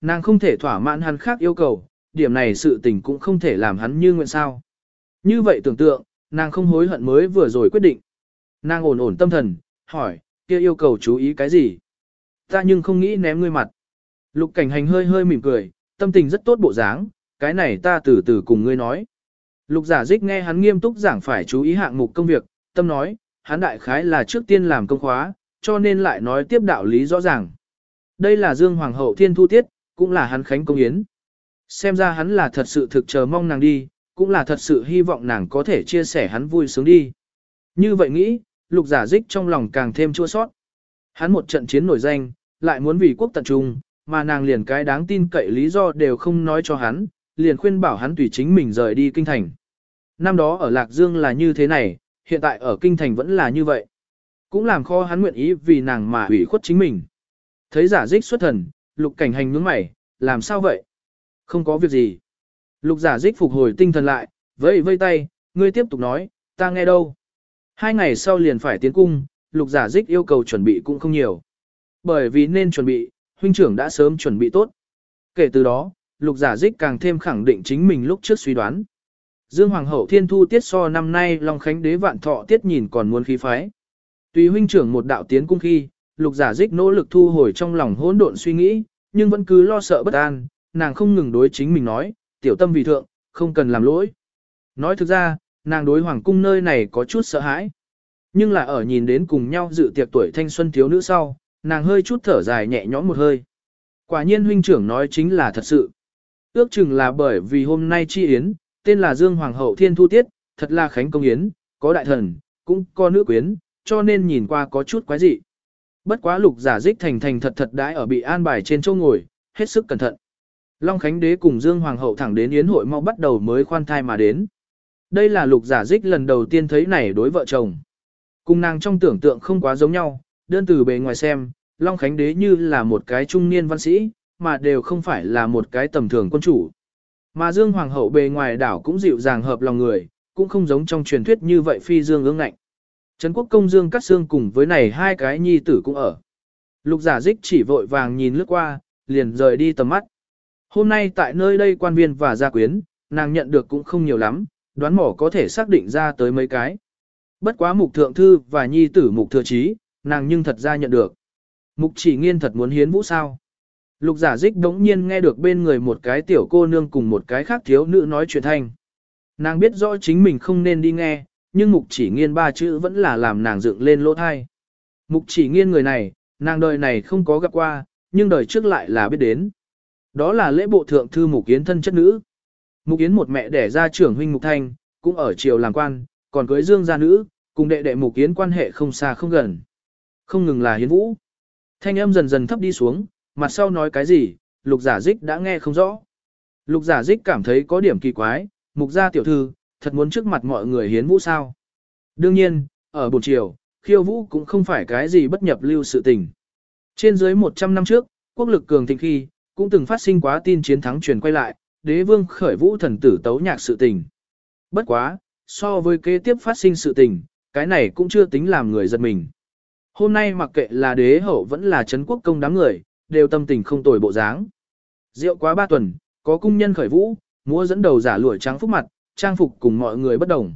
Nàng không thể thỏa mãn hắn khác yêu cầu, điểm này sự tình cũng không thể làm hắn như nguyện sao. Như vậy tưởng tượng, nàng không hối hận mới vừa rồi quyết định. Nàng ổn ổn tâm thần, hỏi, kia yêu cầu chú ý cái gì? Ta nhưng không nghĩ ném ngươi mặt. Lục cảnh hành hơi hơi mỉm cười, tâm tình rất tốt bộ dáng, cái này ta từ từ cùng ngươi nói. Lục giả dích nghe hắn nghiêm túc giảng phải chú ý hạng mục công việc, tâm nói, hắn đại khái là trước tiên làm công khóa, cho nên lại nói tiếp đạo lý rõ ràng. Đây là Dương Hoàng hậu thiên thu tiết, cũng là hắn khánh công yến. Xem ra hắn là thật sự thực chờ mong nàng đi, cũng là thật sự hy vọng nàng có thể chia sẻ hắn vui sướng đi. Như vậy nghĩ, lục giả dích trong lòng càng thêm chua sót. Hắn một trận chiến nổi danh, lại muốn vì quốc tận trung, mà nàng liền cái đáng tin cậy lý do đều không nói cho hắn, liền khuyên bảo hắn tùy chính mình rời đi kinh thành. Năm đó ở Lạc Dương là như thế này, hiện tại ở kinh thành vẫn là như vậy. Cũng làm khó hắn nguyện ý vì nàng mà ủy khuất chính mình. Thấy giả dích xuất thần, lục cảnh hành nhướng mày, làm sao vậy? Không có việc gì. Lục giả dích phục hồi tinh thần lại, vẫy vây tay, ngươi tiếp tục nói, ta nghe đâu. Hai ngày sau liền phải tiến cung, lục giả dích yêu cầu chuẩn bị cũng không nhiều. Bởi vì nên chuẩn bị, huynh trưởng đã sớm chuẩn bị tốt. Kể từ đó, lục giả dích càng thêm khẳng định chính mình lúc trước suy đoán. Dương Hoàng hậu thiên thu tiết so năm nay Long Khánh đế vạn thọ tiết nhìn còn muốn khí phái. Tùy huynh trưởng một đạo tiến cung khi, lục giả dích nỗ lực thu hồi trong lòng hỗn độn suy nghĩ, nhưng vẫn cứ lo sợ bất an, nàng không ngừng đối chính mình nói, tiểu tâm vì thượng, không cần làm lỗi. Nói thực ra, nàng đối hoàng cung nơi này có chút sợ hãi. Nhưng là ở nhìn đến cùng nhau dự tiệc tuổi thanh xuân thiếu nữ sau, nàng hơi chút thở dài nhẹ nhõm một hơi. Quả nhiên huynh trưởng nói chính là thật sự. Ước chừng là bởi vì hôm nay chi yến, tên là Dương Hoàng hậu Thiên Thu Tiết, thật là khánh công yến, có đại thần, cũng có nữ quyến, cho nên nhìn qua có chút quái dị. Bất quá lục giả dích thành thành thật thật đãi ở bị an bài trên chỗ ngồi, hết sức cẩn thận. Long Khánh Đế cùng Dương Hoàng hậu thẳng đến yến hội mau bắt đầu mới khoan thai mà đến. Đây là lục giả dích lần đầu tiên thấy này đối vợ chồng. Cùng nàng trong tưởng tượng không quá giống nhau, đơn từ bề ngoài xem, Long Khánh Đế như là một cái trung niên văn sĩ, mà đều không phải là một cái tầm thường quân chủ. Mà Dương Hoàng hậu bề ngoài đảo cũng dịu dàng hợp lòng người, cũng không giống trong truyền thuyết như vậy phi Dương ương ngạnh. Trấn quốc công Dương cắt xương cùng với này hai cái nhi tử cũng ở. Lục giả dích chỉ vội vàng nhìn lướt qua, liền rời đi tầm mắt. Hôm nay tại nơi đây quan viên và gia quyến, nàng nhận được cũng không nhiều lắm, đoán mỏ có thể xác định ra tới mấy cái. Bất quá mục thượng thư và nhi tử mục thừa trí, nàng nhưng thật ra nhận được. Mục chỉ nghiên thật muốn hiến vũ sao. Lục giả dích đống nhiên nghe được bên người một cái tiểu cô nương cùng một cái khác thiếu nữ nói chuyện thanh. Nàng biết rõ chính mình không nên đi nghe, nhưng mục chỉ nghiên ba chữ vẫn là làm nàng dựng lên lỗ thai. Mục chỉ nghiên người này, nàng đời này không có gặp qua, nhưng đời trước lại là biết đến. Đó là lễ bộ thượng thư mục yến thân chất nữ. Mục yến một mẹ đẻ ra trưởng huynh mục thanh, cũng ở triều làm quan, còn cưới dương gia nữ, cùng đệ đệ mục yến quan hệ không xa không gần. Không ngừng là hiến vũ. Thanh âm dần dần thấp đi xuống, mặt sau nói cái gì, lục giả dích đã nghe không rõ. Lục giả dích cảm thấy có điểm kỳ quái, mục gia tiểu thư, thật muốn trước mặt mọi người hiến vũ sao. Đương nhiên, ở buổi chiều, khiêu vũ cũng không phải cái gì bất nhập lưu sự tình. Trên dưới 100 năm trước, quốc lực cường thịnh khi, cũng từng phát sinh quá tin chiến thắng truyền quay lại, đế vương khởi vũ thần tử tấu nhạc sự tình. Bất quá, so với kế tiếp phát sinh sự tình, cái này cũng chưa tính làm người giật mình. Hôm nay mặc kệ là đế hậu vẫn là chấn quốc công đám người, đều tâm tình không tồi bộ dáng. Rượu quá ba tuần, có cung nhân khởi vũ, múa dẫn đầu giả lụa trắng phúc mặt, trang phục cùng mọi người bất đồng.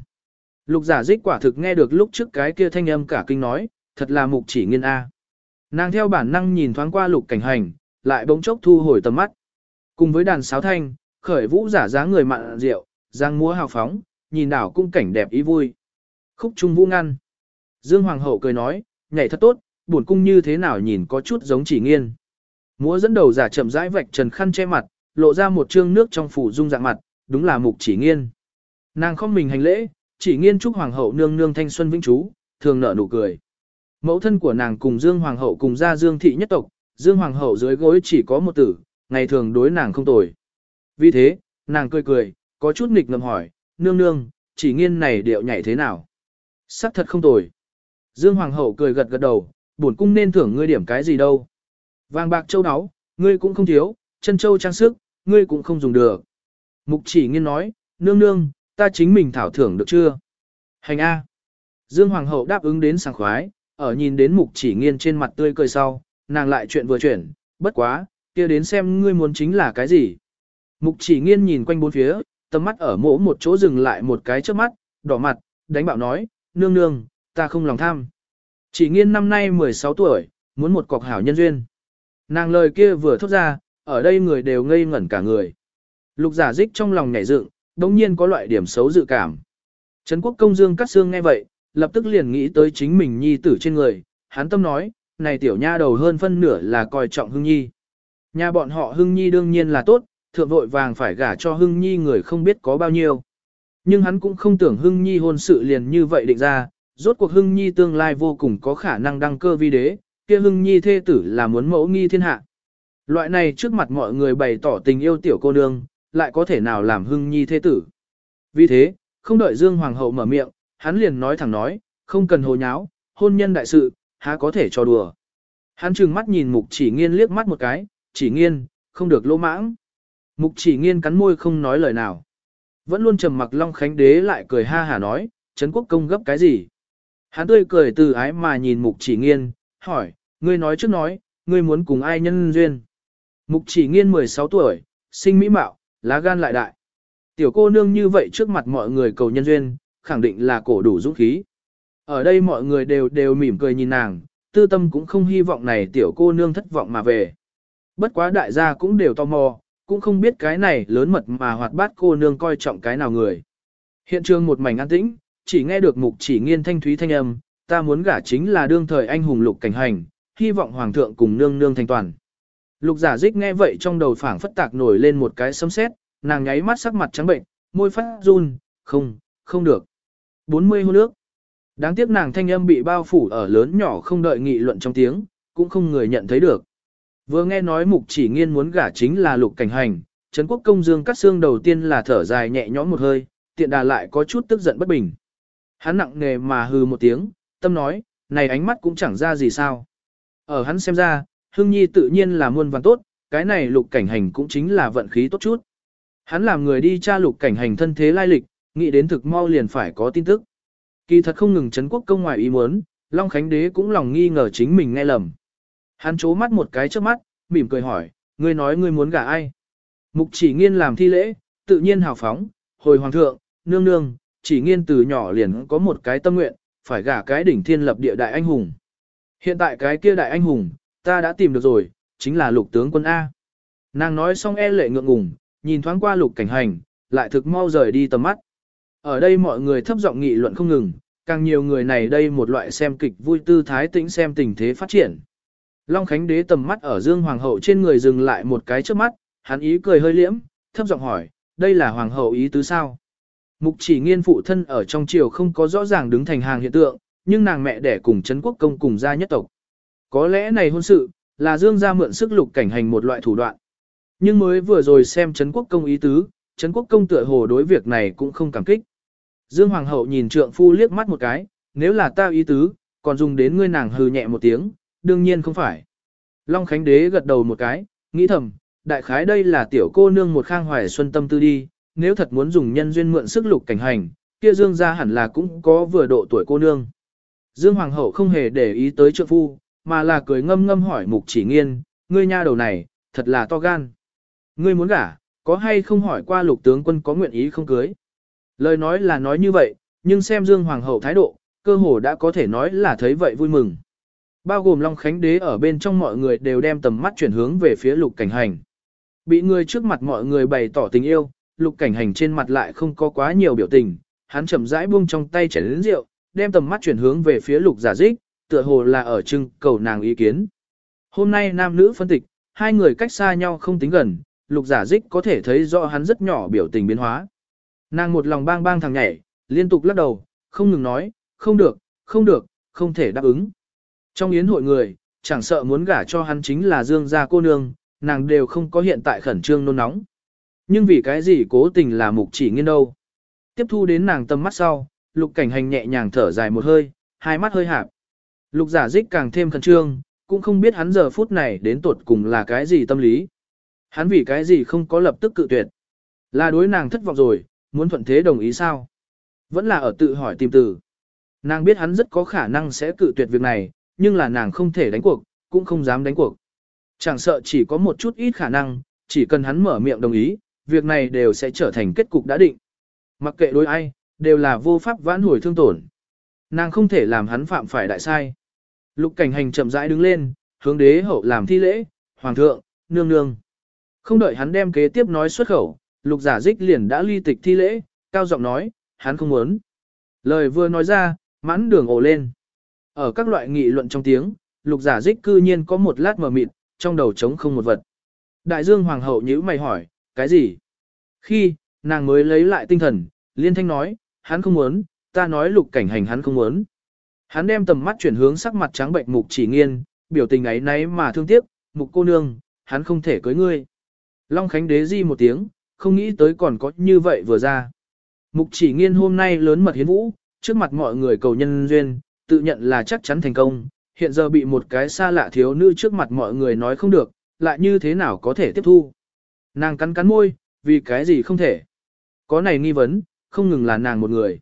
Lục giả dích quả thực nghe được lúc trước cái kia thanh âm cả kinh nói, thật là mục chỉ nghiên A. Nàng theo bản năng nhìn thoáng qua lục cảnh hành, lại bỗng chốc thu hồi tầm mắt. Cùng với đàn sáo thanh, khởi vũ giả dáng người mặn rượu, giang múa hào phóng, nhìn đảo cung cảnh đẹp ý vui. Khúc trung vũ ngăn. Dương Hoàng hậu cười nói, nhảy thật tốt, buồn cung như thế nào nhìn có chút giống chỉ nghiên. Múa dẫn đầu giả chậm rãi vạch trần khăn che mặt, lộ ra một trương nước trong phủ dung dạng mặt, đúng là mục chỉ nghiên. Nàng không mình hành lễ, chỉ nghiên chúc hoàng hậu nương nương thanh xuân vĩnh chú, thường nở nụ cười. Mẫu thân của nàng cùng Dương hoàng hậu cùng gia Dương thị nhất tộc, Dương hoàng hậu dưới gối chỉ có một tử, ngày thường đối nàng không tồi. Vì thế, nàng cười cười, có chút nghịch ngầm hỏi, nương nương, chỉ nghiên này điệu nhảy thế nào? Sắc thật không tồi. Dương hoàng hậu cười gật gật đầu, bổn cung nên thưởng ngươi điểm cái gì đâu. Vàng bạc châu áo, ngươi cũng không thiếu, chân châu trang sức, ngươi cũng không dùng được. Mục chỉ nghiên nói, nương nương, ta chính mình thảo thưởng được chưa? Hành A. Dương Hoàng hậu đáp ứng đến sảng khoái, ở nhìn đến mục chỉ nghiên trên mặt tươi cười sau, nàng lại chuyện vừa chuyển, bất quá, kia đến xem ngươi muốn chính là cái gì. Mục chỉ nghiên nhìn quanh bốn phía, tầm mắt ở mỗ một chỗ dừng lại một cái trước mắt, đỏ mặt, đánh bạo nói, nương nương, ta không lòng tham. Chỉ nghiên năm nay 16 tuổi, muốn một cọc hảo nhân duyên. Nàng lời kia vừa thốt ra, ở đây người đều ngây ngẩn cả người. Lục giả dích trong lòng nhảy dựng, đồng nhiên có loại điểm xấu dự cảm. Trấn quốc công dương cắt xương nghe vậy, lập tức liền nghĩ tới chính mình nhi tử trên người, hắn tâm nói, này tiểu nha đầu hơn phân nửa là coi trọng hưng nhi. Nhà bọn họ hưng nhi đương nhiên là tốt, thượng vội vàng phải gả cho hưng nhi người không biết có bao nhiêu. Nhưng hắn cũng không tưởng hưng nhi hôn sự liền như vậy định ra, rốt cuộc hưng nhi tương lai vô cùng có khả năng đăng cơ vi đế, kia hưng nhi thê tử là muốn mẫu nghi thiên hạ. Loại này trước mặt mọi người bày tỏ tình yêu tiểu cô nương, lại có thể nào làm hưng nhi thế tử. Vì thế, không đợi Dương Hoàng hậu mở miệng, hắn liền nói thẳng nói, không cần hồ nháo, hôn nhân đại sự, há có thể cho đùa. Hắn trừng mắt nhìn mục chỉ nghiên liếc mắt một cái, chỉ nghiên, không được lỗ mãng. Mục chỉ nghiên cắn môi không nói lời nào. Vẫn luôn trầm mặc Long Khánh Đế lại cười ha hả nói, Trấn Quốc công gấp cái gì? Hắn tươi cười từ ái mà nhìn mục chỉ nghiên, hỏi, ngươi nói trước nói, ngươi muốn cùng ai nhân duyên? Mục chỉ nghiên 16 tuổi, sinh mỹ mạo, lá gan lại đại. Tiểu cô nương như vậy trước mặt mọi người cầu nhân duyên, khẳng định là cổ đủ dũng khí. Ở đây mọi người đều đều mỉm cười nhìn nàng, tư tâm cũng không hy vọng này tiểu cô nương thất vọng mà về. Bất quá đại gia cũng đều tò mò, cũng không biết cái này lớn mật mà hoạt bát cô nương coi trọng cái nào người. Hiện trường một mảnh an tĩnh, chỉ nghe được mục chỉ nghiên thanh thúy thanh âm, ta muốn gả chính là đương thời anh hùng lục cảnh hành, hy vọng hoàng thượng cùng nương nương thành toàn. Lục giả dích nghe vậy trong đầu phảng phất tạc nổi lên một cái sấm sét, nàng nháy mắt sắc mặt trắng bệnh, môi phát run, không, không được. 40 hôn nước. Đáng tiếc nàng thanh âm bị bao phủ ở lớn nhỏ không đợi nghị luận trong tiếng, cũng không người nhận thấy được. Vừa nghe nói mục chỉ nghiên muốn gả chính là lục cảnh hành, Trấn quốc công dương cắt xương đầu tiên là thở dài nhẹ nhõm một hơi, tiện đà lại có chút tức giận bất bình. Hắn nặng nề mà hừ một tiếng, tâm nói, này ánh mắt cũng chẳng ra gì sao. Ở hắn xem ra, Hưng Nhi tự nhiên là muôn vàng tốt, cái này lục cảnh hành cũng chính là vận khí tốt chút. Hắn làm người đi tra lục cảnh hành thân thế lai lịch, nghĩ đến thực mau liền phải có tin tức. Kỳ thật không ngừng Trấn quốc công ngoài ý muốn, Long Khánh Đế cũng lòng nghi ngờ chính mình nghe lầm. Hắn chố mắt một cái trước mắt, mỉm cười hỏi, ngươi nói ngươi muốn gả ai? Mục chỉ nghiên làm thi lễ, tự nhiên hào phóng, hồi hoàng thượng, nương nương, chỉ nghiên từ nhỏ liền có một cái tâm nguyện, phải gả cái đỉnh thiên lập địa đại anh hùng. Hiện tại cái kia đại anh hùng, ta đã tìm được rồi, chính là lục tướng quân A. Nàng nói xong e lệ ngượng ngùng, nhìn thoáng qua lục cảnh hành, lại thực mau rời đi tầm mắt. Ở đây mọi người thấp giọng nghị luận không ngừng, càng nhiều người này đây một loại xem kịch vui tư thái tĩnh xem tình thế phát triển. Long Khánh Đế tầm mắt ở Dương Hoàng hậu trên người dừng lại một cái trước mắt, hắn ý cười hơi liễm, thấp giọng hỏi, đây là Hoàng hậu ý tứ sao? Mục chỉ nghiên phụ thân ở trong triều không có rõ ràng đứng thành hàng hiện tượng, nhưng nàng mẹ đẻ cùng Trấn quốc công cùng gia nhất tộc. Có lẽ này hôn sự, là Dương gia mượn sức lục cảnh hành một loại thủ đoạn. Nhưng mới vừa rồi xem Trấn quốc công ý tứ, Trấn quốc công tựa hồ đối việc này cũng không cảm kích. Dương Hoàng hậu nhìn trượng phu liếc mắt một cái, nếu là ta ý tứ, còn dùng đến ngươi nàng hừ nhẹ một tiếng, đương nhiên không phải. Long Khánh Đế gật đầu một cái, nghĩ thầm, đại khái đây là tiểu cô nương một khang hoài xuân tâm tư đi, nếu thật muốn dùng nhân duyên mượn sức lục cảnh hành, kia Dương gia hẳn là cũng có vừa độ tuổi cô nương. Dương Hoàng hậu không hề để ý tới trượng phu, mà là cười ngâm ngâm hỏi mục chỉ nghiên, ngươi nha đầu này, thật là to gan. Ngươi muốn gả, có hay không hỏi qua lục tướng quân có nguyện ý không cưới. Lời nói là nói như vậy, nhưng xem Dương Hoàng hậu thái độ, cơ hồ đã có thể nói là thấy vậy vui mừng. Bao gồm Long Khánh Đế ở bên trong mọi người đều đem tầm mắt chuyển hướng về phía lục cảnh hành. Bị người trước mặt mọi người bày tỏ tình yêu, lục cảnh hành trên mặt lại không có quá nhiều biểu tình, hắn chậm rãi buông trong tay chén lớn rượu, đem tầm mắt chuyển hướng về phía lục giả dích, tựa hồ là ở trưng cầu nàng ý kiến. Hôm nay nam nữ phân tịch, hai người cách xa nhau không tính gần, lục giả dích có thể thấy rõ hắn rất nhỏ biểu tình biến hóa. Nàng một lòng bang bang thằng nhảy, liên tục lắc đầu, không ngừng nói, không được, không được, không thể đáp ứng. Trong yến hội người, chẳng sợ muốn gả cho hắn chính là dương gia cô nương, nàng đều không có hiện tại khẩn trương nôn nóng. Nhưng vì cái gì cố tình là mục chỉ nghiên đâu. Tiếp thu đến nàng tâm mắt sau, lục cảnh hành nhẹ nhàng thở dài một hơi, hai mắt hơi hạp. Lục giả dích càng thêm khẩn trương, cũng không biết hắn giờ phút này đến tuột cùng là cái gì tâm lý. Hắn vì cái gì không có lập tức cự tuyệt. Là đối nàng thất vọng rồi, muốn thuận thế đồng ý sao? Vẫn là ở tự hỏi tìm từ. Nàng biết hắn rất có khả năng sẽ cự tuyệt việc này, nhưng là nàng không thể đánh cuộc, cũng không dám đánh cuộc. Chẳng sợ chỉ có một chút ít khả năng, chỉ cần hắn mở miệng đồng ý, việc này đều sẽ trở thành kết cục đã định. Mặc kệ đối ai, đều là vô pháp vãn hồi thương tổn. Nàng không thể làm hắn phạm phải đại sai. Lục cảnh hành chậm rãi đứng lên, hướng đế hậu làm thi lễ, hoàng thượng, nương nương. Không đợi hắn đem kế tiếp nói xuất khẩu, lục giả dích liền đã ly tịch thi lễ, cao giọng nói, hắn không muốn. Lời vừa nói ra, mãn đường ổ lên. Ở các loại nghị luận trong tiếng, lục giả dích cư nhiên có một lát mờ mịt, trong đầu trống không một vật. Đại dương hoàng hậu nhíu mày hỏi, cái gì? Khi, nàng mới lấy lại tinh thần, liên thanh nói, hắn không muốn, ta nói lục cảnh hành hắn không muốn. Hắn đem tầm mắt chuyển hướng sắc mặt trắng bệnh mục chỉ nghiên, biểu tình ấy nấy mà thương tiếc, mục cô nương, hắn không thể cưới ngươi. Long Khánh đế di một tiếng, không nghĩ tới còn có như vậy vừa ra. Mục chỉ nghiên hôm nay lớn mật hiến vũ, trước mặt mọi người cầu nhân duyên, tự nhận là chắc chắn thành công, hiện giờ bị một cái xa lạ thiếu nữ trước mặt mọi người nói không được, lại như thế nào có thể tiếp thu. Nàng cắn cắn môi, vì cái gì không thể. Có này nghi vấn, không ngừng là nàng một người.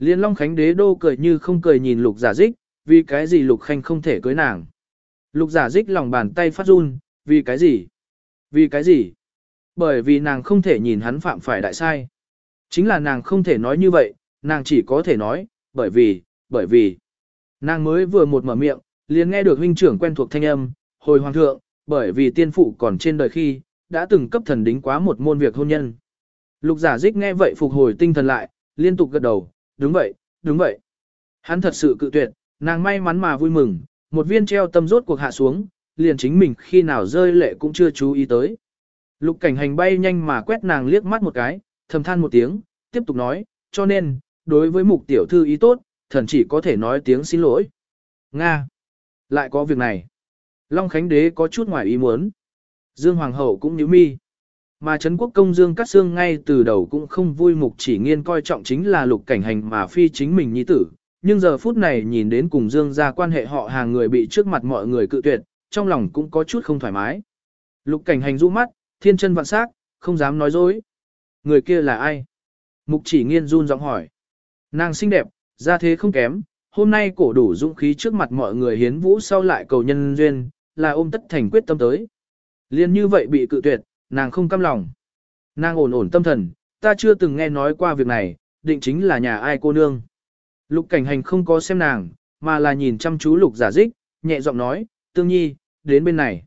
Liên Long Khánh đế đô cười như không cười nhìn lục giả dích, vì cái gì lục khanh không thể cưới nàng. Lục giả dích lòng bàn tay phát run, vì cái gì? Vì cái gì? Bởi vì nàng không thể nhìn hắn phạm phải đại sai. Chính là nàng không thể nói như vậy, nàng chỉ có thể nói, bởi vì, bởi vì. Nàng mới vừa một mở miệng, liền nghe được huynh trưởng quen thuộc thanh âm, hồi hoàng thượng, bởi vì tiên phụ còn trên đời khi, đã từng cấp thần đính quá một môn việc hôn nhân. Lục giả dích nghe vậy phục hồi tinh thần lại, liên tục gật đầu, đúng vậy, đúng vậy. Hắn thật sự cự tuyệt, nàng may mắn mà vui mừng, một viên treo tâm rốt cuộc hạ xuống, liền chính mình khi nào rơi lệ cũng chưa chú ý tới. Lục cảnh hành bay nhanh mà quét nàng liếc mắt một cái, thầm than một tiếng, tiếp tục nói, cho nên, đối với mục tiểu thư ý tốt, thần chỉ có thể nói tiếng xin lỗi. Nga! Lại có việc này. Long Khánh Đế có chút ngoài ý muốn. Dương Hoàng hậu cũng nhíu mi. Mà Trấn Quốc công Dương Cát Sương ngay từ đầu cũng không vui mục chỉ nghiên coi trọng chính là lục cảnh hành mà phi chính mình nhi tử. Nhưng giờ phút này nhìn đến cùng Dương ra quan hệ họ hàng người bị trước mặt mọi người cự tuyệt, trong lòng cũng có chút không thoải mái. Lục cảnh hành rũ mắt, thiên chân vạn sắc, không dám nói dối. Người kia là ai? Mục chỉ nghiên run giọng hỏi. Nàng xinh đẹp, ra thế không kém, hôm nay cổ đủ dũng khí trước mặt mọi người hiến vũ sau lại cầu nhân duyên, là ôm tất thành quyết tâm tới. Liên như vậy bị cự tuyệt, nàng không căm lòng. Nàng ổn ổn tâm thần, ta chưa từng nghe nói qua việc này, định chính là nhà ai cô nương. Lục cảnh hành không có xem nàng, mà là nhìn chăm chú lục giả dích, nhẹ giọng nói, tương nhi, đến bên này.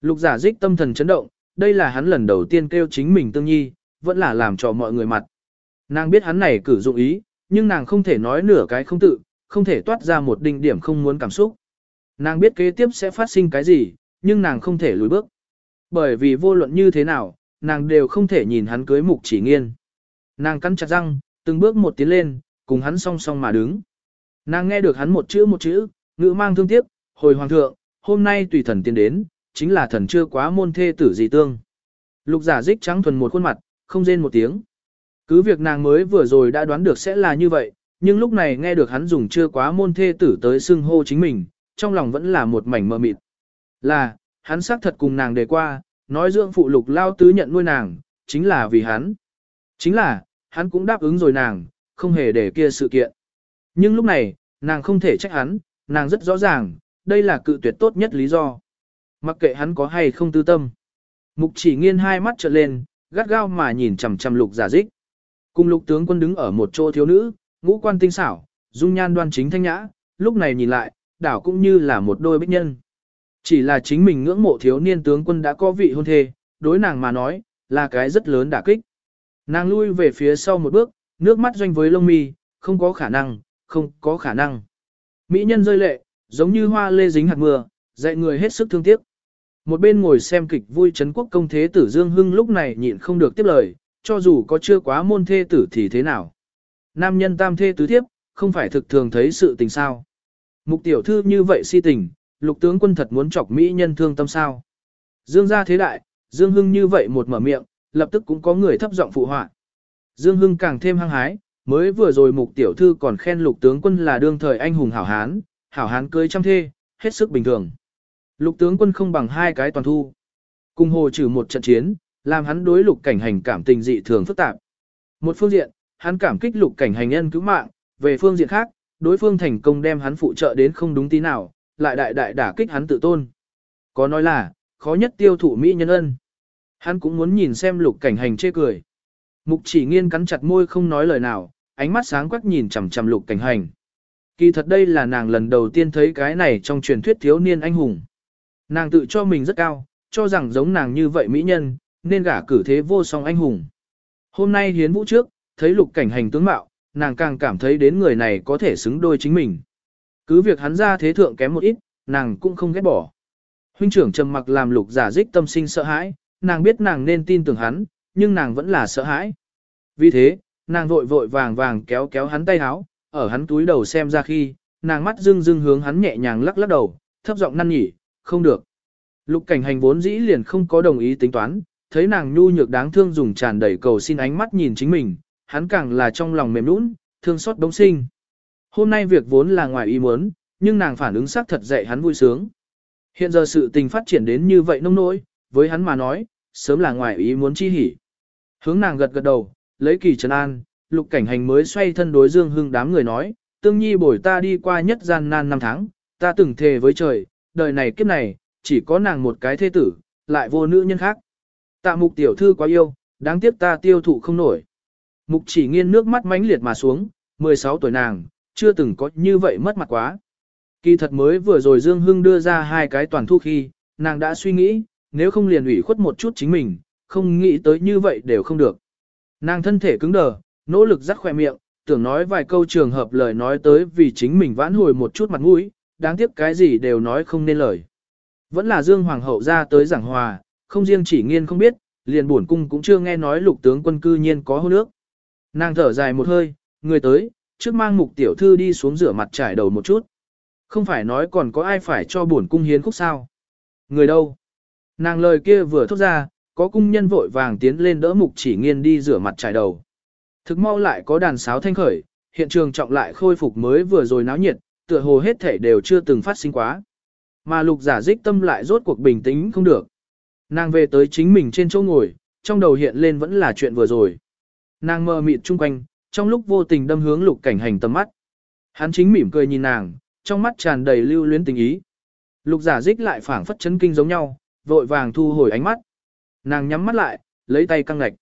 Lục giả dích tâm thần chấn động, đây là hắn lần đầu tiên kêu chính mình tương nhi, vẫn là làm cho mọi người mặt. Nàng biết hắn này cử dụng ý, nhưng nàng không thể nói nửa cái không tự, không thể toát ra một đinh điểm không muốn cảm xúc. Nàng biết kế tiếp sẽ phát sinh cái gì, nhưng nàng không thể lùi bước. Bởi vì vô luận như thế nào, nàng đều không thể nhìn hắn cưới mục chỉ nghiên. Nàng cắn chặt răng, từng bước một tiến lên, cùng hắn song song mà đứng. Nàng nghe được hắn một chữ một chữ, ngữ mang thương tiếc, hồi hoàng thượng, hôm nay tùy thần tiến đến, chính là thần chưa quá môn thê tử gì tương. Lục giả dích trắng thuần một khuôn mặt, không rên một tiếng. Cứ việc nàng mới vừa rồi đã đoán được sẽ là như vậy, nhưng lúc này nghe được hắn dùng chưa quá môn thê tử tới xưng hô chính mình, trong lòng vẫn là một mảnh mờ mịt. Là, hắn xác thật cùng nàng đề qua, nói dưỡng phụ lục lao tứ nhận nuôi nàng, chính là vì hắn. Chính là, hắn cũng đáp ứng rồi nàng, không hề để kia sự kiện. Nhưng lúc này, nàng không thể trách hắn, nàng rất rõ ràng, đây là cự tuyệt tốt nhất lý do. Mặc kệ hắn có hay không tư tâm. Mục chỉ nghiên hai mắt trợn lên, gắt gao mà nhìn chằm chằm lục giả dích. Cùng lục tướng quân đứng ở một chỗ thiếu nữ, ngũ quan tinh xảo, dung nhan đoan chính thanh nhã, lúc này nhìn lại, đảo cũng như là một đôi bích nhân. Chỉ là chính mình ngưỡng mộ thiếu niên tướng quân đã có vị hôn thê, đối nàng mà nói, là cái rất lớn đả kích. Nàng lui về phía sau một bước, nước mắt doanh với lông mi, không có khả năng, không có khả năng. Mỹ nhân rơi lệ, giống như hoa lê dính hạt mưa, dạy người hết sức thương tiếc. Một bên ngồi xem kịch vui Trấn quốc công thế tử Dương Hưng lúc này nhịn không được tiếp lời, cho dù có chưa quá môn thê tử thì thế nào. Nam nhân tam thê tứ thiếp, không phải thực thường thấy sự tình sao. Mục tiểu thư như vậy si tình, lục tướng quân thật muốn chọc Mỹ nhân thương tâm sao. Dương gia thế đại, Dương Hưng như vậy một mở miệng, lập tức cũng có người thấp giọng phụ họa. Dương Hưng càng thêm hăng hái, mới vừa rồi mục tiểu thư còn khen lục tướng quân là đương thời anh hùng hảo hán, hảo hán cưới trăm thê, hết sức bình thường. Lục tướng quân không bằng hai cái toàn thu. Cùng hồ trừ một trận chiến, làm hắn đối lục cảnh hành cảm tình dị thường phức tạp. Một phương diện, hắn cảm kích lục cảnh hành nhân cứu mạng, về phương diện khác, đối phương thành công đem hắn phụ trợ đến không đúng tí nào, lại đại đại đả kích hắn tự tôn. Có nói là, khó nhất tiêu thụ mỹ nhân ân. Hắn cũng muốn nhìn xem lục cảnh hành chê cười. Mục chỉ nghiên cắn chặt môi không nói lời nào, ánh mắt sáng quắc nhìn chằm chằm lục cảnh hành. Kỳ thật đây là nàng lần đầu tiên thấy cái này trong truyền thuyết thiếu niên anh hùng. Nàng tự cho mình rất cao, cho rằng giống nàng như vậy mỹ nhân, nên gả cử thế vô song anh hùng. Hôm nay hiến vũ trước, thấy lục cảnh hành tướng mạo, nàng càng cảm thấy đến người này có thể xứng đôi chính mình. Cứ việc hắn ra thế thượng kém một ít, nàng cũng không ghét bỏ. Huynh trưởng trầm mặc làm lục giả dích tâm sinh sợ hãi, nàng biết nàng nên tin tưởng hắn, nhưng nàng vẫn là sợ hãi. Vì thế, nàng vội vội vàng vàng kéo kéo hắn tay háo, ở hắn túi đầu xem ra khi, nàng mắt dưng dưng hướng hắn nhẹ nhàng lắc lắc đầu, thấp giọng năn nhỉ, không được. Lục cảnh hành vốn dĩ liền không có đồng ý tính toán, thấy nàng nhu nhược đáng thương dùng tràn đầy cầu xin ánh mắt nhìn chính mình, hắn càng là trong lòng mềm nũng, thương xót đống sinh. Hôm nay việc vốn là ngoài ý muốn, nhưng nàng phản ứng xác thật dạy hắn vui sướng. Hiện giờ sự tình phát triển đến như vậy nông nỗi, với hắn mà nói, sớm là ngoài ý muốn chi hỉ. Hướng nàng gật gật đầu, lấy kỳ trấn an, lục cảnh hành mới xoay thân đối Dương Hưng đám người nói, tương nhi bồi ta đi qua nhất gian nan năm tháng, ta từng thề với trời, đời này kiếp này, chỉ có nàng một cái thế tử, lại vô nữ nhân khác. Tạ mục tiểu thư quá yêu, đáng tiếc ta tiêu thụ không nổi. Mục chỉ nghiên nước mắt mãnh liệt mà xuống, 16 tuổi nàng, chưa từng có như vậy mất mặt quá. Kỳ thật mới vừa rồi Dương Hưng đưa ra hai cái toàn thu khi, nàng đã suy nghĩ, nếu không liền ủy khuất một chút chính mình, không nghĩ tới như vậy đều không được. Nàng thân thể cứng đờ, nỗ lực rắc khỏe miệng, tưởng nói vài câu trường hợp lời nói tới vì chính mình vãn hồi một chút mặt mũi, đáng tiếc cái gì đều nói không nên lời. Vẫn là Dương Hoàng hậu ra tới giảng hòa, không riêng chỉ nghiên không biết, liền bổn cung cũng chưa nghe nói lục tướng quân cư nhiên có hôn nước. Nàng thở dài một hơi, người tới, trước mang mục tiểu thư đi xuống rửa mặt trải đầu một chút. Không phải nói còn có ai phải cho bổn cung hiến khúc sao. Người đâu? Nàng lời kia vừa thốt ra, có cung nhân vội vàng tiến lên đỡ mục chỉ nghiên đi rửa mặt trải đầu. Thực mau lại có đàn sáo thanh khởi, hiện trường trọng lại khôi phục mới vừa rồi náo nhiệt, tựa hồ hết thể đều chưa từng phát sinh quá. Mà lục giả dích tâm lại rốt cuộc bình tĩnh không được. Nàng về tới chính mình trên chỗ ngồi, trong đầu hiện lên vẫn là chuyện vừa rồi. Nàng mơ mịt chung quanh, trong lúc vô tình đâm hướng lục cảnh hành tầm mắt. Hắn chính mỉm cười nhìn nàng, trong mắt tràn đầy lưu luyến tình ý. Lục giả dích lại phảng phất chấn kinh giống nhau, vội vàng thu hồi ánh mắt. Nàng nhắm mắt lại, lấy tay căng ngạch.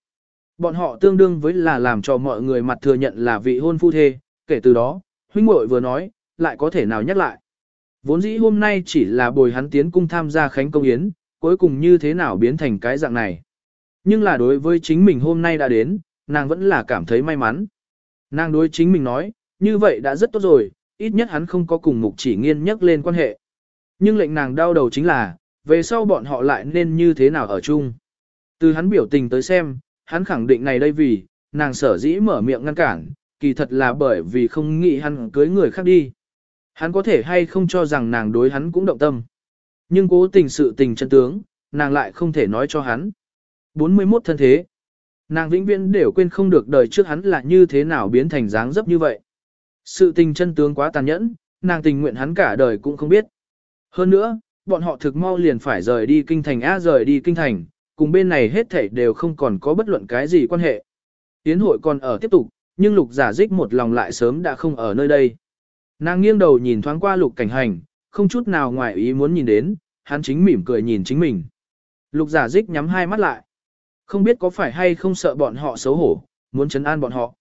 Bọn họ tương đương với là làm cho mọi người mặt thừa nhận là vị hôn phu thê, kể từ đó, huynh muội vừa nói, lại có thể nào nhắc lại. Vốn dĩ hôm nay chỉ là bồi hắn tiến cung tham gia khánh công yến, cuối cùng như thế nào biến thành cái dạng này. Nhưng là đối với chính mình hôm nay đã đến, nàng vẫn là cảm thấy may mắn. Nàng đối chính mình nói, như vậy đã rất tốt rồi, ít nhất hắn không có cùng mục chỉ nghiên nhắc lên quan hệ. Nhưng lệnh nàng đau đầu chính là, về sau bọn họ lại nên như thế nào ở chung. Từ hắn biểu tình tới xem, hắn khẳng định này đây vì, nàng sở dĩ mở miệng ngăn cản, kỳ thật là bởi vì không nghĩ hắn cưới người khác đi. Hắn có thể hay không cho rằng nàng đối hắn cũng động tâm. Nhưng cố tình sự tình chân tướng, nàng lại không thể nói cho hắn. 41 thân thế. Nàng vĩnh viễn đều quên không được đời trước hắn là như thế nào biến thành dáng dấp như vậy. Sự tình chân tướng quá tàn nhẫn, nàng tình nguyện hắn cả đời cũng không biết. Hơn nữa, bọn họ thực mau liền phải rời đi kinh thành á rời đi kinh thành, cùng bên này hết thảy đều không còn có bất luận cái gì quan hệ. Tiến hội còn ở tiếp tục, nhưng lục giả dích một lòng lại sớm đã không ở nơi đây. Nàng nghiêng đầu nhìn thoáng qua lục cảnh hành, không chút nào ngoài ý muốn nhìn đến, hắn chính mỉm cười nhìn chính mình. Lục giả dích nhắm hai mắt lại. Không biết có phải hay không sợ bọn họ xấu hổ, muốn chấn an bọn họ.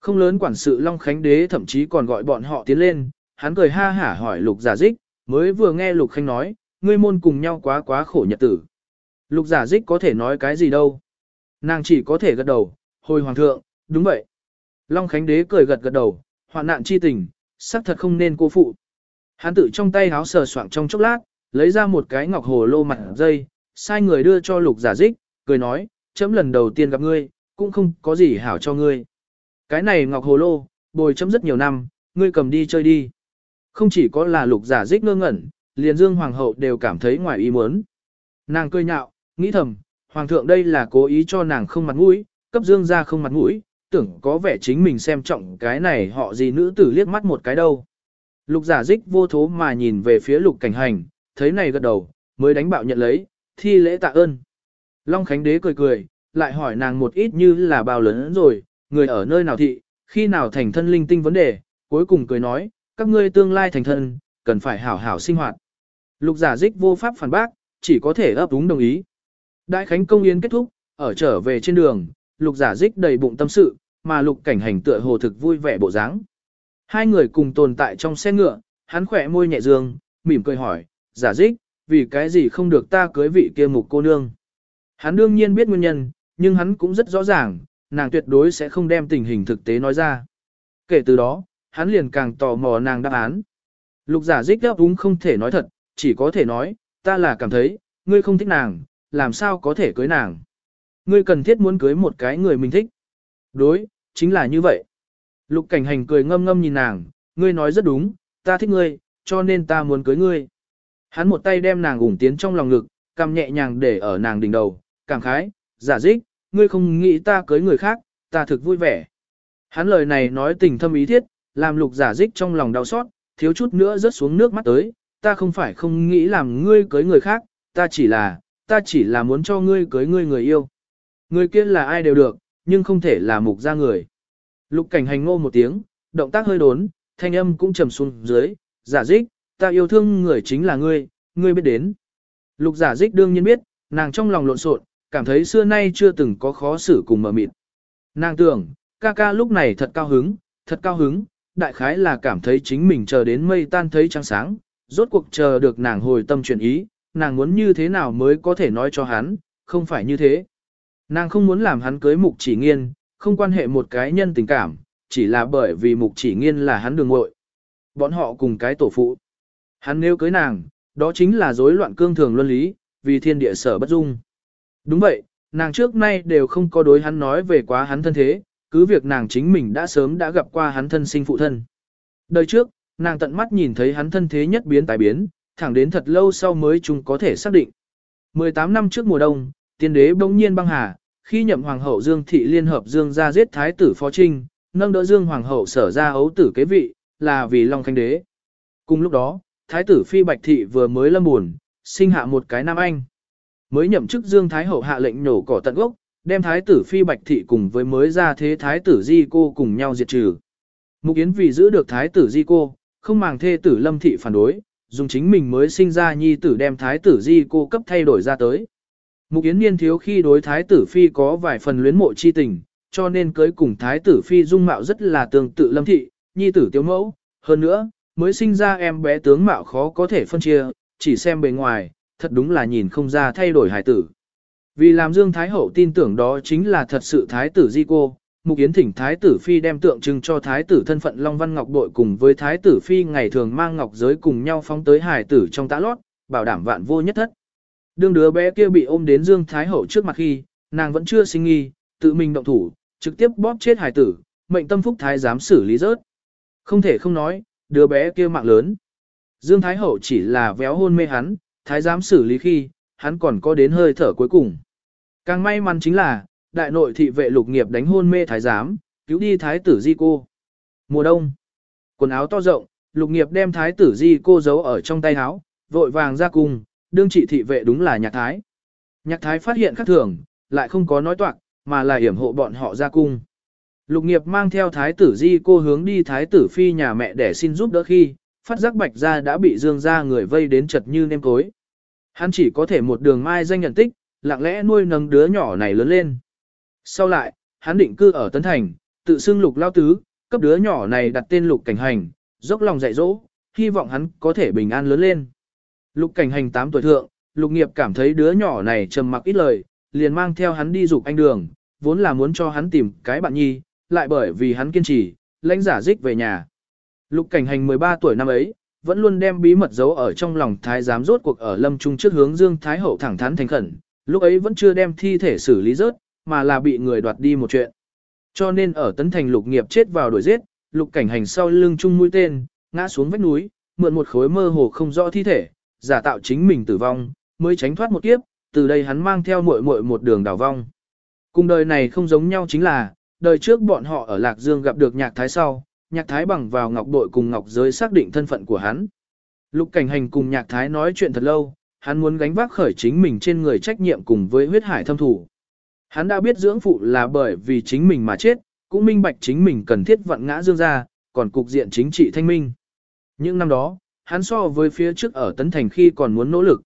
Không lớn quản sự Long Khánh Đế thậm chí còn gọi bọn họ tiến lên, hắn cười ha hả hỏi lục giả dích, mới vừa nghe lục khanh nói, ngươi môn cùng nhau quá quá khổ nhật tử. Lục giả dích có thể nói cái gì đâu. Nàng chỉ có thể gật đầu, hồi hoàng thượng, đúng vậy. Long Khánh Đế cười gật gật đầu, hoạn nạn chi tình, xác thật không nên cô phụ. Hắn tự trong tay háo sờ soạng trong chốc lát, lấy ra một cái ngọc hồ lô mặt dây, sai người đưa cho lục giả dích, cười nói, chấm lần đầu tiên gặp ngươi, cũng không có gì hảo cho ngươi. Cái này ngọc hồ lô, bồi chấm rất nhiều năm, ngươi cầm đi chơi đi. Không chỉ có là lục giả dích ngơ ngẩn, liền dương hoàng hậu đều cảm thấy ngoài ý muốn. Nàng cười nhạo, nghĩ thầm, hoàng thượng đây là cố ý cho nàng không mặt mũi, cấp dương ra không mặt mũi, tưởng có vẻ chính mình xem trọng cái này họ gì nữ tử liếc mắt một cái đâu. Lục giả dích vô thố mà nhìn về phía lục cảnh hành, thấy này gật đầu, mới đánh bạo nhận lấy, thi lễ tạ ơn. Long Khánh Đế cười cười, lại hỏi nàng một ít như là bao lớn rồi, người ở nơi nào thị, khi nào thành thân linh tinh vấn đề, cuối cùng cười nói, các ngươi tương lai thành thân, cần phải hảo hảo sinh hoạt. Lục giả dích vô pháp phản bác, chỉ có thể ấp úng đồng ý. Đại khánh công yến kết thúc, ở trở về trên đường, lục giả dích đầy bụng tâm sự, mà lục cảnh hành tựa hồ thực vui vẻ bộ dáng. Hai người cùng tồn tại trong xe ngựa, hắn khỏe môi nhẹ dương, mỉm cười hỏi, giả dích, vì cái gì không được ta cưới vị kia mục cô nương. Hắn đương nhiên biết nguyên nhân, nhưng hắn cũng rất rõ ràng, nàng tuyệt đối sẽ không đem tình hình thực tế nói ra. Kể từ đó, hắn liền càng tò mò nàng đáp án. Lục giả dích đáp đúng không thể nói thật, chỉ có thể nói, ta là cảm thấy, ngươi không thích nàng, làm sao có thể cưới nàng. Ngươi cần thiết muốn cưới một cái người mình thích. Đối, chính là như vậy. Lục cảnh hành cười ngâm ngâm nhìn nàng, ngươi nói rất đúng, ta thích ngươi, cho nên ta muốn cưới ngươi. Hắn một tay đem nàng ủng tiến trong lòng ngực, cầm nhẹ nhàng để ở nàng đỉnh đầu, cảm khái, giả dích, ngươi không nghĩ ta cưới người khác, ta thực vui vẻ. Hắn lời này nói tình thâm ý thiết, làm lục giả dích trong lòng đau xót, thiếu chút nữa rớt xuống nước mắt tới, ta không phải không nghĩ làm ngươi cưới người khác, ta chỉ là, ta chỉ là muốn cho ngươi cưới ngươi người yêu. Người kia là ai đều được, nhưng không thể là mục ra người. Lục cảnh hành ngô một tiếng, động tác hơi đốn, thanh âm cũng trầm xuống dưới, giả dích, ta yêu thương người chính là ngươi, ngươi biết đến. Lục giả dích đương nhiên biết, nàng trong lòng lộn xộn, cảm thấy xưa nay chưa từng có khó xử cùng mở mịt. Nàng tưởng, ca ca lúc này thật cao hứng, thật cao hứng, đại khái là cảm thấy chính mình chờ đến mây tan thấy trăng sáng, rốt cuộc chờ được nàng hồi tâm chuyển ý, nàng muốn như thế nào mới có thể nói cho hắn, không phải như thế. Nàng không muốn làm hắn cưới mục chỉ nghiên, không quan hệ một cái nhân tình cảm, chỉ là bởi vì mục chỉ nghiên là hắn đường ngội. Bọn họ cùng cái tổ phụ. Hắn nếu cưới nàng, đó chính là rối loạn cương thường luân lý, vì thiên địa sở bất dung. Đúng vậy, nàng trước nay đều không có đối hắn nói về quá hắn thân thế, cứ việc nàng chính mình đã sớm đã gặp qua hắn thân sinh phụ thân. Đời trước, nàng tận mắt nhìn thấy hắn thân thế nhất biến tái biến, thẳng đến thật lâu sau mới chúng có thể xác định. 18 năm trước mùa đông, tiên đế bỗng nhiên băng hà, khi nhậm hoàng hậu Dương thị liên hợp Dương ra giết thái tử Phó Trinh, nâng đỡ Dương hoàng hậu sở ra ấu tử kế vị, là vì Long Khánh đế. Cùng lúc đó, thái tử Phi Bạch thị vừa mới lâm buồn, sinh hạ một cái nam anh. Mới nhậm chức Dương Thái hậu hạ lệnh nổ cỏ tận gốc, đem thái tử Phi Bạch thị cùng với mới ra thế thái tử Di cô cùng nhau diệt trừ. Mục Yến vì giữ được thái tử Di cô, không màng thê tử Lâm thị phản đối, dùng chính mình mới sinh ra nhi tử đem thái tử Di cô cấp thay đổi ra tới. Mục Yến niên thiếu khi đối thái tử Phi có vài phần luyến mộ chi tình, cho nên cưới cùng thái tử Phi dung mạo rất là tương tự Lâm thị, nhi tử tiêu mẫu, hơn nữa, mới sinh ra em bé tướng mạo khó có thể phân chia, chỉ xem bề ngoài, thật đúng là nhìn không ra thay đổi hải tử. Vì làm Dương Thái Hậu tin tưởng đó chính là thật sự Thái tử Di cô, Mục Yến thỉnh Thái tử Phi đem tượng trưng cho Thái tử thân phận Long Văn Ngọc Bội cùng với Thái tử Phi ngày thường mang ngọc giới cùng nhau phóng tới hải tử trong tã lót, bảo đảm vạn vô nhất thất. Đương đứa bé kia bị ôm đến Dương Thái Hậu trước mặt khi, nàng vẫn chưa sinh nghi, tự mình động thủ, trực tiếp bóp chết hải tử, mệnh tâm phúc Thái dám xử lý rớt. Không thể không nói, đứa bé kia mạng lớn. Dương Thái Hậu chỉ là véo hôn mê hắn, Thái giám xử lý khi, hắn còn có đến hơi thở cuối cùng. Càng may mắn chính là, đại nội thị vệ lục nghiệp đánh hôn mê thái giám, cứu đi thái tử di cô. Mùa đông, quần áo to rộng, lục nghiệp đem thái tử di cô giấu ở trong tay áo, vội vàng ra cung, đương trị thị vệ đúng là nhạc thái. Nhạc thái phát hiện khác thường, lại không có nói toạc, mà là hiểm hộ bọn họ ra cung. Lục nghiệp mang theo thái tử di cô hướng đi thái tử phi nhà mẹ để xin giúp đỡ khi, phát giác bạch ra đã bị dương ra người vây đến chật như nêm cối. Hắn chỉ có thể một đường mai danh nhận tích, lặng lẽ nuôi nấng đứa nhỏ này lớn lên. Sau lại, hắn định cư ở Tấn Thành, tự xưng lục lao tứ, cấp đứa nhỏ này đặt tên lục cảnh hành, dốc lòng dạy dỗ, hy vọng hắn có thể bình an lớn lên. Lục cảnh hành 8 tuổi thượng, lục nghiệp cảm thấy đứa nhỏ này trầm mặc ít lời, liền mang theo hắn đi dục anh đường, vốn là muốn cho hắn tìm cái bạn nhi, lại bởi vì hắn kiên trì, lãnh giả dích về nhà. Lục cảnh hành 13 tuổi năm ấy, vẫn luôn đem bí mật giấu ở trong lòng thái giám rốt cuộc ở lâm trung trước hướng dương thái hậu thẳng thắn thành khẩn, lúc ấy vẫn chưa đem thi thể xử lý rớt, mà là bị người đoạt đi một chuyện. Cho nên ở tấn thành lục nghiệp chết vào đuổi giết, lục cảnh hành sau lưng chung mũi tên, ngã xuống vách núi, mượn một khối mơ hồ không rõ thi thể, giả tạo chính mình tử vong, mới tránh thoát một kiếp, từ đây hắn mang theo muội muội một đường đảo vong. Cùng đời này không giống nhau chính là, đời trước bọn họ ở Lạc Dương gặp được nhạc thái sau, nhạc thái bằng vào ngọc bội cùng ngọc giới xác định thân phận của hắn. Lục cảnh hành cùng nhạc thái nói chuyện thật lâu, hắn muốn gánh vác khởi chính mình trên người trách nhiệm cùng với huyết hải thâm thủ. Hắn đã biết dưỡng phụ là bởi vì chính mình mà chết, cũng minh bạch chính mình cần thiết vận ngã dương ra, còn cục diện chính trị thanh minh. Những năm đó, hắn so với phía trước ở Tấn Thành khi còn muốn nỗ lực.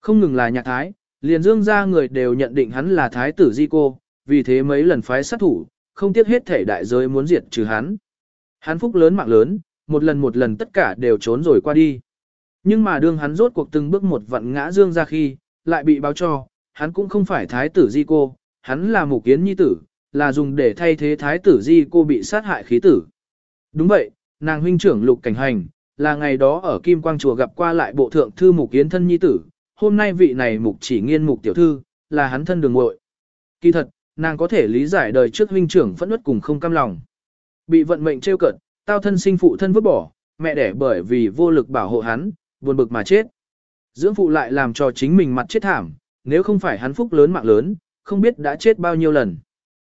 Không ngừng là nhạc thái, liền dương ra người đều nhận định hắn là thái tử di cô, vì thế mấy lần phái sát thủ, không tiếc hết thể đại giới muốn diệt trừ hắn. Hắn phúc lớn mạng lớn, một lần một lần tất cả đều trốn rồi qua đi. Nhưng mà đương hắn rốt cuộc từng bước một vận ngã dương ra khi, lại bị báo cho, hắn cũng không phải thái tử di cô, hắn là mục kiến nhi tử, là dùng để thay thế thái tử di cô bị sát hại khí tử. Đúng vậy, nàng huynh trưởng lục cảnh hành, là ngày đó ở Kim Quang Chùa gặp qua lại bộ thượng thư mục kiến thân nhi tử, hôm nay vị này mục chỉ nghiên mục tiểu thư, là hắn thân đường muội. Kỳ thật, nàng có thể lý giải đời trước huynh trưởng phẫn nứt cùng không cam lòng. Bị vận mệnh trêu cợt, tao thân sinh phụ thân vứt bỏ, mẹ đẻ bởi vì vô lực bảo hộ hắn, buồn bực mà chết. Dưỡng phụ lại làm cho chính mình mặt chết thảm, nếu không phải hắn phúc lớn mạng lớn, không biết đã chết bao nhiêu lần.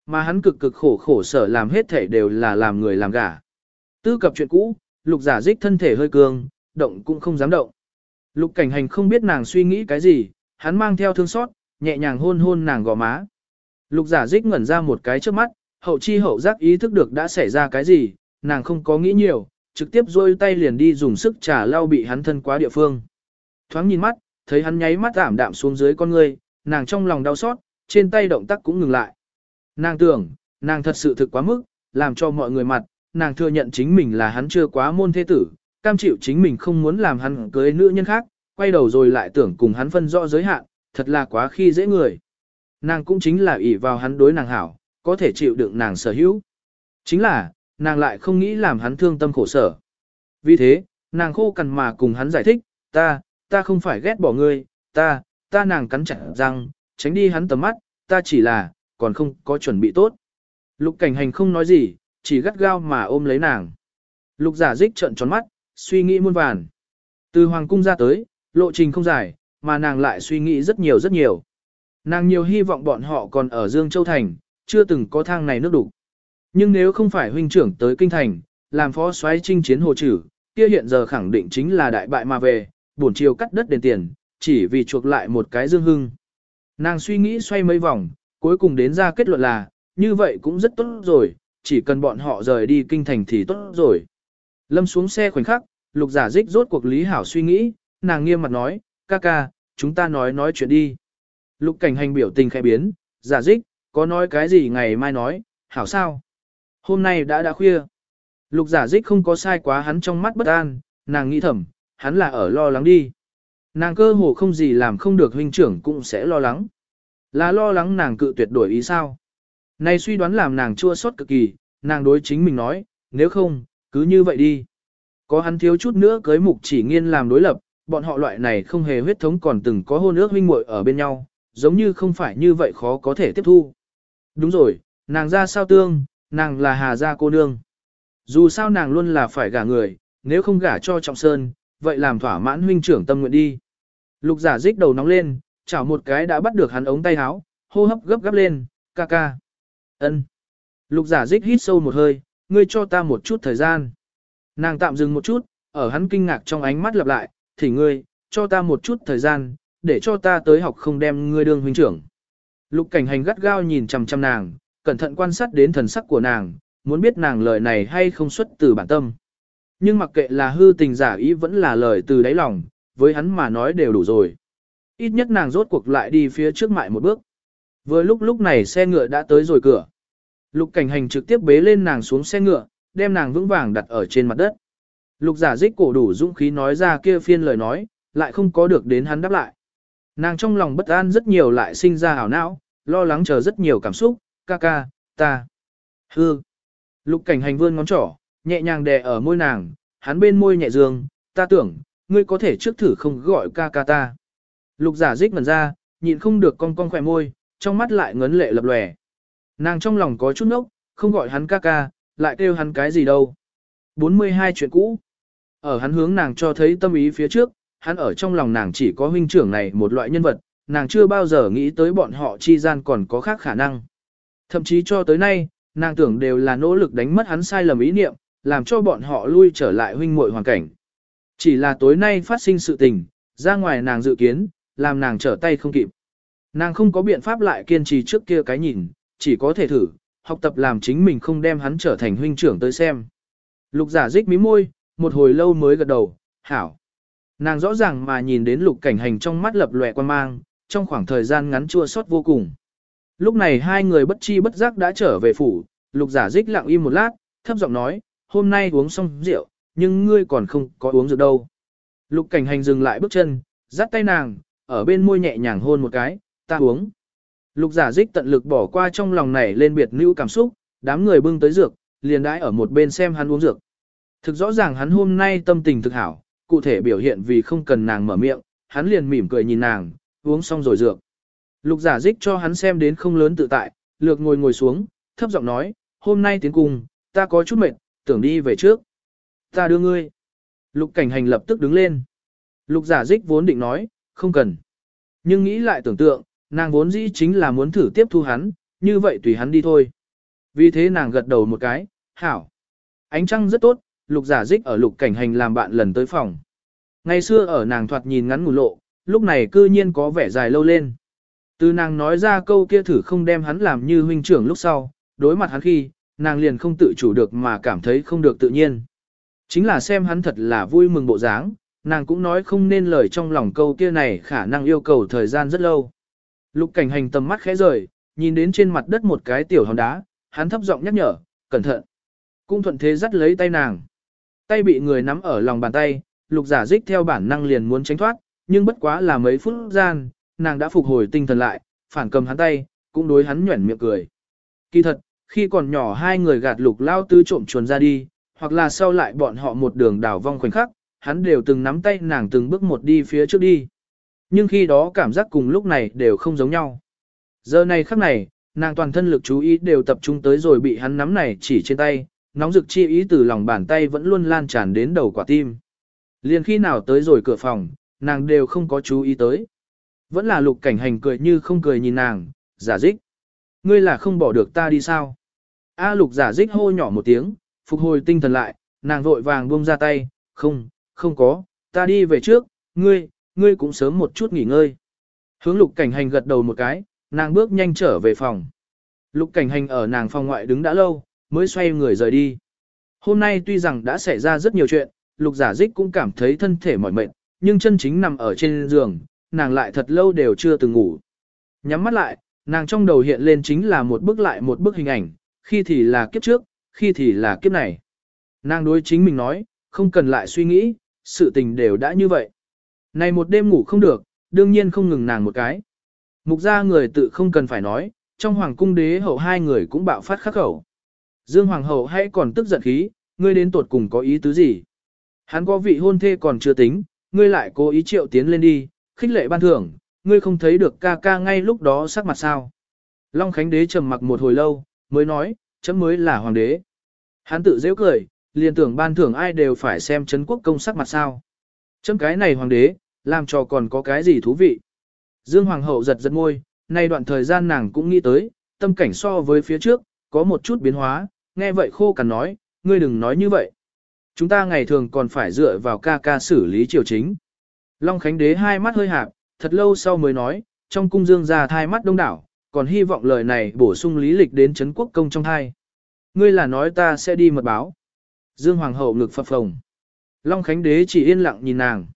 Mà hắn cực cực khổ khổ sở làm hết thể đều là làm người làm gả. Tư cập chuyện cũ, lục giả dích thân thể hơi cường, động cũng không dám động. Lục cảnh hành không biết nàng suy nghĩ cái gì, hắn mang theo thương xót, nhẹ nhàng hôn hôn nàng gò má. Lục giả dích ngẩn ra một cái trước mắt, hậu chi hậu giác ý thức được đã xảy ra cái gì, nàng không có nghĩ nhiều, trực tiếp rôi tay liền đi dùng sức trả lau bị hắn thân quá địa phương. Thoáng nhìn mắt, thấy hắn nháy mắt ảm đạm xuống dưới con ngươi, nàng trong lòng đau xót, trên tay động tác cũng ngừng lại. Nàng tưởng, nàng thật sự thực quá mức, làm cho mọi người mặt, nàng thừa nhận chính mình là hắn chưa quá môn thế tử, cam chịu chính mình không muốn làm hắn cưới nữ nhân khác, quay đầu rồi lại tưởng cùng hắn phân rõ giới hạn, thật là quá khi dễ người. Nàng cũng chính là ỷ vào hắn đối nàng hảo, có thể chịu đựng nàng sở hữu. Chính là, nàng lại không nghĩ làm hắn thương tâm khổ sở. Vì thế, nàng khô cằn mà cùng hắn giải thích, ta, ta không phải ghét bỏ ngươi, ta, ta nàng cắn chặt răng, tránh đi hắn tầm mắt, ta chỉ là, còn không có chuẩn bị tốt. Lục cảnh hành không nói gì, chỉ gắt gao mà ôm lấy nàng. Lục giả dích trợn tròn mắt, suy nghĩ muôn vàn. Từ hoàng cung ra tới, lộ trình không dài, mà nàng lại suy nghĩ rất nhiều rất nhiều. Nàng nhiều hy vọng bọn họ còn ở Dương Châu Thành, chưa từng có thang này nước đủ. Nhưng nếu không phải huynh trưởng tới kinh thành, làm phó soái chinh chiến hồ trừ, kia hiện giờ khẳng định chính là đại bại mà về, bổn chiều cắt đất đền tiền, chỉ vì chuộc lại một cái dương hưng. Nàng suy nghĩ xoay mấy vòng, cuối cùng đến ra kết luận là, như vậy cũng rất tốt rồi, chỉ cần bọn họ rời đi kinh thành thì tốt rồi. Lâm xuống xe khoảnh khắc, lục giả dích rốt cuộc Lý Hảo suy nghĩ, nàng nghiêm mặt nói, ca ca, chúng ta nói nói chuyện đi. Lục cảnh hành biểu tình khai biến, giả dích, có nói cái gì ngày mai nói, hảo sao? Hôm nay đã đã khuya. Lục giả dích không có sai quá hắn trong mắt bất an, nàng nghĩ thầm, hắn là ở lo lắng đi. Nàng cơ hồ không gì làm không được huynh trưởng cũng sẽ lo lắng. Là lo lắng nàng cự tuyệt đổi ý sao. Này suy đoán làm nàng chua xót cực kỳ, nàng đối chính mình nói, nếu không, cứ như vậy đi. Có hắn thiếu chút nữa cưới mục chỉ nghiên làm đối lập, bọn họ loại này không hề huyết thống còn từng có hôn ước huynh muội ở bên nhau, giống như không phải như vậy khó có thể tiếp thu. Đúng rồi, nàng ra sao tương, nàng là hà gia cô nương. Dù sao nàng luôn là phải gả người, nếu không gả cho Trọng Sơn, vậy làm thỏa mãn huynh trưởng tâm nguyện đi. Lục giả dích đầu nóng lên, chảo một cái đã bắt được hắn ống tay áo, hô hấp gấp gáp lên, ca ca. ân. Lục giả dích hít sâu một hơi, ngươi cho ta một chút thời gian. Nàng tạm dừng một chút, ở hắn kinh ngạc trong ánh mắt lặp lại, thì ngươi, cho ta một chút thời gian, để cho ta tới học không đem ngươi đương huynh trưởng. Lục cảnh hành gắt gao nhìn chằm chằm nàng, cẩn thận quan sát đến thần sắc của nàng, muốn biết nàng lời này hay không xuất từ bản tâm. Nhưng mặc kệ là hư tình giả ý vẫn là lời từ đáy lòng, với hắn mà nói đều đủ rồi. Ít nhất nàng rốt cuộc lại đi phía trước mại một bước. Vừa lúc lúc này xe ngựa đã tới rồi cửa. Lục cảnh hành trực tiếp bế lên nàng xuống xe ngựa, đem nàng vững vàng đặt ở trên mặt đất. Lục giả dích cổ đủ dũng khí nói ra kia phiên lời nói, lại không có được đến hắn đáp lại. Nàng trong lòng bất an rất nhiều lại sinh ra ảo não, lo lắng chờ rất nhiều cảm xúc, ca ca, ta. Hư. Lục cảnh hành vươn ngón trỏ, nhẹ nhàng đè ở môi nàng, hắn bên môi nhẹ dương, ta tưởng, ngươi có thể trước thử không gọi ca ca ta. Lục giả dích ngần ra, nhịn không được cong cong khỏe môi, trong mắt lại ngấn lệ lập lòe. Nàng trong lòng có chút nốc, không gọi hắn ca ca, lại kêu hắn cái gì đâu. 42 chuyện cũ. Ở hắn hướng nàng cho thấy tâm ý phía trước, hắn ở trong lòng nàng chỉ có huynh trưởng này một loại nhân vật, nàng chưa bao giờ nghĩ tới bọn họ chi gian còn có khác khả năng. Thậm chí cho tới nay, nàng tưởng đều là nỗ lực đánh mất hắn sai lầm ý niệm, làm cho bọn họ lui trở lại huynh muội hoàn cảnh. Chỉ là tối nay phát sinh sự tình, ra ngoài nàng dự kiến, làm nàng trở tay không kịp. Nàng không có biện pháp lại kiên trì trước kia cái nhìn, chỉ có thể thử, học tập làm chính mình không đem hắn trở thành huynh trưởng tới xem. Lục giả dích mí môi, một hồi lâu mới gật đầu, hảo. Nàng rõ ràng mà nhìn đến lục cảnh hành trong mắt lập lòe quan mang, trong khoảng thời gian ngắn chua xót vô cùng. Lúc này hai người bất chi bất giác đã trở về phủ, lục giả dích lặng im một lát, thấp giọng nói, hôm nay uống xong rượu, nhưng ngươi còn không có uống rượu đâu. Lục cảnh hành dừng lại bước chân, dắt tay nàng, ở bên môi nhẹ nhàng hôn một cái, ta uống. Lục giả dích tận lực bỏ qua trong lòng này lên biệt nữ cảm xúc, đám người bưng tới dược, liền đãi ở một bên xem hắn uống dược. Thực rõ ràng hắn hôm nay tâm tình thực hảo, cụ thể biểu hiện vì không cần nàng mở miệng, hắn liền mỉm cười nhìn nàng, uống xong rồi dược. Lục giả dích cho hắn xem đến không lớn tự tại, lược ngồi ngồi xuống, thấp giọng nói, hôm nay tiến cùng, ta có chút mệt, tưởng đi về trước. Ta đưa ngươi. Lục cảnh hành lập tức đứng lên. Lục giả dích vốn định nói, không cần. Nhưng nghĩ lại tưởng tượng, nàng vốn dĩ chính là muốn thử tiếp thu hắn, như vậy tùy hắn đi thôi. Vì thế nàng gật đầu một cái, hảo. Ánh trăng rất tốt, lục giả dích ở lục cảnh hành làm bạn lần tới phòng. Ngày xưa ở nàng thoạt nhìn ngắn ngủ lộ, lúc này cư nhiên có vẻ dài lâu lên. Từ nàng nói ra câu kia thử không đem hắn làm như huynh trưởng lúc sau, đối mặt hắn khi, nàng liền không tự chủ được mà cảm thấy không được tự nhiên. Chính là xem hắn thật là vui mừng bộ dáng, nàng cũng nói không nên lời trong lòng câu kia này khả năng yêu cầu thời gian rất lâu. Lục cảnh hành tầm mắt khẽ rời, nhìn đến trên mặt đất một cái tiểu hòn đá, hắn thấp giọng nhắc nhở, cẩn thận. Cũng thuận thế dắt lấy tay nàng. Tay bị người nắm ở lòng bàn tay, lục giả dích theo bản năng liền muốn tránh thoát, nhưng bất quá là mấy phút gian, nàng đã phục hồi tinh thần lại, phản cầm hắn tay, cũng đối hắn nhuẩn miệng cười. Kỳ thật, khi còn nhỏ hai người gạt lục lao tư trộm chuồn ra đi, hoặc là sau lại bọn họ một đường đảo vong khoảnh khắc, hắn đều từng nắm tay nàng từng bước một đi phía trước đi. Nhưng khi đó cảm giác cùng lúc này đều không giống nhau. Giờ này khắc này, nàng toàn thân lực chú ý đều tập trung tới rồi bị hắn nắm này chỉ trên tay, nóng rực chi ý từ lòng bàn tay vẫn luôn lan tràn đến đầu quả tim. Liền khi nào tới rồi cửa phòng, nàng đều không có chú ý tới. Vẫn là lục cảnh hành cười như không cười nhìn nàng, giả dích. Ngươi là không bỏ được ta đi sao? A lục giả dích hô nhỏ một tiếng, phục hồi tinh thần lại, nàng vội vàng buông ra tay, không, không có, ta đi về trước, ngươi, ngươi cũng sớm một chút nghỉ ngơi. Hướng lục cảnh hành gật đầu một cái, nàng bước nhanh trở về phòng. Lục cảnh hành ở nàng phòng ngoại đứng đã lâu, mới xoay người rời đi. Hôm nay tuy rằng đã xảy ra rất nhiều chuyện, lục giả dích cũng cảm thấy thân thể mỏi mệt, nhưng chân chính nằm ở trên giường, nàng lại thật lâu đều chưa từng ngủ. Nhắm mắt lại, nàng trong đầu hiện lên chính là một bức lại một bức hình ảnh, khi thì là kiếp trước, khi thì là kiếp này. Nàng đối chính mình nói, không cần lại suy nghĩ, sự tình đều đã như vậy. Này một đêm ngủ không được, đương nhiên không ngừng nàng một cái. Mục gia người tự không cần phải nói, trong hoàng cung đế hậu hai người cũng bạo phát khắc khẩu. Dương hoàng hậu hãy còn tức giận khí, ngươi đến tuột cùng có ý tứ gì? Hắn có vị hôn thê còn chưa tính, ngươi lại cố ý triệu tiến lên đi, khích lệ ban thưởng, ngươi không thấy được ca ca ngay lúc đó sắc mặt sao. Long Khánh đế trầm mặc một hồi lâu, mới nói, chấm mới là hoàng đế. Hắn tự dễ cười, liền tưởng ban thưởng ai đều phải xem chấn quốc công sắc mặt sao. Chấm cái này hoàng đế, làm cho còn có cái gì thú vị. Dương hoàng hậu giật giật môi, nay đoạn thời gian nàng cũng nghĩ tới, tâm cảnh so với phía trước, có một chút biến hóa, nghe vậy khô cằn nói, ngươi đừng nói như vậy. Chúng ta ngày thường còn phải dựa vào ca ca xử lý triều chính. Long Khánh Đế hai mắt hơi hạp, thật lâu sau mới nói, trong cung dương ra thai mắt đông đảo, còn hy vọng lời này bổ sung lý lịch đến Trấn quốc công trong thai. Ngươi là nói ta sẽ đi mật báo. Dương Hoàng hậu ngực phập phồng. Long Khánh Đế chỉ yên lặng nhìn nàng.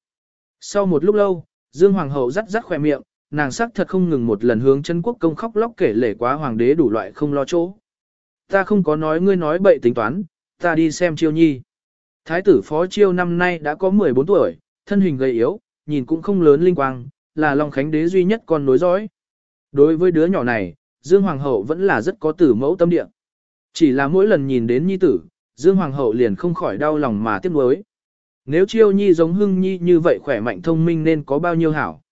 Sau một lúc lâu, Dương Hoàng hậu rắt rắt khỏe miệng, nàng sắc thật không ngừng một lần hướng Trấn quốc công khóc lóc kể lể quá Hoàng đế đủ loại không lo chỗ. Ta không có nói ngươi nói bậy tính toán, ta đi xem chiêu nhi. Thái tử phó chiêu năm nay đã có 14 tuổi, thân hình gầy yếu, nhìn cũng không lớn linh quang, là Long Khánh đế duy nhất con nối dõi. Đối với đứa nhỏ này, Dương Hoàng hậu vẫn là rất có tử mẫu tâm địa. Chỉ là mỗi lần nhìn đến nhi tử, Dương Hoàng hậu liền không khỏi đau lòng mà tiếc nuối. Nếu chiêu nhi giống hưng nhi như vậy khỏe mạnh thông minh nên có bao nhiêu hảo.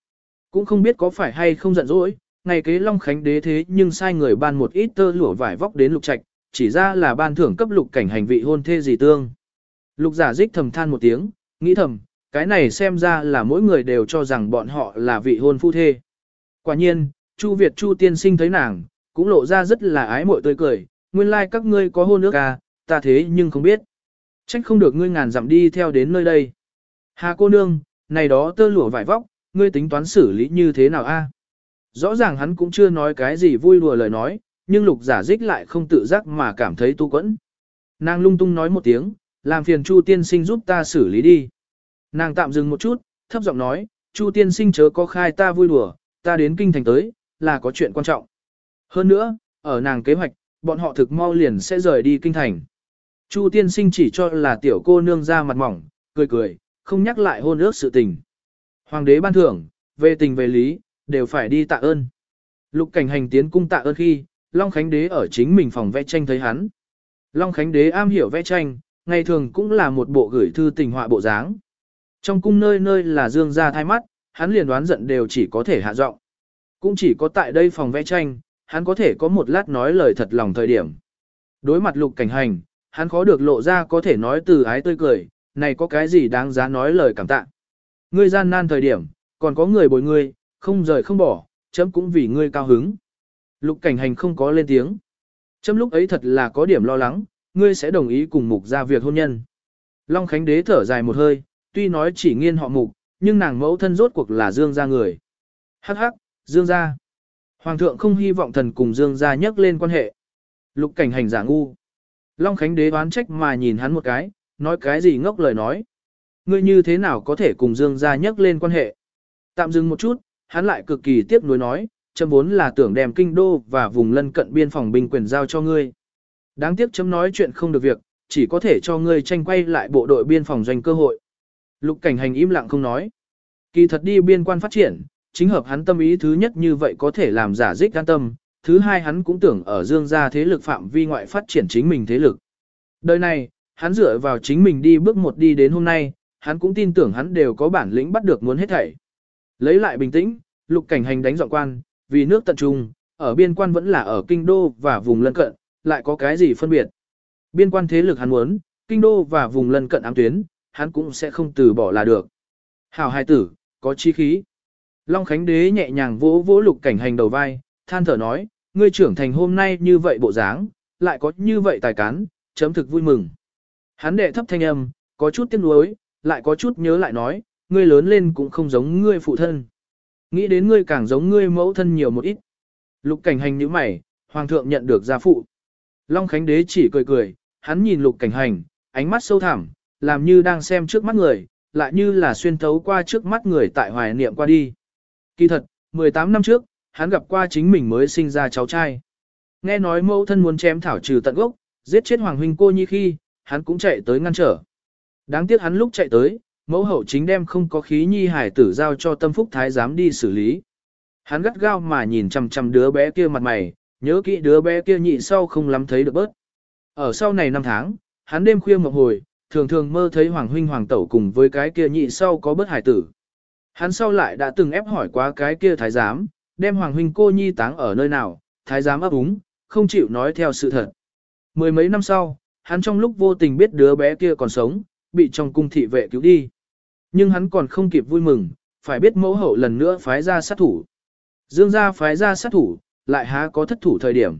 Cũng không biết có phải hay không giận dỗi, ngày kế Long Khánh đế thế nhưng sai người ban một ít tơ lụa vải vóc đến lục trạch, chỉ ra là ban thưởng cấp lục cảnh hành vị hôn thê gì tương. Lục giả dích thầm than một tiếng, nghĩ thầm, cái này xem ra là mỗi người đều cho rằng bọn họ là vị hôn phu thê. Quả nhiên, Chu Việt Chu tiên sinh thấy nàng, cũng lộ ra rất là ái mội tươi cười, nguyên lai like các ngươi có hôn ước à, ta thế nhưng không biết. Trách không được ngươi ngàn dặm đi theo đến nơi đây. Hà cô nương, này đó tơ lụa vải vóc, ngươi tính toán xử lý như thế nào a? Rõ ràng hắn cũng chưa nói cái gì vui đùa lời nói, nhưng lục giả dích lại không tự giác mà cảm thấy tu quẫn. Nàng lung tung nói một tiếng, làm phiền Chu tiên sinh giúp ta xử lý đi. Nàng tạm dừng một chút, thấp giọng nói, Chu tiên sinh chớ có khai ta vui đùa, ta đến kinh thành tới, là có chuyện quan trọng. Hơn nữa, ở nàng kế hoạch, bọn họ thực mau liền sẽ rời đi kinh thành. Chu tiên sinh chỉ cho là tiểu cô nương ra mặt mỏng, cười cười, không nhắc lại hôn ước sự tình. Hoàng đế ban thưởng, về tình về lý, đều phải đi tạ ơn. Lục cảnh hành tiến cung tạ ơn khi, Long Khánh Đế ở chính mình phòng vẽ tranh thấy hắn. Long Khánh Đế am hiểu vẽ tranh, ngày thường cũng là một bộ gửi thư tình họa bộ dáng. Trong cung nơi nơi là dương ra thai mắt, hắn liền đoán giận đều chỉ có thể hạ giọng. Cũng chỉ có tại đây phòng vẽ tranh, hắn có thể có một lát nói lời thật lòng thời điểm. Đối mặt lục cảnh hành, hắn khó được lộ ra có thể nói từ ái tươi cười, này có cái gì đáng giá nói lời cảm tạ. Ngươi gian nan thời điểm, còn có người bồi ngươi, không rời không bỏ, chấm cũng vì ngươi cao hứng. Lục cảnh hành không có lên tiếng. Chấm lúc ấy thật là có điểm lo lắng, ngươi sẽ đồng ý cùng mục ra việc hôn nhân. Long Khánh Đế thở dài một hơi, tuy nói chỉ nghiên họ mục, nhưng nàng mẫu thân rốt cuộc là Dương gia người. Hắc hắc, Dương gia. Hoàng thượng không hy vọng thần cùng Dương gia nhắc lên quan hệ. Lục cảnh hành giả ngu. Long Khánh Đế đoán trách mà nhìn hắn một cái, nói cái gì ngốc lời nói. Ngươi như thế nào có thể cùng Dương gia nhắc lên quan hệ. Tạm dừng một chút, hắn lại cực kỳ tiếc nuối nói, chấm vốn là tưởng đem kinh đô và vùng lân cận biên phòng binh quyền giao cho ngươi. Đáng tiếc chấm nói chuyện không được việc, chỉ có thể cho ngươi tranh quay lại bộ đội biên phòng doanh cơ hội. Lục cảnh hành im lặng không nói. Kỳ thật đi biên quan phát triển, chính hợp hắn tâm ý thứ nhất như vậy có thể làm giả dích an tâm, thứ hai hắn cũng tưởng ở dương gia thế lực phạm vi ngoại phát triển chính mình thế lực. Đời này, hắn dựa vào chính mình đi bước một đi đến hôm nay, hắn cũng tin tưởng hắn đều có bản lĩnh bắt được muốn hết thảy. Lấy lại bình tĩnh, lục cảnh hành đánh dọn quan, vì nước tận trung, ở biên quan vẫn là ở kinh đô và vùng lân cận, lại có cái gì phân biệt. Biên quan thế lực hắn muốn, kinh đô và vùng lân cận ám tuyến, hắn cũng sẽ không từ bỏ là được. Hảo hài tử, có chi khí. Long Khánh Đế nhẹ nhàng vỗ vỗ lục cảnh hành đầu vai, than thở nói, ngươi trưởng thành hôm nay như vậy bộ dáng, lại có như vậy tài cán, chấm thực vui mừng. Hắn đệ thấp thanh âm, có chút tiếc nuối, lại có chút nhớ lại nói, ngươi lớn lên cũng không giống ngươi phụ thân. Nghĩ đến ngươi càng giống ngươi mẫu thân nhiều một ít. Lục cảnh hành như mày, hoàng thượng nhận được gia phụ. Long Khánh Đế chỉ cười cười, hắn nhìn lục cảnh hành, ánh mắt sâu thẳm, làm như đang xem trước mắt người, lại như là xuyên thấu qua trước mắt người tại hoài niệm qua đi. Kỳ thật, 18 năm trước, hắn gặp qua chính mình mới sinh ra cháu trai. Nghe nói mẫu thân muốn chém thảo trừ tận gốc, giết chết hoàng huynh cô nhi khi, hắn cũng chạy tới ngăn trở. Đáng tiếc hắn lúc chạy tới, mẫu hậu chính đem không có khí nhi hải tử giao cho tâm phúc thái giám đi xử lý. Hắn gắt gao mà nhìn chằm chằm đứa bé kia mặt mày, nhớ kỹ đứa bé kia nhị sau không lắm thấy được bớt. Ở sau này năm tháng, hắn đêm khuya mộng hồi, thường thường mơ thấy hoàng huynh hoàng tẩu cùng với cái kia nhị sau có bớt hải tử. Hắn sau lại đã từng ép hỏi qua cái kia thái giám, đem hoàng huynh cô nhi táng ở nơi nào, thái giám ấp úng, không chịu nói theo sự thật. Mười mấy năm sau, hắn trong lúc vô tình biết đứa bé kia còn sống, bị trong cung thị vệ cứu đi. Nhưng hắn còn không kịp vui mừng, phải biết mẫu hậu lần nữa phái ra sát thủ. Dương gia phái ra sát thủ, lại há có thất thủ thời điểm.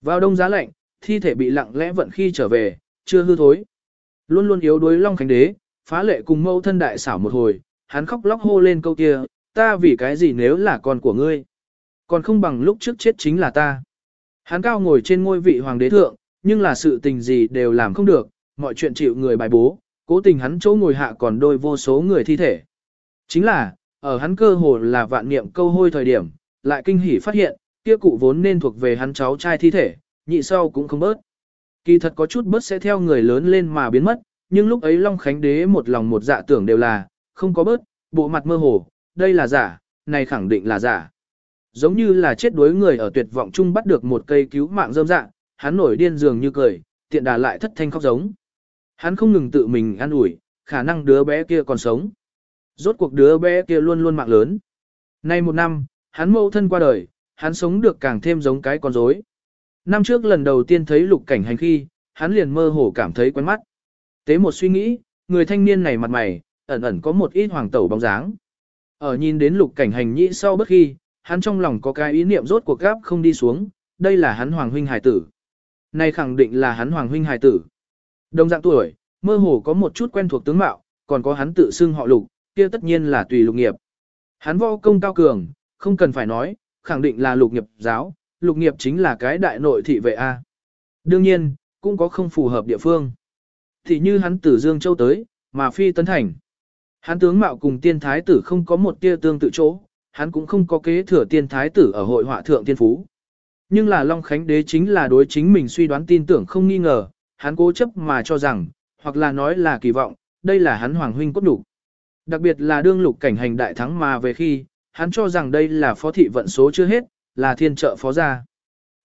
Vào đông giá lạnh, thi thể bị lặng lẽ vận khi trở về, chưa hư thối. Luôn luôn yếu đuối Long Khánh Đế, phá lệ cùng mẫu thân đại xảo một hồi, hắn khóc lóc hô lên câu kia, ta vì cái gì nếu là con của ngươi. Còn không bằng lúc trước chết chính là ta. Hắn cao ngồi trên ngôi vị hoàng đế thượng, nhưng là sự tình gì đều làm không được, mọi chuyện chịu người bài bố, cố tình hắn chỗ ngồi hạ còn đôi vô số người thi thể. Chính là, ở hắn cơ hồ là vạn niệm câu hôi thời điểm, lại kinh hỉ phát hiện, kia cụ vốn nên thuộc về hắn cháu trai thi thể, nhị sau cũng không bớt. Kỳ thật có chút bớt sẽ theo người lớn lên mà biến mất, nhưng lúc ấy Long Khánh Đế một lòng một dạ tưởng đều là, không có bớt, bộ mặt mơ hồ, đây là giả, này khẳng định là giả. Giống như là chết đuối người ở tuyệt vọng chung bắt được một cây cứu mạng rơm dạ, hắn nổi điên dường như cười, tiện đà lại thất thanh khóc giống. Hắn không ngừng tự mình an ủi, khả năng đứa bé kia còn sống. Rốt cuộc đứa bé kia luôn luôn mạng lớn. Nay một năm, hắn mẫu thân qua đời, hắn sống được càng thêm giống cái con rối. Năm trước lần đầu tiên thấy lục cảnh hành khi, hắn liền mơ hồ cảm thấy quen mắt. Tế một suy nghĩ, người thanh niên này mặt mày, ẩn ẩn có một ít hoàng tẩu bóng dáng. Ở nhìn đến lục cảnh hành nhĩ sau bất khi, hắn trong lòng có cái ý niệm rốt cuộc gáp không đi xuống, đây là hắn hoàng huynh hài tử. Này khẳng định là hắn hoàng huynh hài tử. Đồng dạng tuổi, mơ hồ có một chút quen thuộc tướng mạo, còn có hắn tự xưng họ lục, kia tất nhiên là tùy lục nghiệp. Hắn võ công cao cường, không cần phải nói, khẳng định là lục nghiệp giáo, lục nghiệp chính là cái đại nội thị vệ A. Đương nhiên, cũng có không phù hợp địa phương. Thì như hắn từ Dương Châu tới, mà phi tấn thành. Hắn tướng mạo cùng tiên thái tử không có một tia tương tự chỗ, hắn cũng không có kế thừa tiên thái tử ở hội họa thượng tiên phú. Nhưng là Long Khánh đế chính là đối chính mình suy đoán tin tưởng không nghi ngờ, hắn cố chấp mà cho rằng, hoặc là nói là kỳ vọng, đây là hắn hoàng huynh cốt đủ. Đặc biệt là đương lục cảnh hành đại thắng mà về khi, hắn cho rằng đây là phó thị vận số chưa hết, là thiên trợ phó gia.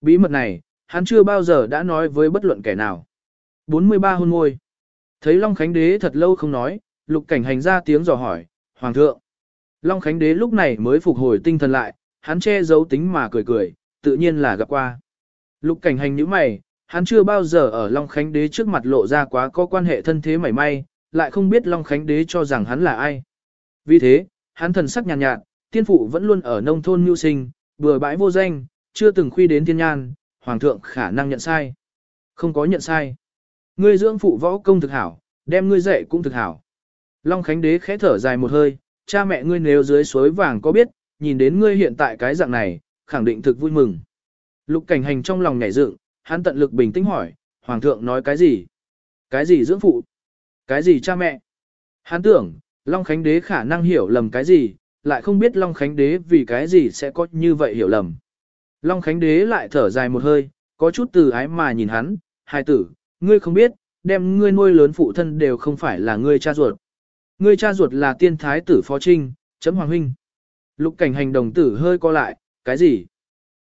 Bí mật này, hắn chưa bao giờ đã nói với bất luận kẻ nào. 43 hôn môi. Thấy Long Khánh Đế thật lâu không nói, lục cảnh hành ra tiếng dò hỏi, Hoàng thượng. Long Khánh Đế lúc này mới phục hồi tinh thần lại, hắn che giấu tính mà cười cười, tự nhiên là gặp qua. Lục cảnh hành như mày, hắn chưa bao giờ ở Long Khánh Đế trước mặt lộ ra quá có quan hệ thân thế mảy may, lại không biết Long Khánh Đế cho rằng hắn là ai. Vì thế, hắn thần sắc nhàn nhạt, nhạt, tiên phụ vẫn luôn ở nông thôn mưu sinh, bừa bãi vô danh, chưa từng khuy đến thiên nhan, hoàng thượng khả năng nhận sai. Không có nhận sai. Ngươi dưỡng phụ võ công thực hảo, đem ngươi dạy cũng thực hảo. Long Khánh Đế khẽ thở dài một hơi, cha mẹ ngươi nếu dưới suối vàng có biết, nhìn đến ngươi hiện tại cái dạng này, khẳng định thực vui mừng. Lục cảnh hành trong lòng nhảy dựng, hắn tận lực bình tĩnh hỏi, Hoàng thượng nói cái gì? Cái gì dưỡng phụ? Cái gì cha mẹ? Hắn tưởng, Long Khánh Đế khả năng hiểu lầm cái gì, lại không biết Long Khánh Đế vì cái gì sẽ có như vậy hiểu lầm. Long Khánh Đế lại thở dài một hơi, có chút từ ái mà nhìn hắn, hai tử, ngươi không biết, đem ngươi nuôi lớn phụ thân đều không phải là ngươi cha ruột. Ngươi cha ruột là tiên thái tử phó trinh, chấm hoàng huynh. Lục cảnh hành đồng tử hơi co lại, cái gì?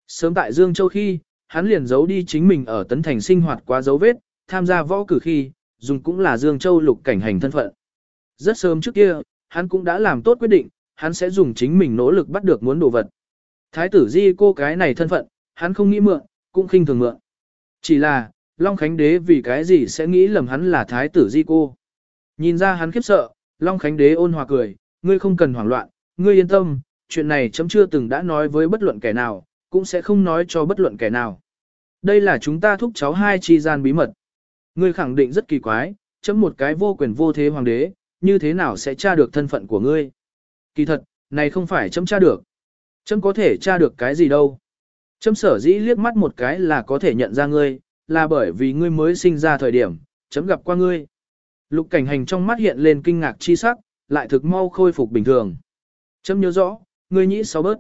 Sớm tại Dương Châu khi, hắn liền giấu đi chính mình ở Tấn Thành sinh hoạt quá dấu vết, tham gia võ cử khi, dùng cũng là Dương Châu lục cảnh hành thân phận. Rất sớm trước kia, hắn cũng đã làm tốt quyết định, hắn sẽ dùng chính mình nỗ lực bắt được muốn đồ vật. Thái tử di cô cái này thân phận, hắn không nghĩ mượn, cũng khinh thường mượn. Chỉ là, Long Khánh Đế vì cái gì sẽ nghĩ lầm hắn là thái tử di cô. Nhìn ra hắn khiếp sợ, Long Khánh Đế ôn hòa cười, ngươi không cần hoảng loạn, ngươi yên tâm, chuyện này chấm chưa từng đã nói với bất luận kẻ nào, cũng sẽ không nói cho bất luận kẻ nào. Đây là chúng ta thúc cháu hai chi gian bí mật. Ngươi khẳng định rất kỳ quái, chấm một cái vô quyền vô thế hoàng đế, như thế nào sẽ tra được thân phận của ngươi. Kỳ thật, này không phải chấm tra được. Chấm có thể tra được cái gì đâu. Chấm sở dĩ liếc mắt một cái là có thể nhận ra ngươi, là bởi vì ngươi mới sinh ra thời điểm, chấm gặp qua ngươi. Lục cảnh hành trong mắt hiện lên kinh ngạc chi sắc, lại thực mau khôi phục bình thường. Chấm nhớ rõ, ngươi nhĩ sáu bớt.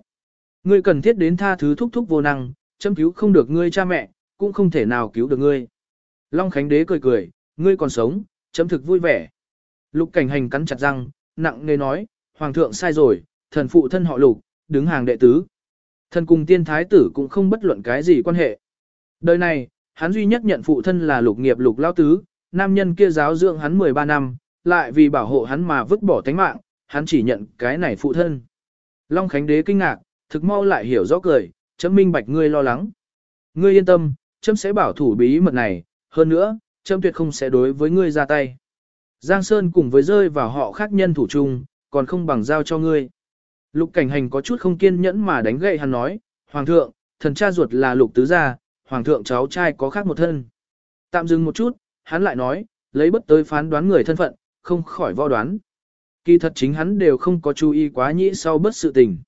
Ngươi cần thiết đến tha thứ thúc thúc vô năng, chấm cứu không được ngươi cha mẹ, cũng không thể nào cứu được ngươi. Long Khánh Đế cười cười, ngươi còn sống, chấm thực vui vẻ. Lục cảnh hành cắn chặt răng, nặng nề nói, Hoàng thượng sai rồi, thần phụ thân họ lục, đứng hàng đệ tứ. Thần cùng tiên thái tử cũng không bất luận cái gì quan hệ. Đời này, hắn duy nhất nhận phụ thân là lục nghiệp lục lao tứ, nam nhân kia giáo dưỡng hắn 13 năm, lại vì bảo hộ hắn mà vứt bỏ tánh mạng, hắn chỉ nhận cái này phụ thân. Long Khánh Đế kinh ngạc, thực mau lại hiểu rõ cười, chấm minh bạch ngươi lo lắng. Ngươi yên tâm, chấm sẽ bảo thủ bí mật này, hơn nữa, chấm tuyệt không sẽ đối với ngươi ra tay. Giang Sơn cùng với rơi vào họ khác nhân thủ chung, còn không bằng giao cho ngươi. Lục cảnh hành có chút không kiên nhẫn mà đánh gậy hắn nói, Hoàng thượng, thần cha ruột là lục tứ gia, Hoàng thượng cháu trai có khác một thân. Tạm dừng một chút, hắn lại nói, lấy bất tới phán đoán người thân phận, không khỏi vo đoán. Kỳ thật chính hắn đều không có chú ý quá nhĩ sau bất sự tình.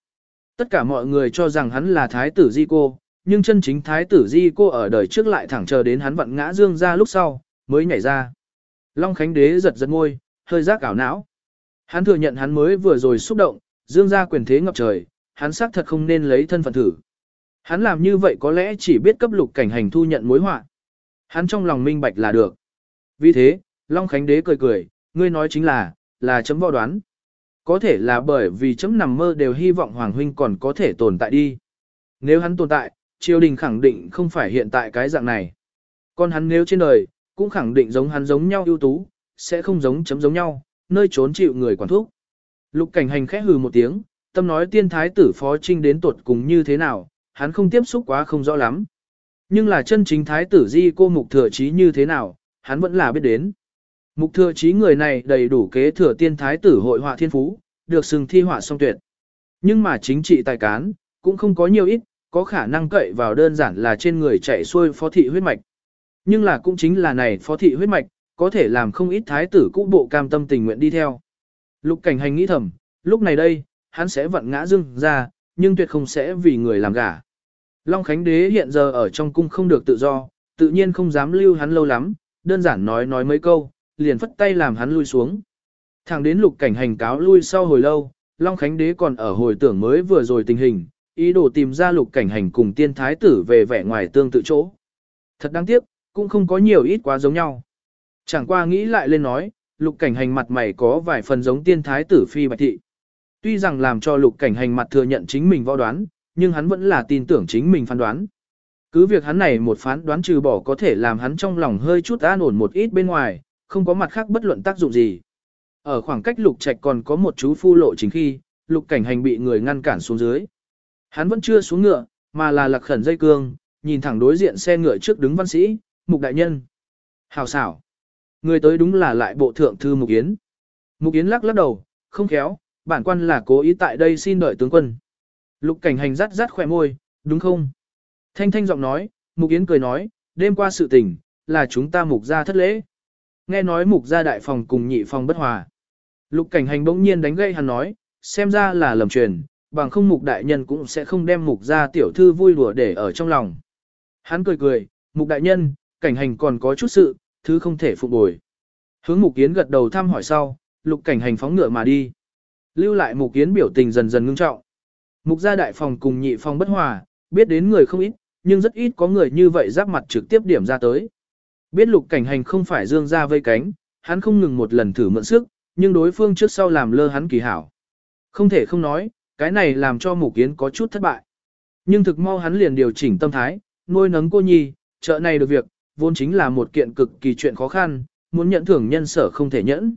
Tất cả mọi người cho rằng hắn là thái tử di cô, nhưng chân chính thái tử di cô ở đời trước lại thẳng chờ đến hắn vận ngã dương ra lúc sau, mới nhảy ra. Long Khánh Đế giật giật ngôi, hơi giác ảo não. Hắn thừa nhận hắn mới vừa rồi xúc động, dương ra quyền thế ngập trời, hắn xác thật không nên lấy thân phận thử. Hắn làm như vậy có lẽ chỉ biết cấp lục cảnh hành thu nhận mối họa. Hắn trong lòng minh bạch là được. Vì thế, Long Khánh Đế cười cười, ngươi nói chính là, là chấm võ đoán. Có thể là bởi vì chấm nằm mơ đều hy vọng Hoàng Huynh còn có thể tồn tại đi. Nếu hắn tồn tại, triều đình khẳng định không phải hiện tại cái dạng này. Còn hắn nếu trên đời, cũng khẳng định giống hắn giống nhau ưu tú, sẽ không giống chấm giống nhau, nơi trốn chịu người quản thúc. Lục cảnh hành khẽ hừ một tiếng, tâm nói tiên thái tử phó trinh đến tuột cùng như thế nào, hắn không tiếp xúc quá không rõ lắm. Nhưng là chân chính thái tử di cô mục thừa trí như thế nào, hắn vẫn là biết đến. Mục thừa trí người này đầy đủ kế thừa tiên thái tử hội họa thiên phú, được sừng thi họa song tuyệt. Nhưng mà chính trị tài cán, cũng không có nhiều ít, có khả năng cậy vào đơn giản là trên người chạy xuôi phó thị huyết mạch. Nhưng là cũng chính là này phó thị huyết mạch, có thể làm không ít thái tử cũ bộ cam tâm tình nguyện đi theo. Lục cảnh hành nghĩ thầm, lúc này đây, hắn sẽ vận ngã dưng ra, nhưng tuyệt không sẽ vì người làm gả. Long Khánh Đế hiện giờ ở trong cung không được tự do, tự nhiên không dám lưu hắn lâu lắm, đơn giản nói nói mấy câu, liền phất tay làm hắn lui xuống. Thẳng đến lục cảnh hành cáo lui sau hồi lâu, Long Khánh Đế còn ở hồi tưởng mới vừa rồi tình hình, ý đồ tìm ra lục cảnh hành cùng tiên thái tử về vẻ ngoài tương tự chỗ. Thật đáng tiếc, cũng không có nhiều ít quá giống nhau. Chẳng qua nghĩ lại lên nói, lục cảnh hành mặt mày có vài phần giống tiên thái tử phi bạch thị. Tuy rằng làm cho lục cảnh hành mặt thừa nhận chính mình võ đoán, nhưng hắn vẫn là tin tưởng chính mình phán đoán. Cứ việc hắn này một phán đoán trừ bỏ có thể làm hắn trong lòng hơi chút an ổn một ít bên ngoài, không có mặt khác bất luận tác dụng gì. Ở khoảng cách lục trạch còn có một chú phu lộ chính khi, lục cảnh hành bị người ngăn cản xuống dưới. Hắn vẫn chưa xuống ngựa, mà là lạc khẩn dây cương, nhìn thẳng đối diện xe ngựa trước đứng văn sĩ, mục đại nhân. Hào xảo. Người tới đúng là lại bộ thượng thư mục yến. Mục yến lắc lắc đầu, không khéo, bản quan là cố ý tại đây xin đợi tướng quân. Lục cảnh hành rắt rắt khỏe môi, đúng không? Thanh thanh giọng nói, mục yến cười nói, đêm qua sự tình, là chúng ta mục ra thất lễ. Nghe nói mục ra đại phòng cùng nhị phòng bất hòa. Lục cảnh hành bỗng nhiên đánh gây hắn nói, xem ra là lầm truyền, bằng không mục đại nhân cũng sẽ không đem mục ra tiểu thư vui đùa để ở trong lòng. Hắn cười cười, mục đại nhân, cảnh hành còn có chút sự, thứ không thể phục bồi. Hướng mục kiến gật đầu thăm hỏi sau, lục cảnh hành phóng ngựa mà đi. Lưu lại mục kiến biểu tình dần dần ngưng trọng. Mục gia đại phòng cùng nhị phòng bất hòa, biết đến người không ít, nhưng rất ít có người như vậy giáp mặt trực tiếp điểm ra tới. Biết lục cảnh hành không phải dương ra vây cánh, hắn không ngừng một lần thử mượn sức, nhưng đối phương trước sau làm lơ hắn kỳ hảo. Không thể không nói, cái này làm cho mục kiến có chút thất bại. Nhưng thực mau hắn liền điều chỉnh tâm thái, nuôi nấng cô nhi, chợ này được việc, vốn chính là một kiện cực kỳ chuyện khó khăn, muốn nhận thưởng nhân sở không thể nhẫn.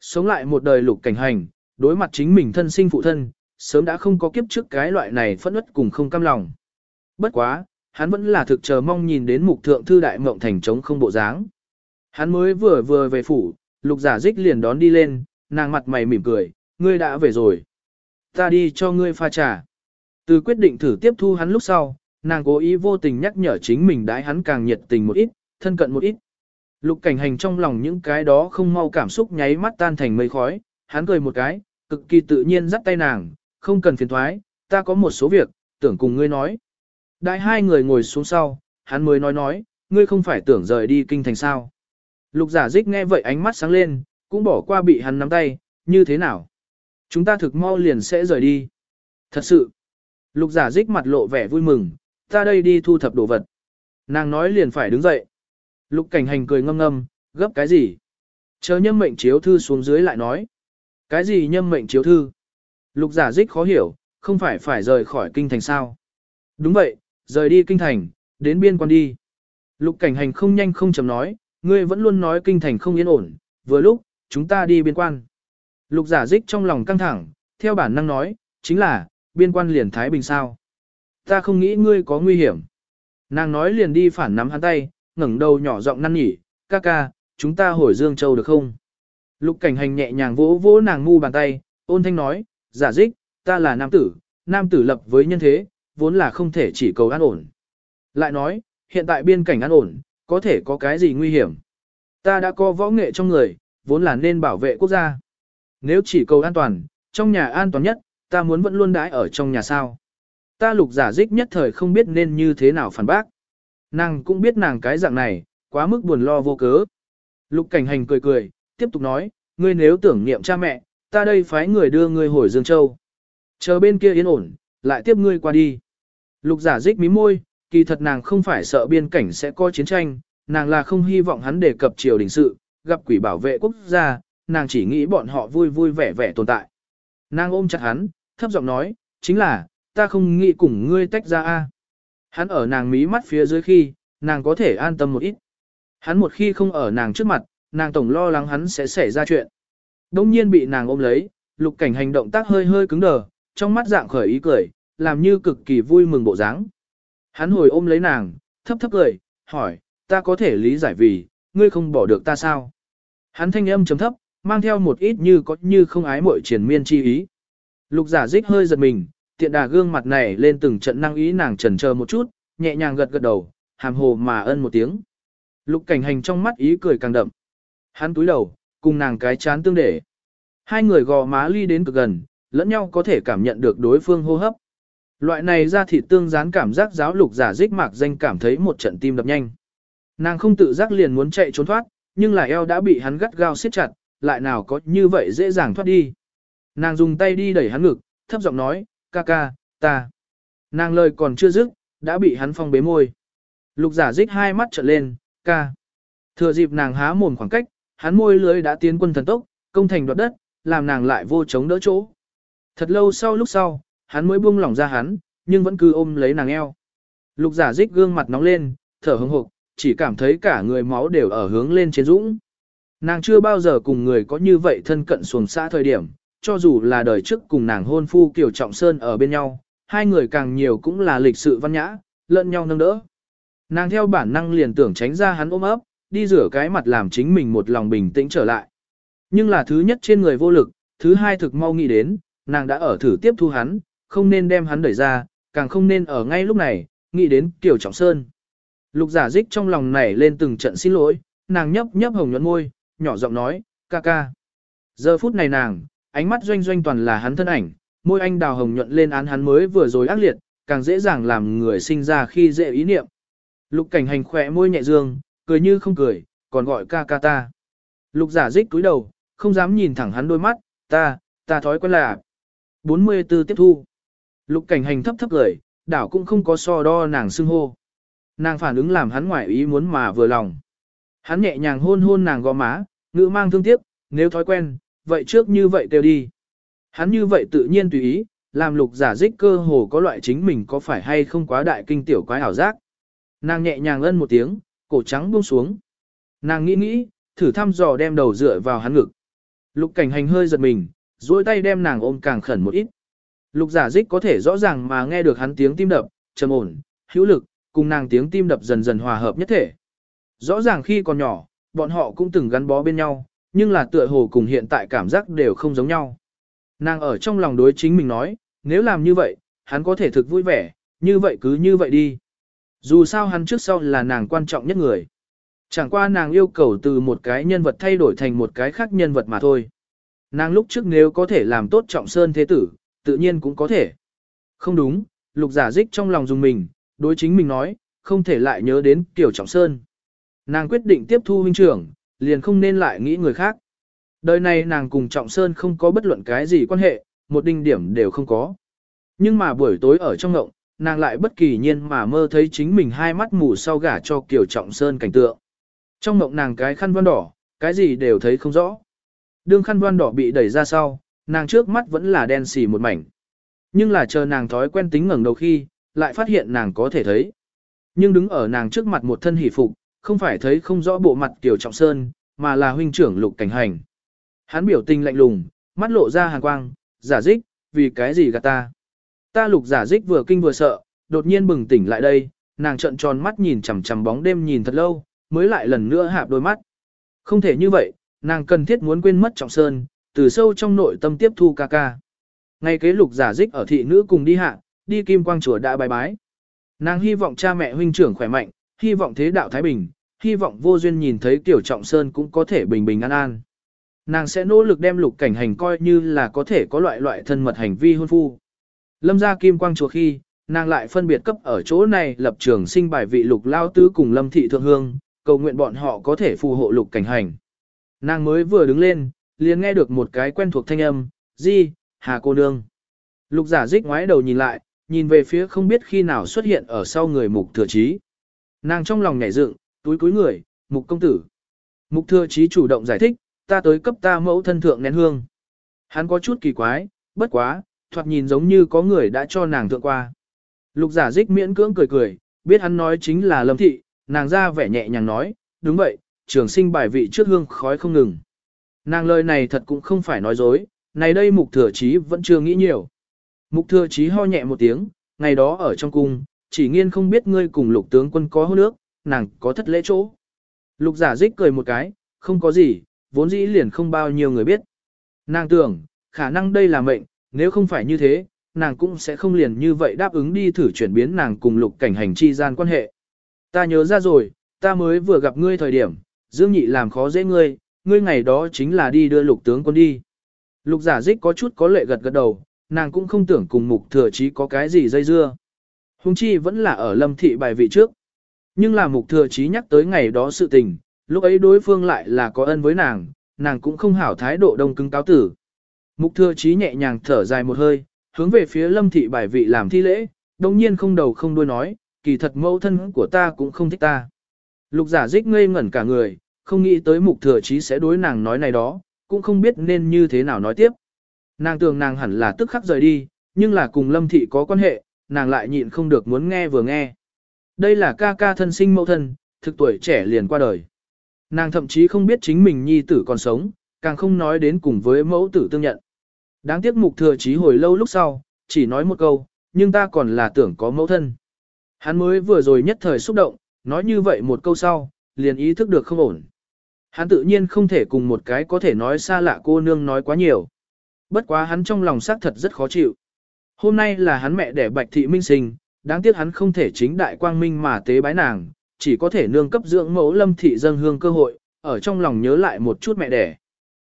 Sống lại một đời lục cảnh hành, đối mặt chính mình thân sinh phụ thân, sớm đã không có kiếp trước cái loại này phẫn ức cùng không cam lòng. Bất quá, hắn vẫn là thực chờ mong nhìn đến mục thượng thư đại mộng thành trống không bộ dáng. Hắn mới vừa vừa về phủ, lục giả dích liền đón đi lên, nàng mặt mày mỉm cười, ngươi đã về rồi. Ta đi cho ngươi pha trà. Từ quyết định thử tiếp thu hắn lúc sau, nàng cố ý vô tình nhắc nhở chính mình đãi hắn càng nhiệt tình một ít, thân cận một ít. Lục cảnh hành trong lòng những cái đó không mau cảm xúc nháy mắt tan thành mây khói, hắn cười một cái, cực kỳ tự nhiên dắt tay nàng, không cần phiền thoái, ta có một số việc, tưởng cùng ngươi nói. Đại hai người ngồi xuống sau, hắn mới nói nói, ngươi không phải tưởng rời đi kinh thành sao. Lục giả dích nghe vậy ánh mắt sáng lên, cũng bỏ qua bị hắn nắm tay, như thế nào? Chúng ta thực mau liền sẽ rời đi. Thật sự. Lục giả dích mặt lộ vẻ vui mừng, ta đây đi thu thập đồ vật. Nàng nói liền phải đứng dậy. Lục cảnh hành cười ngâm ngâm, gấp cái gì? Chờ nhâm mệnh chiếu thư xuống dưới lại nói. Cái gì nhâm mệnh chiếu thư? Lục giả dích khó hiểu, không phải phải rời khỏi kinh thành sao? Đúng vậy, rời đi kinh thành, đến biên quan đi. Lục cảnh hành không nhanh không chậm nói, ngươi vẫn luôn nói kinh thành không yên ổn, vừa lúc, chúng ta đi biên quan. Lục giả dích trong lòng căng thẳng, theo bản năng nói, chính là, biên quan liền Thái Bình sao. Ta không nghĩ ngươi có nguy hiểm. Nàng nói liền đi phản nắm hắn tay, ngẩng đầu nhỏ giọng năn nỉ, ca ca, chúng ta hồi Dương Châu được không? Lục cảnh hành nhẹ nhàng vỗ vỗ nàng ngu bàn tay, ôn thanh nói, giả dích, ta là nam tử, nam tử lập với nhân thế, vốn là không thể chỉ cầu an ổn. Lại nói, hiện tại biên cảnh an ổn, có thể có cái gì nguy hiểm? Ta đã có võ nghệ trong người, vốn là nên bảo vệ quốc gia. Nếu chỉ cầu an toàn, trong nhà an toàn nhất, ta muốn vẫn luôn đãi ở trong nhà sao. Ta lục giả dích nhất thời không biết nên như thế nào phản bác. Nàng cũng biết nàng cái dạng này, quá mức buồn lo vô cớ. Lục cảnh hành cười cười, tiếp tục nói, ngươi nếu tưởng niệm cha mẹ, ta đây phái người đưa ngươi hồi Dương Châu. Chờ bên kia yên ổn, lại tiếp ngươi qua đi. Lục giả dích mí môi, kỳ thật nàng không phải sợ biên cảnh sẽ có chiến tranh, nàng là không hy vọng hắn đề cập triều đình sự, gặp quỷ bảo vệ quốc gia, nàng chỉ nghĩ bọn họ vui vui vẻ vẻ tồn tại. Nàng ôm chặt hắn, thấp giọng nói, chính là, ta không nghĩ cùng ngươi tách ra a. Hắn ở nàng mí mắt phía dưới khi, nàng có thể an tâm một ít. Hắn một khi không ở nàng trước mặt, nàng tổng lo lắng hắn sẽ xảy ra chuyện. Đông nhiên bị nàng ôm lấy, lục cảnh hành động tác hơi hơi cứng đờ, trong mắt dạng khởi ý cười, làm như cực kỳ vui mừng bộ dáng. Hắn hồi ôm lấy nàng, thấp thấp cười, hỏi, ta có thể lý giải vì, ngươi không bỏ được ta sao? Hắn thanh âm chấm thấp, mang theo một ít như có như không ái mội triển miên chi ý. Lục giả dích hơi giật mình, tiện đà gương mặt này lên từng trận năng ý nàng trần chờ một chút, nhẹ nhàng gật gật đầu, hàm hồ mà ân một tiếng. Lục cảnh hành trong mắt ý cười càng đậm. Hắn túi đầu, cùng nàng cái chán tương để. Hai người gò má ly đến cực gần, lẫn nhau có thể cảm nhận được đối phương hô hấp. Loại này ra thịt tương gián cảm giác giáo lục giả dích mạc danh cảm thấy một trận tim đập nhanh. Nàng không tự giác liền muốn chạy trốn thoát, nhưng là eo đã bị hắn gắt gao siết chặt, lại nào có như vậy dễ dàng thoát đi. Nàng dùng tay đi đẩy hắn ngực, thấp giọng nói, ca ca, ta. Nàng lời còn chưa dứt, đã bị hắn phong bế môi. Lục giả dích hai mắt trợn lên, ca. Thừa dịp nàng há mồm khoảng cách, hắn môi lưới đã tiến quân thần tốc, công thành đoạt đất, làm nàng lại vô chống đỡ chỗ. Thật lâu sau lúc sau, hắn mới buông lỏng ra hắn, nhưng vẫn cứ ôm lấy nàng eo. Lục giả dích gương mặt nóng lên, thở hững hộc, chỉ cảm thấy cả người máu đều ở hướng lên trên dũng. Nàng chưa bao giờ cùng người có như vậy thân cận xuồng xã thời điểm, cho dù là đời trước cùng nàng hôn phu Kiều Trọng Sơn ở bên nhau, hai người càng nhiều cũng là lịch sự văn nhã, lẫn nhau nâng đỡ. Nàng theo bản năng liền tưởng tránh ra hắn ôm ấp, đi rửa cái mặt làm chính mình một lòng bình tĩnh trở lại. Nhưng là thứ nhất trên người vô lực, thứ hai thực mau nghĩ đến, nàng đã ở thử tiếp thu hắn, không nên đem hắn đẩy ra, càng không nên ở ngay lúc này, nghĩ đến Kiều Trọng Sơn. Lục giả dích trong lòng nảy lên từng trận xin lỗi, nàng nhấp nhấp hồng nhuận môi, nhỏ giọng nói, ca ca. Giờ phút này nàng, ánh mắt doanh doanh toàn là hắn thân ảnh, môi anh đào hồng nhuận lên án hắn mới vừa rồi ác liệt, càng dễ dàng làm người sinh ra khi dễ ý niệm. Lục cảnh hành khỏe môi nhẹ dương, cười như không cười, còn gọi ca ca ta. Lục giả dích túi đầu, không dám nhìn thẳng hắn đôi mắt, ta, ta thói quen là. 44 tiếp thu. Lục cảnh hành thấp thấp cười, đảo cũng không có so đo nàng xưng hô. Nàng phản ứng làm hắn ngoại ý muốn mà vừa lòng. Hắn nhẹ nhàng hôn hôn nàng gò má, ngữ mang thương tiếc, nếu thói quen, vậy trước như vậy kêu đi. Hắn như vậy tự nhiên tùy ý, làm lục giả dích cơ hồ có loại chính mình có phải hay không quá đại kinh tiểu quái ảo giác. Nàng nhẹ nhàng ân một tiếng, cổ trắng buông xuống. Nàng nghĩ nghĩ, thử thăm dò đem đầu dựa vào hắn ngực. Lục cảnh hành hơi giật mình, duỗi tay đem nàng ôm càng khẩn một ít. Lục giả dích có thể rõ ràng mà nghe được hắn tiếng tim đập, trầm ổn, hữu lực, cùng nàng tiếng tim đập dần dần hòa hợp nhất thể. Rõ ràng khi còn nhỏ, bọn họ cũng từng gắn bó bên nhau, nhưng là tựa hồ cùng hiện tại cảm giác đều không giống nhau. Nàng ở trong lòng đối chính mình nói, nếu làm như vậy, hắn có thể thực vui vẻ, như vậy cứ như vậy đi. Dù sao hắn trước sau là nàng quan trọng nhất người. Chẳng qua nàng yêu cầu từ một cái nhân vật thay đổi thành một cái khác nhân vật mà thôi. Nàng lúc trước nếu có thể làm tốt trọng sơn thế tử, tự nhiên cũng có thể. Không đúng, lục giả dích trong lòng dùng mình, đối chính mình nói, không thể lại nhớ đến Tiểu Trọng Sơn. Nàng quyết định tiếp thu huynh trưởng, liền không nên lại nghĩ người khác. Đời này nàng cùng Trọng Sơn không có bất luận cái gì quan hệ, một đinh điểm đều không có. Nhưng mà buổi tối ở trong ngộng, nàng lại bất kỳ nhiên mà mơ thấy chính mình hai mắt mù sau gả cho Kiều Trọng Sơn cảnh tượng. Trong ngộng nàng cái khăn voan đỏ, cái gì đều thấy không rõ. Đương khăn voan đỏ bị đẩy ra sau, nàng trước mắt vẫn là đen xì một mảnh. Nhưng là chờ nàng thói quen tính ngẩng đầu khi, lại phát hiện nàng có thể thấy. Nhưng đứng ở nàng trước mặt một thân hỷ phục, không phải thấy không rõ bộ mặt Kiều Trọng Sơn, mà là huynh trưởng lục cảnh hành. Hắn biểu tình lạnh lùng, mắt lộ ra hàn quang, giả dích, vì cái gì gạt ta. Ta lục giả dích vừa kinh vừa sợ, đột nhiên bừng tỉnh lại đây, nàng trợn tròn mắt nhìn chằm chằm bóng đêm nhìn thật lâu, mới lại lần nữa hạp đôi mắt. Không thể như vậy, nàng cần thiết muốn quên mất Trọng Sơn, từ sâu trong nội tâm tiếp thu ca ca. Ngay kế lục giả dích ở thị nữ cùng đi hạ, đi kim quang chùa đã bài bái. Nàng hy vọng cha mẹ huynh trưởng khỏe mạnh, hy vọng thế đạo thái bình, hy vọng vô duyên nhìn thấy tiểu trọng sơn cũng có thể bình bình an an. Nàng sẽ nỗ lực đem lục cảnh hành coi như là có thể có loại loại thân mật hành vi hôn phu. Lâm ra kim quang chùa khi, nàng lại phân biệt cấp ở chỗ này lập trường sinh bài vị lục lao tứ cùng lâm thị thượng hương, cầu nguyện bọn họ có thể phù hộ lục cảnh hành. Nàng mới vừa đứng lên, liền nghe được một cái quen thuộc thanh âm, di, hà cô nương. Lục giả dích ngoái đầu nhìn lại, nhìn về phía không biết khi nào xuất hiện ở sau người mục thừa trí. Nàng trong lòng nhảy dựng, túi túi người, mục công tử. Mục thừa trí chủ động giải thích, ta tới cấp ta mẫu thân thượng nén hương. Hắn có chút kỳ quái, bất quá, thoạt nhìn giống như có người đã cho nàng thượng qua. Lục giả dích miễn cưỡng cười cười, biết hắn nói chính là lâm thị, nàng ra vẻ nhẹ nhàng nói, đúng vậy, trường sinh bài vị trước hương khói không ngừng. Nàng lời này thật cũng không phải nói dối, này đây mục thừa trí vẫn chưa nghĩ nhiều. Mục thừa chí ho nhẹ một tiếng, ngày đó ở trong cung, chỉ nghiên không biết ngươi cùng lục tướng quân có hôn nước, nàng có thất lễ chỗ. Lục giả dích cười một cái, không có gì, vốn dĩ liền không bao nhiêu người biết. Nàng tưởng, khả năng đây là mệnh, nếu không phải như thế, nàng cũng sẽ không liền như vậy đáp ứng đi thử chuyển biến nàng cùng lục cảnh hành chi gian quan hệ. Ta nhớ ra rồi, ta mới vừa gặp ngươi thời điểm, Dương Nhị làm khó dễ ngươi, ngươi ngày đó chính là đi đưa lục tướng quân đi. Lục giả dích có chút có lệ gật gật đầu, nàng cũng không tưởng cùng mục thừa chí có cái gì dây dưa. Hùng chi vẫn là ở lâm thị bài vị trước. Nhưng là mục thừa chí nhắc tới ngày đó sự tình, lúc ấy đối phương lại là có ân với nàng, nàng cũng không hảo thái độ đông cứng cáo tử. Mục thừa chí nhẹ nhàng thở dài một hơi, hướng về phía lâm thị bài vị làm thi lễ, đồng nhiên không đầu không đuôi nói, kỳ thật mẫu thân của ta cũng không thích ta. Lục giả dích ngây ngẩn cả người, không nghĩ tới mục thừa chí sẽ đối nàng nói này đó, cũng không biết nên như thế nào nói tiếp. Nàng tưởng nàng hẳn là tức khắc rời đi, nhưng là cùng lâm thị có quan hệ, nàng lại nhịn không được muốn nghe vừa nghe. Đây là ca ca thân sinh mẫu thân, thực tuổi trẻ liền qua đời. Nàng thậm chí không biết chính mình nhi tử còn sống, càng không nói đến cùng với mẫu tử tương nhận. Đáng tiếc mục thừa chí hồi lâu lúc sau, chỉ nói một câu, nhưng ta còn là tưởng có mẫu thân. Hắn mới vừa rồi nhất thời xúc động, nói như vậy một câu sau, liền ý thức được không ổn. Hắn tự nhiên không thể cùng một cái có thể nói xa lạ cô nương nói quá nhiều. Bất quá hắn trong lòng xác thật rất khó chịu. Hôm nay là hắn mẹ đẻ bạch thị minh sinh, đáng tiếc hắn không thể chính đại quang minh mà tế bái nàng, chỉ có thể nương cấp dưỡng mẫu lâm thị dâng hương cơ hội, ở trong lòng nhớ lại một chút mẹ đẻ.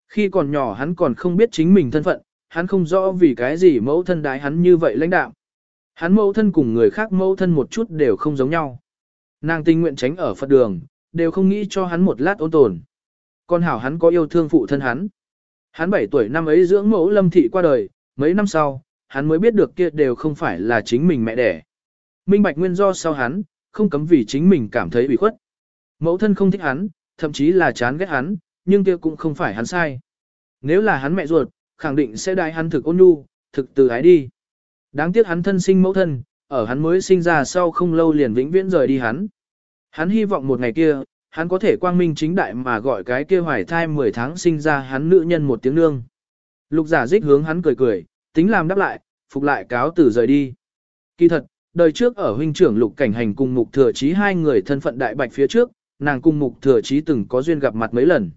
Khi còn nhỏ hắn còn không biết chính mình thân phận, hắn không rõ vì cái gì mẫu thân đái hắn như vậy lãnh đạo. Hắn mẫu thân cùng người khác mẫu thân một chút đều không giống nhau. Nàng tình nguyện tránh ở Phật đường, đều không nghĩ cho hắn một lát ôn tồn. Con hảo hắn có yêu thương phụ thân hắn. Hắn 7 tuổi năm ấy dưỡng mẫu lâm thị qua đời, mấy năm sau, hắn mới biết được kia đều không phải là chính mình mẹ đẻ. Minh bạch nguyên do sau hắn, không cấm vì chính mình cảm thấy ủy khuất. Mẫu thân không thích hắn, thậm chí là chán ghét hắn, nhưng kia cũng không phải hắn sai. Nếu là hắn mẹ ruột, khẳng định sẽ đại hắn thực ôn nhu, thực từ ái đi. Đáng tiếc hắn thân sinh mẫu thân, ở hắn mới sinh ra sau không lâu liền vĩnh viễn rời đi hắn. Hắn hy vọng một ngày kia, hắn có thể quang minh chính đại mà gọi cái kia hoài thai 10 tháng sinh ra hắn nữ nhân một tiếng nương. Lục giả dích hướng hắn cười cười, tính làm đáp lại, phục lại cáo tử rời đi. Kỳ thật, đời trước ở huynh trưởng lục cảnh hành cùng mục thừa chí hai người thân phận đại bạch phía trước, nàng cùng mục thừa chí từng có duyên gặp mặt mấy lần.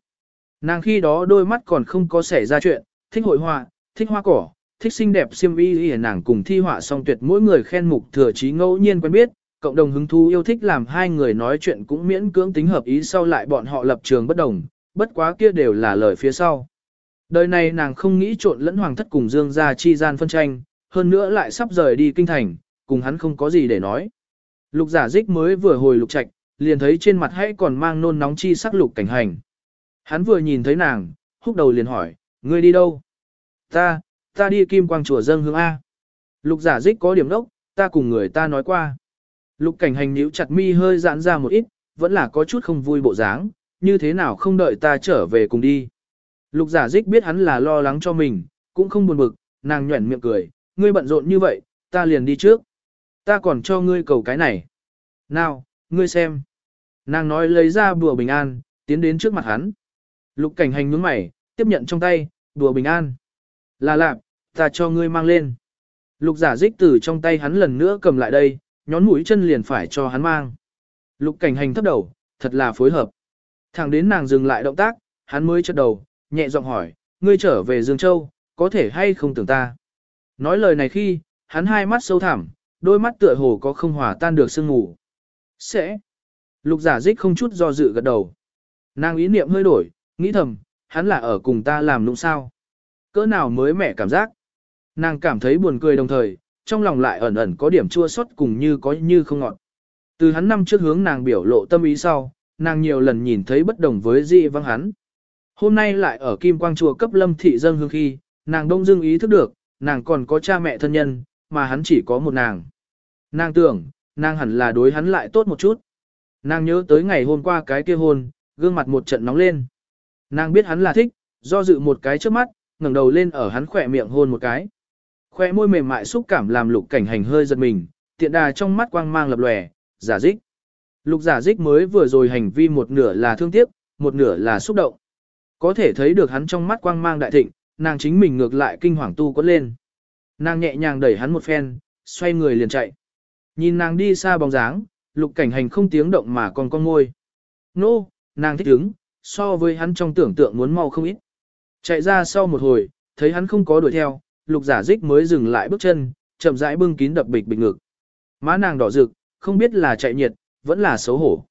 Nàng khi đó đôi mắt còn không có xảy ra chuyện, thích hội họa, thích hoa cỏ, thích xinh đẹp xiêm y y nàng cùng thi họa song tuyệt mỗi người khen mục thừa chí ngẫu nhiên quen biết, cộng đồng hứng thú yêu thích làm hai người nói chuyện cũng miễn cưỡng tính hợp ý sau lại bọn họ lập trường bất đồng, bất quá kia đều là lời phía sau. Đời này nàng không nghĩ trộn lẫn hoàng thất cùng dương gia chi gian phân tranh, hơn nữa lại sắp rời đi kinh thành, cùng hắn không có gì để nói. Lục giả dích mới vừa hồi lục trạch, liền thấy trên mặt hãy còn mang nôn nóng chi sắc lục cảnh hành. Hắn vừa nhìn thấy nàng, húc đầu liền hỏi, ngươi đi đâu? Ta, ta đi kim quang chùa dâng hương A. Lục giả dích có điểm đốc, ta cùng người ta nói qua. Lục cảnh hành nhíu chặt mi hơi giãn ra một ít, vẫn là có chút không vui bộ dáng, như thế nào không đợi ta trở về cùng đi. Lục giả dích biết hắn là lo lắng cho mình, cũng không buồn bực, nàng nhuẩn miệng cười, ngươi bận rộn như vậy, ta liền đi trước. Ta còn cho ngươi cầu cái này. Nào, ngươi xem. Nàng nói lấy ra bùa bình an, tiến đến trước mặt hắn. Lục cảnh hành nhướng mày, tiếp nhận trong tay, bùa bình an. Là lạc, ta cho ngươi mang lên. Lục giả dích từ trong tay hắn lần nữa cầm lại đây, nhón mũi chân liền phải cho hắn mang. Lục cảnh hành thấp đầu, thật là phối hợp. Thẳng đến nàng dừng lại động tác, hắn mới chợt đầu, nhẹ giọng hỏi, ngươi trở về Dương Châu, có thể hay không tưởng ta. Nói lời này khi, hắn hai mắt sâu thẳm, đôi mắt tựa hồ có không hòa tan được sương ngủ. Sẽ. Lục giả dích không chút do dự gật đầu. Nàng ý niệm hơi đổi, nghĩ thầm, hắn là ở cùng ta làm nụng sao. Cỡ nào mới mẻ cảm giác. Nàng cảm thấy buồn cười đồng thời, trong lòng lại ẩn ẩn có điểm chua xót cùng như có như không ngọt. Từ hắn năm trước hướng nàng biểu lộ tâm ý sau, nàng nhiều lần nhìn thấy bất đồng với dị văng hắn. Hôm nay lại ở Kim Quang Chùa cấp lâm thị dân hương khi, nàng đông dương ý thức được, nàng còn có cha mẹ thân nhân, mà hắn chỉ có một nàng. Nàng tưởng, nàng hẳn là đối hắn lại tốt một chút. Nàng nhớ tới ngày hôm qua cái kia hôn, gương mặt một trận nóng lên. Nàng biết hắn là thích, do dự một cái trước mắt, ngẩng đầu lên ở hắn khỏe miệng hôn một cái. Khoe môi mềm mại xúc cảm làm lục cảnh hành hơi giật mình, tiện đà trong mắt quang mang lập lòe, giả dích. Lục giả dích mới vừa rồi hành vi một nửa là thương tiếc, một nửa là xúc động. Có thể thấy được hắn trong mắt quang mang đại thịnh, nàng chính mình ngược lại kinh hoàng tu quấn lên. Nàng nhẹ nhàng đẩy hắn một phen, xoay người liền chạy. Nhìn nàng đi xa bóng dáng, lục cảnh hành không tiếng động mà còn con ngôi. Nô, no, nàng thích đứng, so với hắn trong tưởng tượng muốn mau không ít. Chạy ra sau một hồi, thấy hắn không có đuổi theo, lục giả dích mới dừng lại bước chân, chậm rãi bưng kín đập bịch bịch ngực. Má nàng đỏ rực, không biết là chạy nhiệt, vẫn là xấu hổ.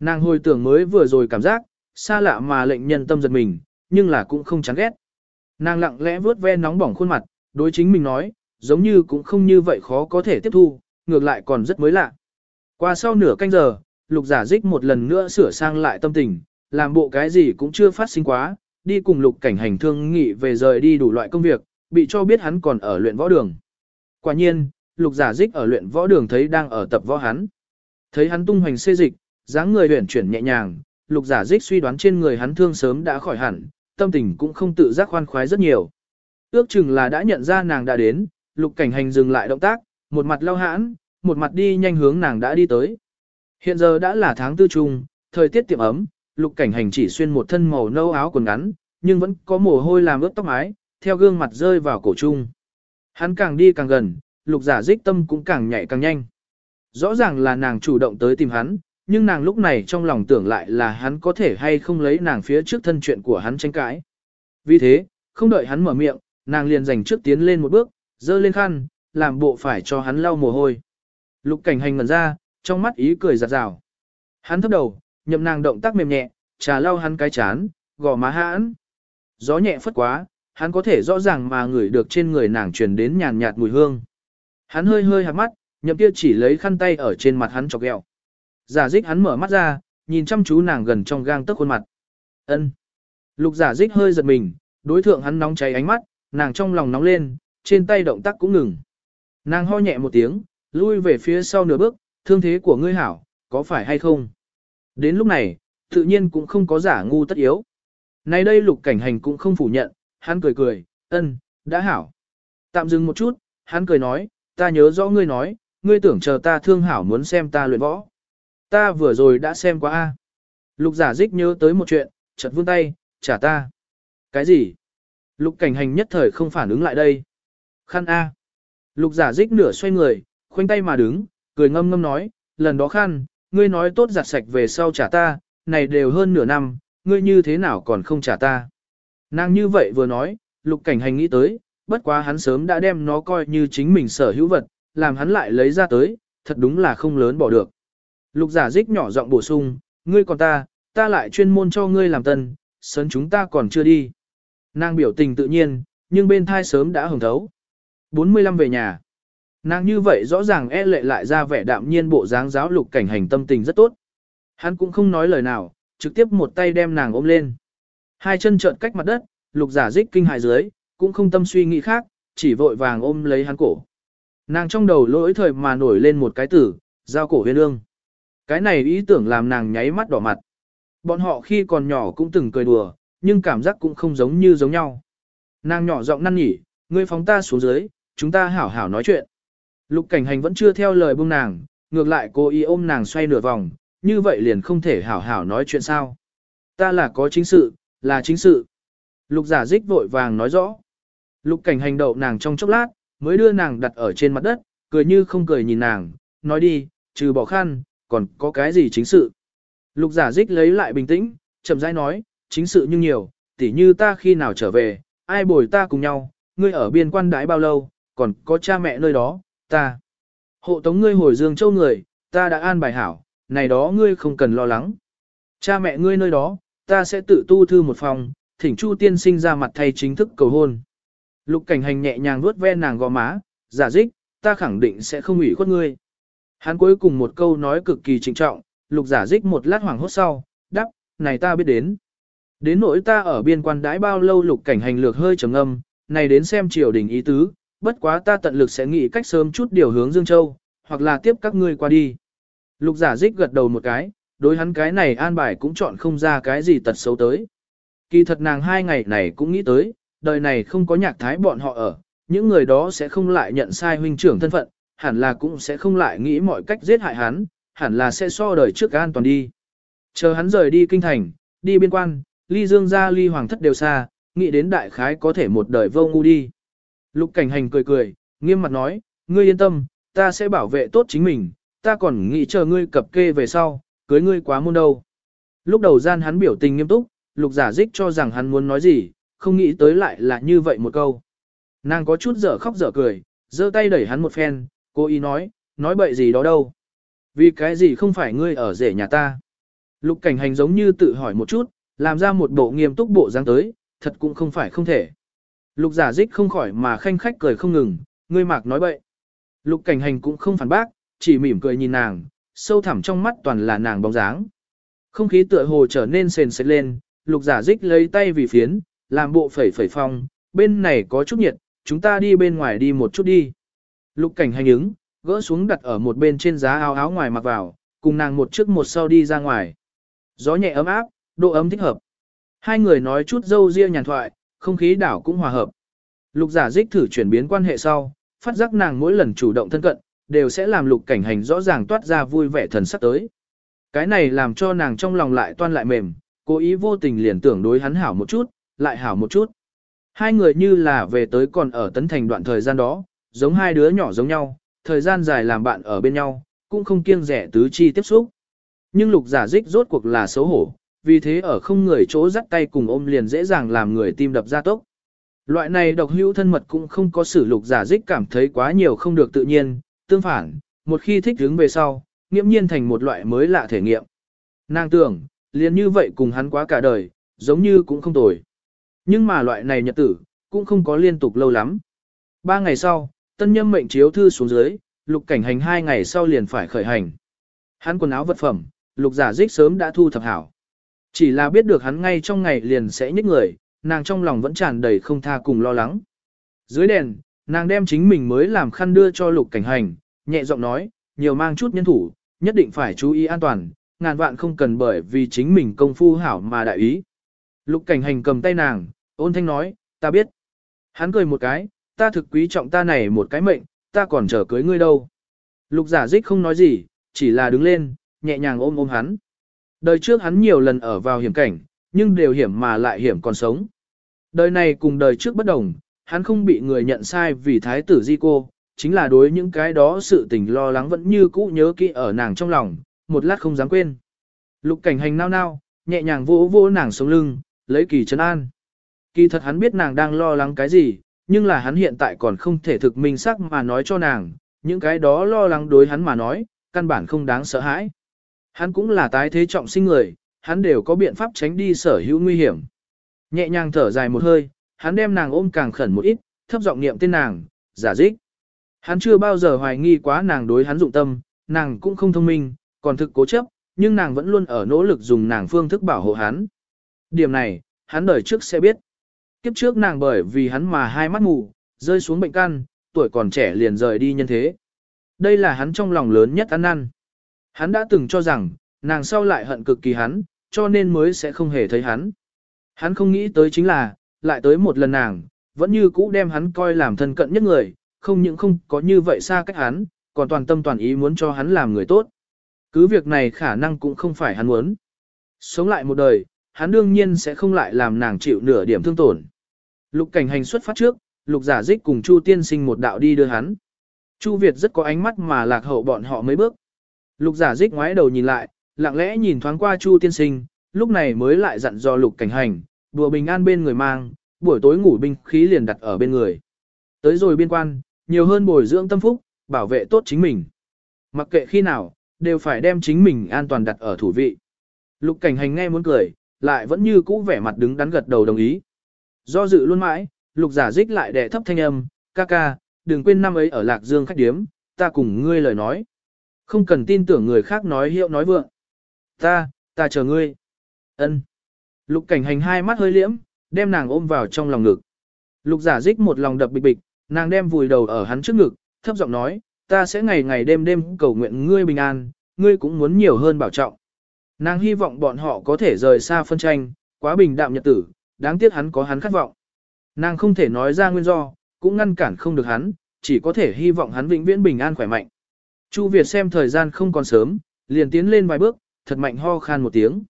Nàng hồi tưởng mới vừa rồi cảm giác, xa lạ mà lệnh nhân tâm giật mình, nhưng là cũng không chán ghét. Nàng lặng lẽ vuốt ve nóng bỏng khuôn mặt, đối chính mình nói, giống như cũng không như vậy khó có thể tiếp thu, ngược lại còn rất mới lạ. Qua sau nửa canh giờ, lục giả dích một lần nữa sửa sang lại tâm tình, làm bộ cái gì cũng chưa phát sinh quá, đi cùng lục cảnh hành thương nghị về rời đi đủ loại công việc, bị cho biết hắn còn ở luyện võ đường. Quả nhiên, lục giả dích ở luyện võ đường thấy đang ở tập võ hắn. Thấy hắn tung hoành xê dịch, dáng người huyển chuyển nhẹ nhàng, lục giả dích suy đoán trên người hắn thương sớm đã khỏi hẳn, tâm tình cũng không tự giác khoan khoái rất nhiều. Ước chừng là đã nhận ra nàng đã đến, lục cảnh hành dừng lại động tác, một mặt lao hãn, một mặt đi nhanh hướng nàng đã đi tới. Hiện giờ đã là tháng tư trung, thời tiết tiệm ấm, lục cảnh hành chỉ xuyên một thân màu nâu áo quần ngắn, nhưng vẫn có mồ hôi làm ướt tóc mái, theo gương mặt rơi vào cổ trung. Hắn càng đi càng gần, lục giả dích tâm cũng càng nhạy càng nhanh. Rõ ràng là nàng chủ động tới tìm hắn, nhưng nàng lúc này trong lòng tưởng lại là hắn có thể hay không lấy nàng phía trước thân chuyện của hắn tranh cãi. Vì thế, không đợi hắn mở miệng, nàng liền dành trước tiến lên một bước, dơ lên khăn, làm bộ phải cho hắn lau mồ hôi. Lục cảnh hành ngẩn ra, trong mắt ý cười giặt rào. Hắn thấp đầu, nhậm nàng động tác mềm nhẹ, trà lau hắn cái chán, gò má hãn. Gió nhẹ phất quá, hắn có thể rõ ràng mà ngửi được trên người nàng truyền đến nhàn nhạt mùi hương. Hắn hơi hơi hạt mắt, nhậm kia chỉ lấy khăn tay ở trên mặt hắn chọc ghẹo. Giả dích hắn mở mắt ra, nhìn chăm chú nàng gần trong gang tấc khuôn mặt. ân Lục giả dích hơi giật mình, đối thượng hắn nóng cháy ánh mắt, nàng trong lòng nóng lên, trên tay động tác cũng ngừng. Nàng ho nhẹ một tiếng, lui về phía sau nửa bước, thương thế của ngươi hảo, có phải hay không? Đến lúc này, tự nhiên cũng không có giả ngu tất yếu. Nay đây lục cảnh hành cũng không phủ nhận, hắn cười cười, ân, đã hảo. Tạm dừng một chút, hắn cười nói, ta nhớ rõ ngươi nói, ngươi tưởng chờ ta thương hảo muốn xem ta luyện võ. Ta vừa rồi đã xem qua A. Lục giả dích nhớ tới một chuyện, chợt vươn tay, trả ta. Cái gì? Lục cảnh hành nhất thời không phản ứng lại đây. Khăn A. Lục giả dích nửa xoay người, khoanh tay mà đứng, cười ngâm ngâm nói, lần đó khăn, ngươi nói tốt giặt sạch về sau trả ta, này đều hơn nửa năm, ngươi như thế nào còn không trả ta. Nàng như vậy vừa nói, lục cảnh hành nghĩ tới, bất quá hắn sớm đã đem nó coi như chính mình sở hữu vật, làm hắn lại lấy ra tới, thật đúng là không lớn bỏ được. Lục giả dích nhỏ giọng bổ sung, ngươi còn ta, ta lại chuyên môn cho ngươi làm tân, sớm chúng ta còn chưa đi. Nàng biểu tình tự nhiên, nhưng bên thai sớm đã hồng thấu. 45 về nhà. Nàng như vậy rõ ràng e lệ lại ra vẻ đạm nhiên bộ dáng giáo lục cảnh hành tâm tình rất tốt. Hắn cũng không nói lời nào, trực tiếp một tay đem nàng ôm lên. Hai chân trợn cách mặt đất, lục giả dích kinh hại dưới, cũng không tâm suy nghĩ khác, chỉ vội vàng ôm lấy hắn cổ. Nàng trong đầu lỗi thời mà nổi lên một cái tử, giao cổ huyên ương. Cái này ý tưởng làm nàng nháy mắt đỏ mặt. Bọn họ khi còn nhỏ cũng từng cười đùa, nhưng cảm giác cũng không giống như giống nhau. Nàng nhỏ giọng năn nhỉ, ngươi phóng ta xuống dưới, chúng ta hảo hảo nói chuyện. Lục cảnh hành vẫn chưa theo lời buông nàng, ngược lại cô ý ôm nàng xoay nửa vòng, như vậy liền không thể hảo hảo nói chuyện sao. Ta là có chính sự, là chính sự. Lục giả dích vội vàng nói rõ. Lục cảnh hành đậu nàng trong chốc lát, mới đưa nàng đặt ở trên mặt đất, cười như không cười nhìn nàng, nói đi, trừ bỏ khăn, còn có cái gì chính sự. Lục giả dích lấy lại bình tĩnh, chậm rãi nói, chính sự nhưng nhiều, tỉ như ta khi nào trở về, ai bồi ta cùng nhau, ngươi ở biên quan đái bao lâu, còn có cha mẹ nơi đó, ta. Hộ tống ngươi hồi Dương Châu người, ta đã an bài hảo, này đó ngươi không cần lo lắng. Cha mẹ ngươi nơi đó, ta sẽ tự tu thư một phòng, thỉnh Chu tiên sinh ra mặt thay chính thức cầu hôn. Lục cảnh hành nhẹ nhàng vuốt ve nàng gò má, giả dích, ta khẳng định sẽ không ủy khuất ngươi. Hắn cuối cùng một câu nói cực kỳ trịnh trọng, lục giả dích một lát hoảng hốt sau, đắp, này ta biết đến. Đến nỗi ta ở biên quan đãi bao lâu lục cảnh hành lược hơi trầm âm, này đến xem triều đình ý tứ, bất quá ta tận lực sẽ nghĩ cách sớm chút điều hướng Dương Châu, hoặc là tiếp các ngươi qua đi. Lục giả dích gật đầu một cái, đối hắn cái này an bài cũng chọn không ra cái gì tật xấu tới. Kỳ thật nàng hai ngày này cũng nghĩ tới, đời này không có nhạc thái bọn họ ở, những người đó sẽ không lại nhận sai huynh trưởng thân phận, hẳn là cũng sẽ không lại nghĩ mọi cách giết hại hắn, hẳn là sẽ so đời trước an toàn đi. Chờ hắn rời đi kinh thành, đi biên quan, ly dương ra ly hoàng thất đều xa, nghĩ đến đại khái có thể một đời vô ngu đi. Lục cảnh hành cười cười, nghiêm mặt nói, ngươi yên tâm, ta sẽ bảo vệ tốt chính mình, ta còn nghĩ chờ ngươi cập kê về sau, cưới ngươi quá muôn đâu. Lúc đầu gian hắn biểu tình nghiêm túc, lục giả dích cho rằng hắn muốn nói gì, không nghĩ tới lại là như vậy một câu. Nàng có chút dở khóc dở cười, giơ tay đẩy hắn một phen, cô ý nói, nói bậy gì đó đâu. Vì cái gì không phải ngươi ở rể nhà ta. Lục cảnh hành giống như tự hỏi một chút, làm ra một bộ nghiêm túc bộ dáng tới, thật cũng không phải không thể. Lục giả dích không khỏi mà khanh khách cười không ngừng, ngươi mạc nói bậy. Lục cảnh hành cũng không phản bác, chỉ mỉm cười nhìn nàng, sâu thẳm trong mắt toàn là nàng bóng dáng. Không khí tựa hồ trở nên sền sệt lên, lục giả dích lấy tay vì phiến, làm bộ phẩy phẩy phong, bên này có chút nhiệt, chúng ta đi bên ngoài đi một chút đi. Lục cảnh hành ứng, gỡ xuống đặt ở một bên trên giá áo áo ngoài mặc vào, cùng nàng một trước một sau đi ra ngoài. Gió nhẹ ấm áp, độ ấm thích hợp. Hai người nói chút dâu riêng nhàn thoại, không khí đảo cũng hòa hợp. Lục giả dích thử chuyển biến quan hệ sau, phát giác nàng mỗi lần chủ động thân cận, đều sẽ làm lục cảnh hành rõ ràng toát ra vui vẻ thần sắc tới. Cái này làm cho nàng trong lòng lại toan lại mềm, cố ý vô tình liền tưởng đối hắn hảo một chút, lại hảo một chút. Hai người như là về tới còn ở tấn thành đoạn thời gian đó, giống hai đứa nhỏ giống nhau, thời gian dài làm bạn ở bên nhau, cũng không kiêng rẻ tứ chi tiếp xúc. Nhưng lục giả dích rốt cuộc là xấu hổ, vì thế ở không người chỗ dắt tay cùng ôm liền dễ dàng làm người tim đập ra tốc. Loại này độc hữu thân mật cũng không có sử lục giả dích cảm thấy quá nhiều không được tự nhiên, tương phản, một khi thích hướng về sau, nghiễm nhiên thành một loại mới lạ thể nghiệm. Nàng tưởng, liền như vậy cùng hắn quá cả đời, giống như cũng không tồi. Nhưng mà loại này nhật tử, cũng không có liên tục lâu lắm. Ba ngày sau, tân nhâm mệnh chiếu thư xuống dưới, lục cảnh hành hai ngày sau liền phải khởi hành. Hắn quần áo vật phẩm, lục giả dích sớm đã thu thập hảo. Chỉ là biết được hắn ngay trong ngày liền sẽ nhích người, nàng trong lòng vẫn tràn đầy không tha cùng lo lắng. Dưới đèn, nàng đem chính mình mới làm khăn đưa cho lục cảnh hành, nhẹ giọng nói, nhiều mang chút nhân thủ, nhất định phải chú ý an toàn, ngàn vạn không cần bởi vì chính mình công phu hảo mà đại ý. Lục cảnh hành cầm tay nàng, ôn thanh nói, ta biết. Hắn cười một cái, ta thực quý trọng ta này một cái mệnh, ta còn chờ cưới ngươi đâu. Lục giả dích không nói gì, chỉ là đứng lên, nhẹ nhàng ôm ôm hắn. Đời trước hắn nhiều lần ở vào hiểm cảnh, nhưng đều hiểm mà lại hiểm còn sống. Đời này cùng đời trước bất đồng, hắn không bị người nhận sai vì thái tử di cô, chính là đối những cái đó sự tình lo lắng vẫn như cũ nhớ kỹ ở nàng trong lòng, một lát không dám quên. Lục cảnh hành nao nao, nhẹ nhàng vỗ vỗ nàng sống lưng, lấy kỳ trấn an. Kỳ thật hắn biết nàng đang lo lắng cái gì, nhưng là hắn hiện tại còn không thể thực minh xác mà nói cho nàng, những cái đó lo lắng đối hắn mà nói, căn bản không đáng sợ hãi. Hắn cũng là tái thế trọng sinh người, hắn đều có biện pháp tránh đi sở hữu nguy hiểm. Nhẹ nhàng thở dài một hơi, hắn đem nàng ôm càng khẩn một ít, thấp giọng niệm tên nàng, giả dích. Hắn chưa bao giờ hoài nghi quá nàng đối hắn dụng tâm, nàng cũng không thông minh, còn thực cố chấp, nhưng nàng vẫn luôn ở nỗ lực dùng nàng phương thức bảo hộ hắn. Điểm này, hắn đời trước sẽ biết. Kiếp trước nàng bởi vì hắn mà hai mắt mù, rơi xuống bệnh căn, tuổi còn trẻ liền rời đi nhân thế. Đây là hắn trong lòng lớn nhất ăn năn. Hắn đã từng cho rằng, nàng sau lại hận cực kỳ hắn, cho nên mới sẽ không hề thấy hắn. Hắn không nghĩ tới chính là, lại tới một lần nàng, vẫn như cũ đem hắn coi làm thân cận nhất người, không những không có như vậy xa cách hắn, còn toàn tâm toàn ý muốn cho hắn làm người tốt. Cứ việc này khả năng cũng không phải hắn muốn. Sống lại một đời, hắn đương nhiên sẽ không lại làm nàng chịu nửa điểm thương tổn. Lục cảnh hành xuất phát trước, lục giả dích cùng Chu tiên sinh một đạo đi đưa hắn. Chu Việt rất có ánh mắt mà lạc hậu bọn họ mấy bước. Lục giả dích ngoái đầu nhìn lại, lặng lẽ nhìn thoáng qua Chu tiên sinh, lúc này mới lại dặn dò lục cảnh hành, đùa bình an bên người mang, buổi tối ngủ binh khí liền đặt ở bên người. Tới rồi biên quan, nhiều hơn bồi dưỡng tâm phúc, bảo vệ tốt chính mình. Mặc kệ khi nào, đều phải đem chính mình an toàn đặt ở thủ vị. Lục cảnh hành nghe muốn cười, lại vẫn như cũ vẻ mặt đứng đắn gật đầu đồng ý. Do dự luôn mãi, lục giả dích lại đè thấp thanh âm, ca ca, đừng quên năm ấy ở Lạc Dương khách điếm, ta cùng ngươi lời nói. Không cần tin tưởng người khác nói hiệu nói vượng. Ta, ta chờ ngươi. ân Lục cảnh hành hai mắt hơi liễm, đem nàng ôm vào trong lòng ngực. Lục giả dích một lòng đập bịch bịch, nàng đem vùi đầu ở hắn trước ngực, thấp giọng nói, ta sẽ ngày ngày đêm đêm cầu nguyện ngươi bình an, ngươi cũng muốn nhiều hơn bảo trọng. Nàng hy vọng bọn họ có thể rời xa phân tranh, quá bình đạm nhật tử, đáng tiếc hắn có hắn khát vọng. Nàng không thể nói ra nguyên do, cũng ngăn cản không được hắn, chỉ có thể hy vọng hắn vĩnh viễn bình an khỏe mạnh. Chu Việt xem thời gian không còn sớm, liền tiến lên vài bước, thật mạnh ho khan một tiếng.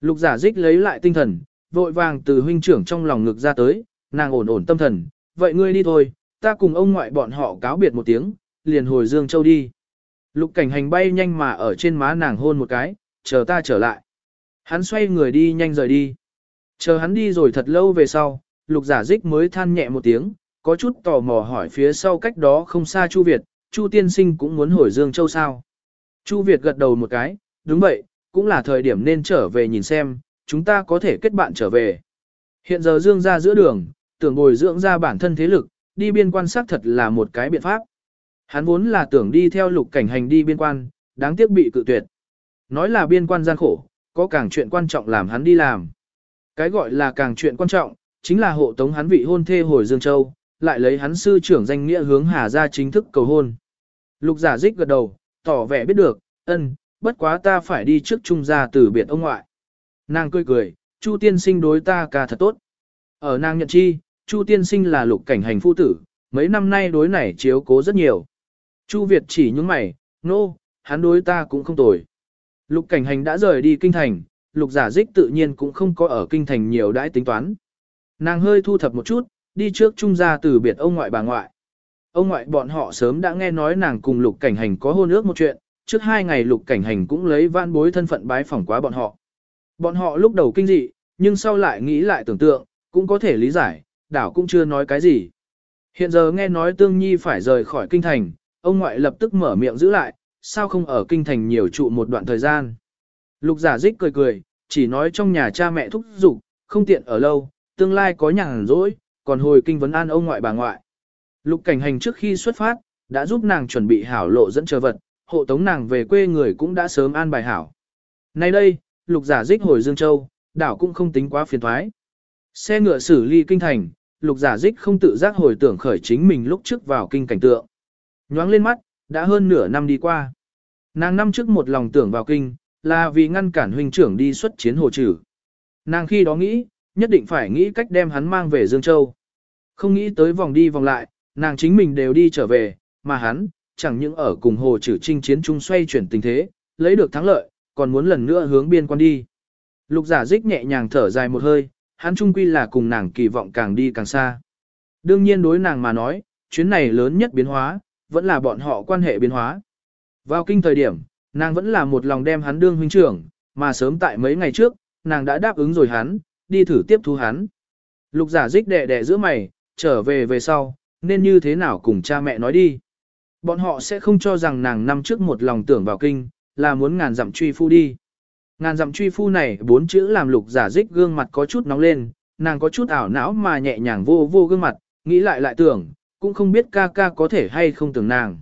Lục giả dích lấy lại tinh thần, vội vàng từ huynh trưởng trong lòng ngực ra tới, nàng ổn ổn tâm thần, vậy ngươi đi thôi, ta cùng ông ngoại bọn họ cáo biệt một tiếng, liền hồi Dương Châu đi. Lục cảnh hành bay nhanh mà ở trên má nàng hôn một cái, chờ ta trở lại. Hắn xoay người đi nhanh rời đi. Chờ hắn đi rồi thật lâu về sau, lục giả dích mới than nhẹ một tiếng, có chút tò mò hỏi phía sau cách đó không xa Chu Việt, Chu tiên sinh cũng muốn hồi Dương Châu sao. Chu Việt gật đầu một cái, đúng vậy, cũng là thời điểm nên trở về nhìn xem, chúng ta có thể kết bạn trở về. Hiện giờ Dương ra giữa đường, tưởng bồi dưỡng ra bản thân thế lực, đi biên quan sát thật là một cái biện pháp. Hắn vốn là tưởng đi theo lục cảnh hành đi biên quan, đáng tiếc bị cự tuyệt. Nói là biên quan gian khổ, có càng chuyện quan trọng làm hắn đi làm. Cái gọi là càng chuyện quan trọng, chính là hộ tống hắn vị hôn thê hồi Dương Châu, lại lấy hắn sư trưởng danh nghĩa hướng Hà ra chính thức cầu hôn. Lục giả dích gật đầu, tỏ vẻ biết được, ân, bất quá ta phải đi trước trung gia từ biệt ông ngoại. Nàng cười cười, Chu tiên sinh đối ta ca thật tốt. Ở nàng nhận chi, Chu tiên sinh là lục cảnh hành phu tử, mấy năm nay đối này chiếu cố rất nhiều. Chu Việt chỉ những mày, nô, no, hắn đối ta cũng không tồi. Lục cảnh hành đã rời đi kinh thành, lục giả dích tự nhiên cũng không có ở kinh thành nhiều đãi tính toán. Nàng hơi thu thập một chút, đi trước trung gia từ biệt ông ngoại bà ngoại. Ông ngoại bọn họ sớm đã nghe nói nàng cùng lục cảnh hành có hôn ước một chuyện, trước hai ngày lục cảnh hành cũng lấy van bối thân phận bái phỏng quá bọn họ. Bọn họ lúc đầu kinh dị, nhưng sau lại nghĩ lại tưởng tượng, cũng có thể lý giải, đảo cũng chưa nói cái gì. Hiện giờ nghe nói tương nhi phải rời khỏi kinh thành, ông ngoại lập tức mở miệng giữ lại, sao không ở kinh thành nhiều trụ một đoạn thời gian. Lục giả dích cười cười, chỉ nói trong nhà cha mẹ thúc giục, không tiện ở lâu, tương lai có nhàn rỗi, còn hồi kinh vấn an ông ngoại bà ngoại. Lục cảnh hành trước khi xuất phát, đã giúp nàng chuẩn bị hảo lộ dẫn chờ vật, hộ tống nàng về quê người cũng đã sớm an bài hảo. Nay đây, lục giả dích hồi Dương Châu, đảo cũng không tính quá phiền thoái. Xe ngựa xử ly kinh thành, lục giả dích không tự giác hồi tưởng khởi chính mình lúc trước vào kinh cảnh tượng. Nhoáng lên mắt, đã hơn nửa năm đi qua. Nàng năm trước một lòng tưởng vào kinh, là vì ngăn cản huynh trưởng đi xuất chiến hồ trừ. Nàng khi đó nghĩ, nhất định phải nghĩ cách đem hắn mang về Dương Châu. Không nghĩ tới vòng đi vòng lại, nàng chính mình đều đi trở về, mà hắn, chẳng những ở cùng hồ trừ chinh chiến chung xoay chuyển tình thế, lấy được thắng lợi, còn muốn lần nữa hướng biên quan đi. Lục giả dích nhẹ nhàng thở dài một hơi, hắn chung quy là cùng nàng kỳ vọng càng đi càng xa. Đương nhiên đối nàng mà nói, chuyến này lớn nhất biến hóa, vẫn là bọn họ quan hệ biến hóa. Vào kinh thời điểm, nàng vẫn là một lòng đem hắn đương huynh trưởng, mà sớm tại mấy ngày trước, nàng đã đáp ứng rồi hắn, đi thử tiếp thu hắn. Lục giả dích đẻ đẻ giữa mày, trở về về sau, nên như thế nào cùng cha mẹ nói đi. Bọn họ sẽ không cho rằng nàng năm trước một lòng tưởng vào kinh, là muốn ngàn dặm truy phu đi. Ngàn dặm truy phu này bốn chữ làm lục giả dích gương mặt có chút nóng lên, nàng có chút ảo não mà nhẹ nhàng vô vô gương mặt, nghĩ lại lại tưởng, cũng không biết ca ca có thể hay không tưởng nàng.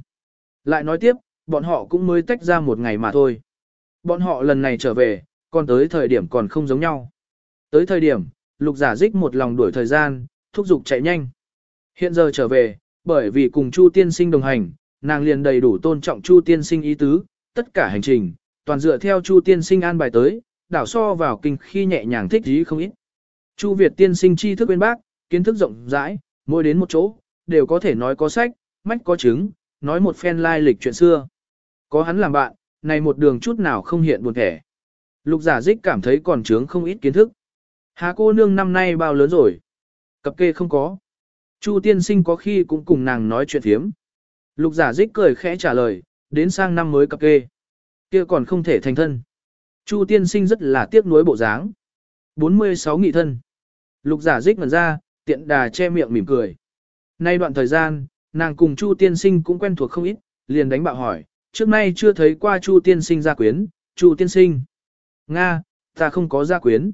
Lại nói tiếp, bọn họ cũng mới tách ra một ngày mà thôi. Bọn họ lần này trở về, còn tới thời điểm còn không giống nhau. Tới thời điểm, lục giả dích một lòng đuổi thời gian, thúc giục chạy nhanh. Hiện giờ trở về, bởi vì cùng Chu tiên sinh đồng hành, nàng liền đầy đủ tôn trọng Chu tiên sinh ý tứ, tất cả hành trình, toàn dựa theo Chu tiên sinh an bài tới, đảo so vào kinh khi nhẹ nhàng thích ý không ít. Chu Việt tiên sinh tri thức bên bác, kiến thức rộng rãi, mỗi đến một chỗ, đều có thể nói có sách, mách có chứng, nói một phen lai lịch chuyện xưa. Có hắn làm bạn, này một đường chút nào không hiện buồn thẻ. Lục giả dích cảm thấy còn trướng không ít kiến thức. Hà cô nương năm nay bao lớn rồi? Cập kê không có. Chu tiên sinh có khi cũng cùng nàng nói chuyện thiếm. Lục giả dích cười khẽ trả lời, đến sang năm mới cập kê. kia còn không thể thành thân. Chu tiên sinh rất là tiếc nuối bộ dáng. 46 nghị thân. Lục giả dích ngần ra, tiện đà che miệng mỉm cười. Nay đoạn thời gian, nàng cùng Chu tiên sinh cũng quen thuộc không ít, liền đánh bạo hỏi, trước nay chưa thấy qua Chu tiên sinh gia quyến, Chu tiên sinh. Nga, ta không có gia quyến.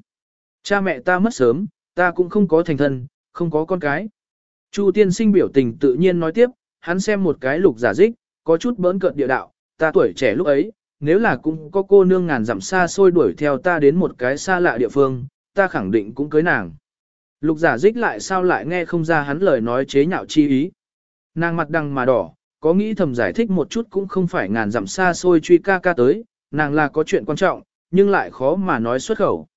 Cha mẹ ta mất sớm, ta cũng không có thành thân, không có con cái. Chu tiên sinh biểu tình tự nhiên nói tiếp, hắn xem một cái lục giả dích, có chút bỡn cợt địa đạo, ta tuổi trẻ lúc ấy, nếu là cũng có cô nương ngàn dặm xa xôi đuổi theo ta đến một cái xa lạ địa phương, ta khẳng định cũng cưới nàng. Lục giả dích lại sao lại nghe không ra hắn lời nói chế nhạo chi ý. Nàng mặt đằng mà đỏ, có nghĩ thầm giải thích một chút cũng không phải ngàn dặm xa xôi truy ca ca tới, nàng là có chuyện quan trọng, nhưng lại khó mà nói xuất khẩu.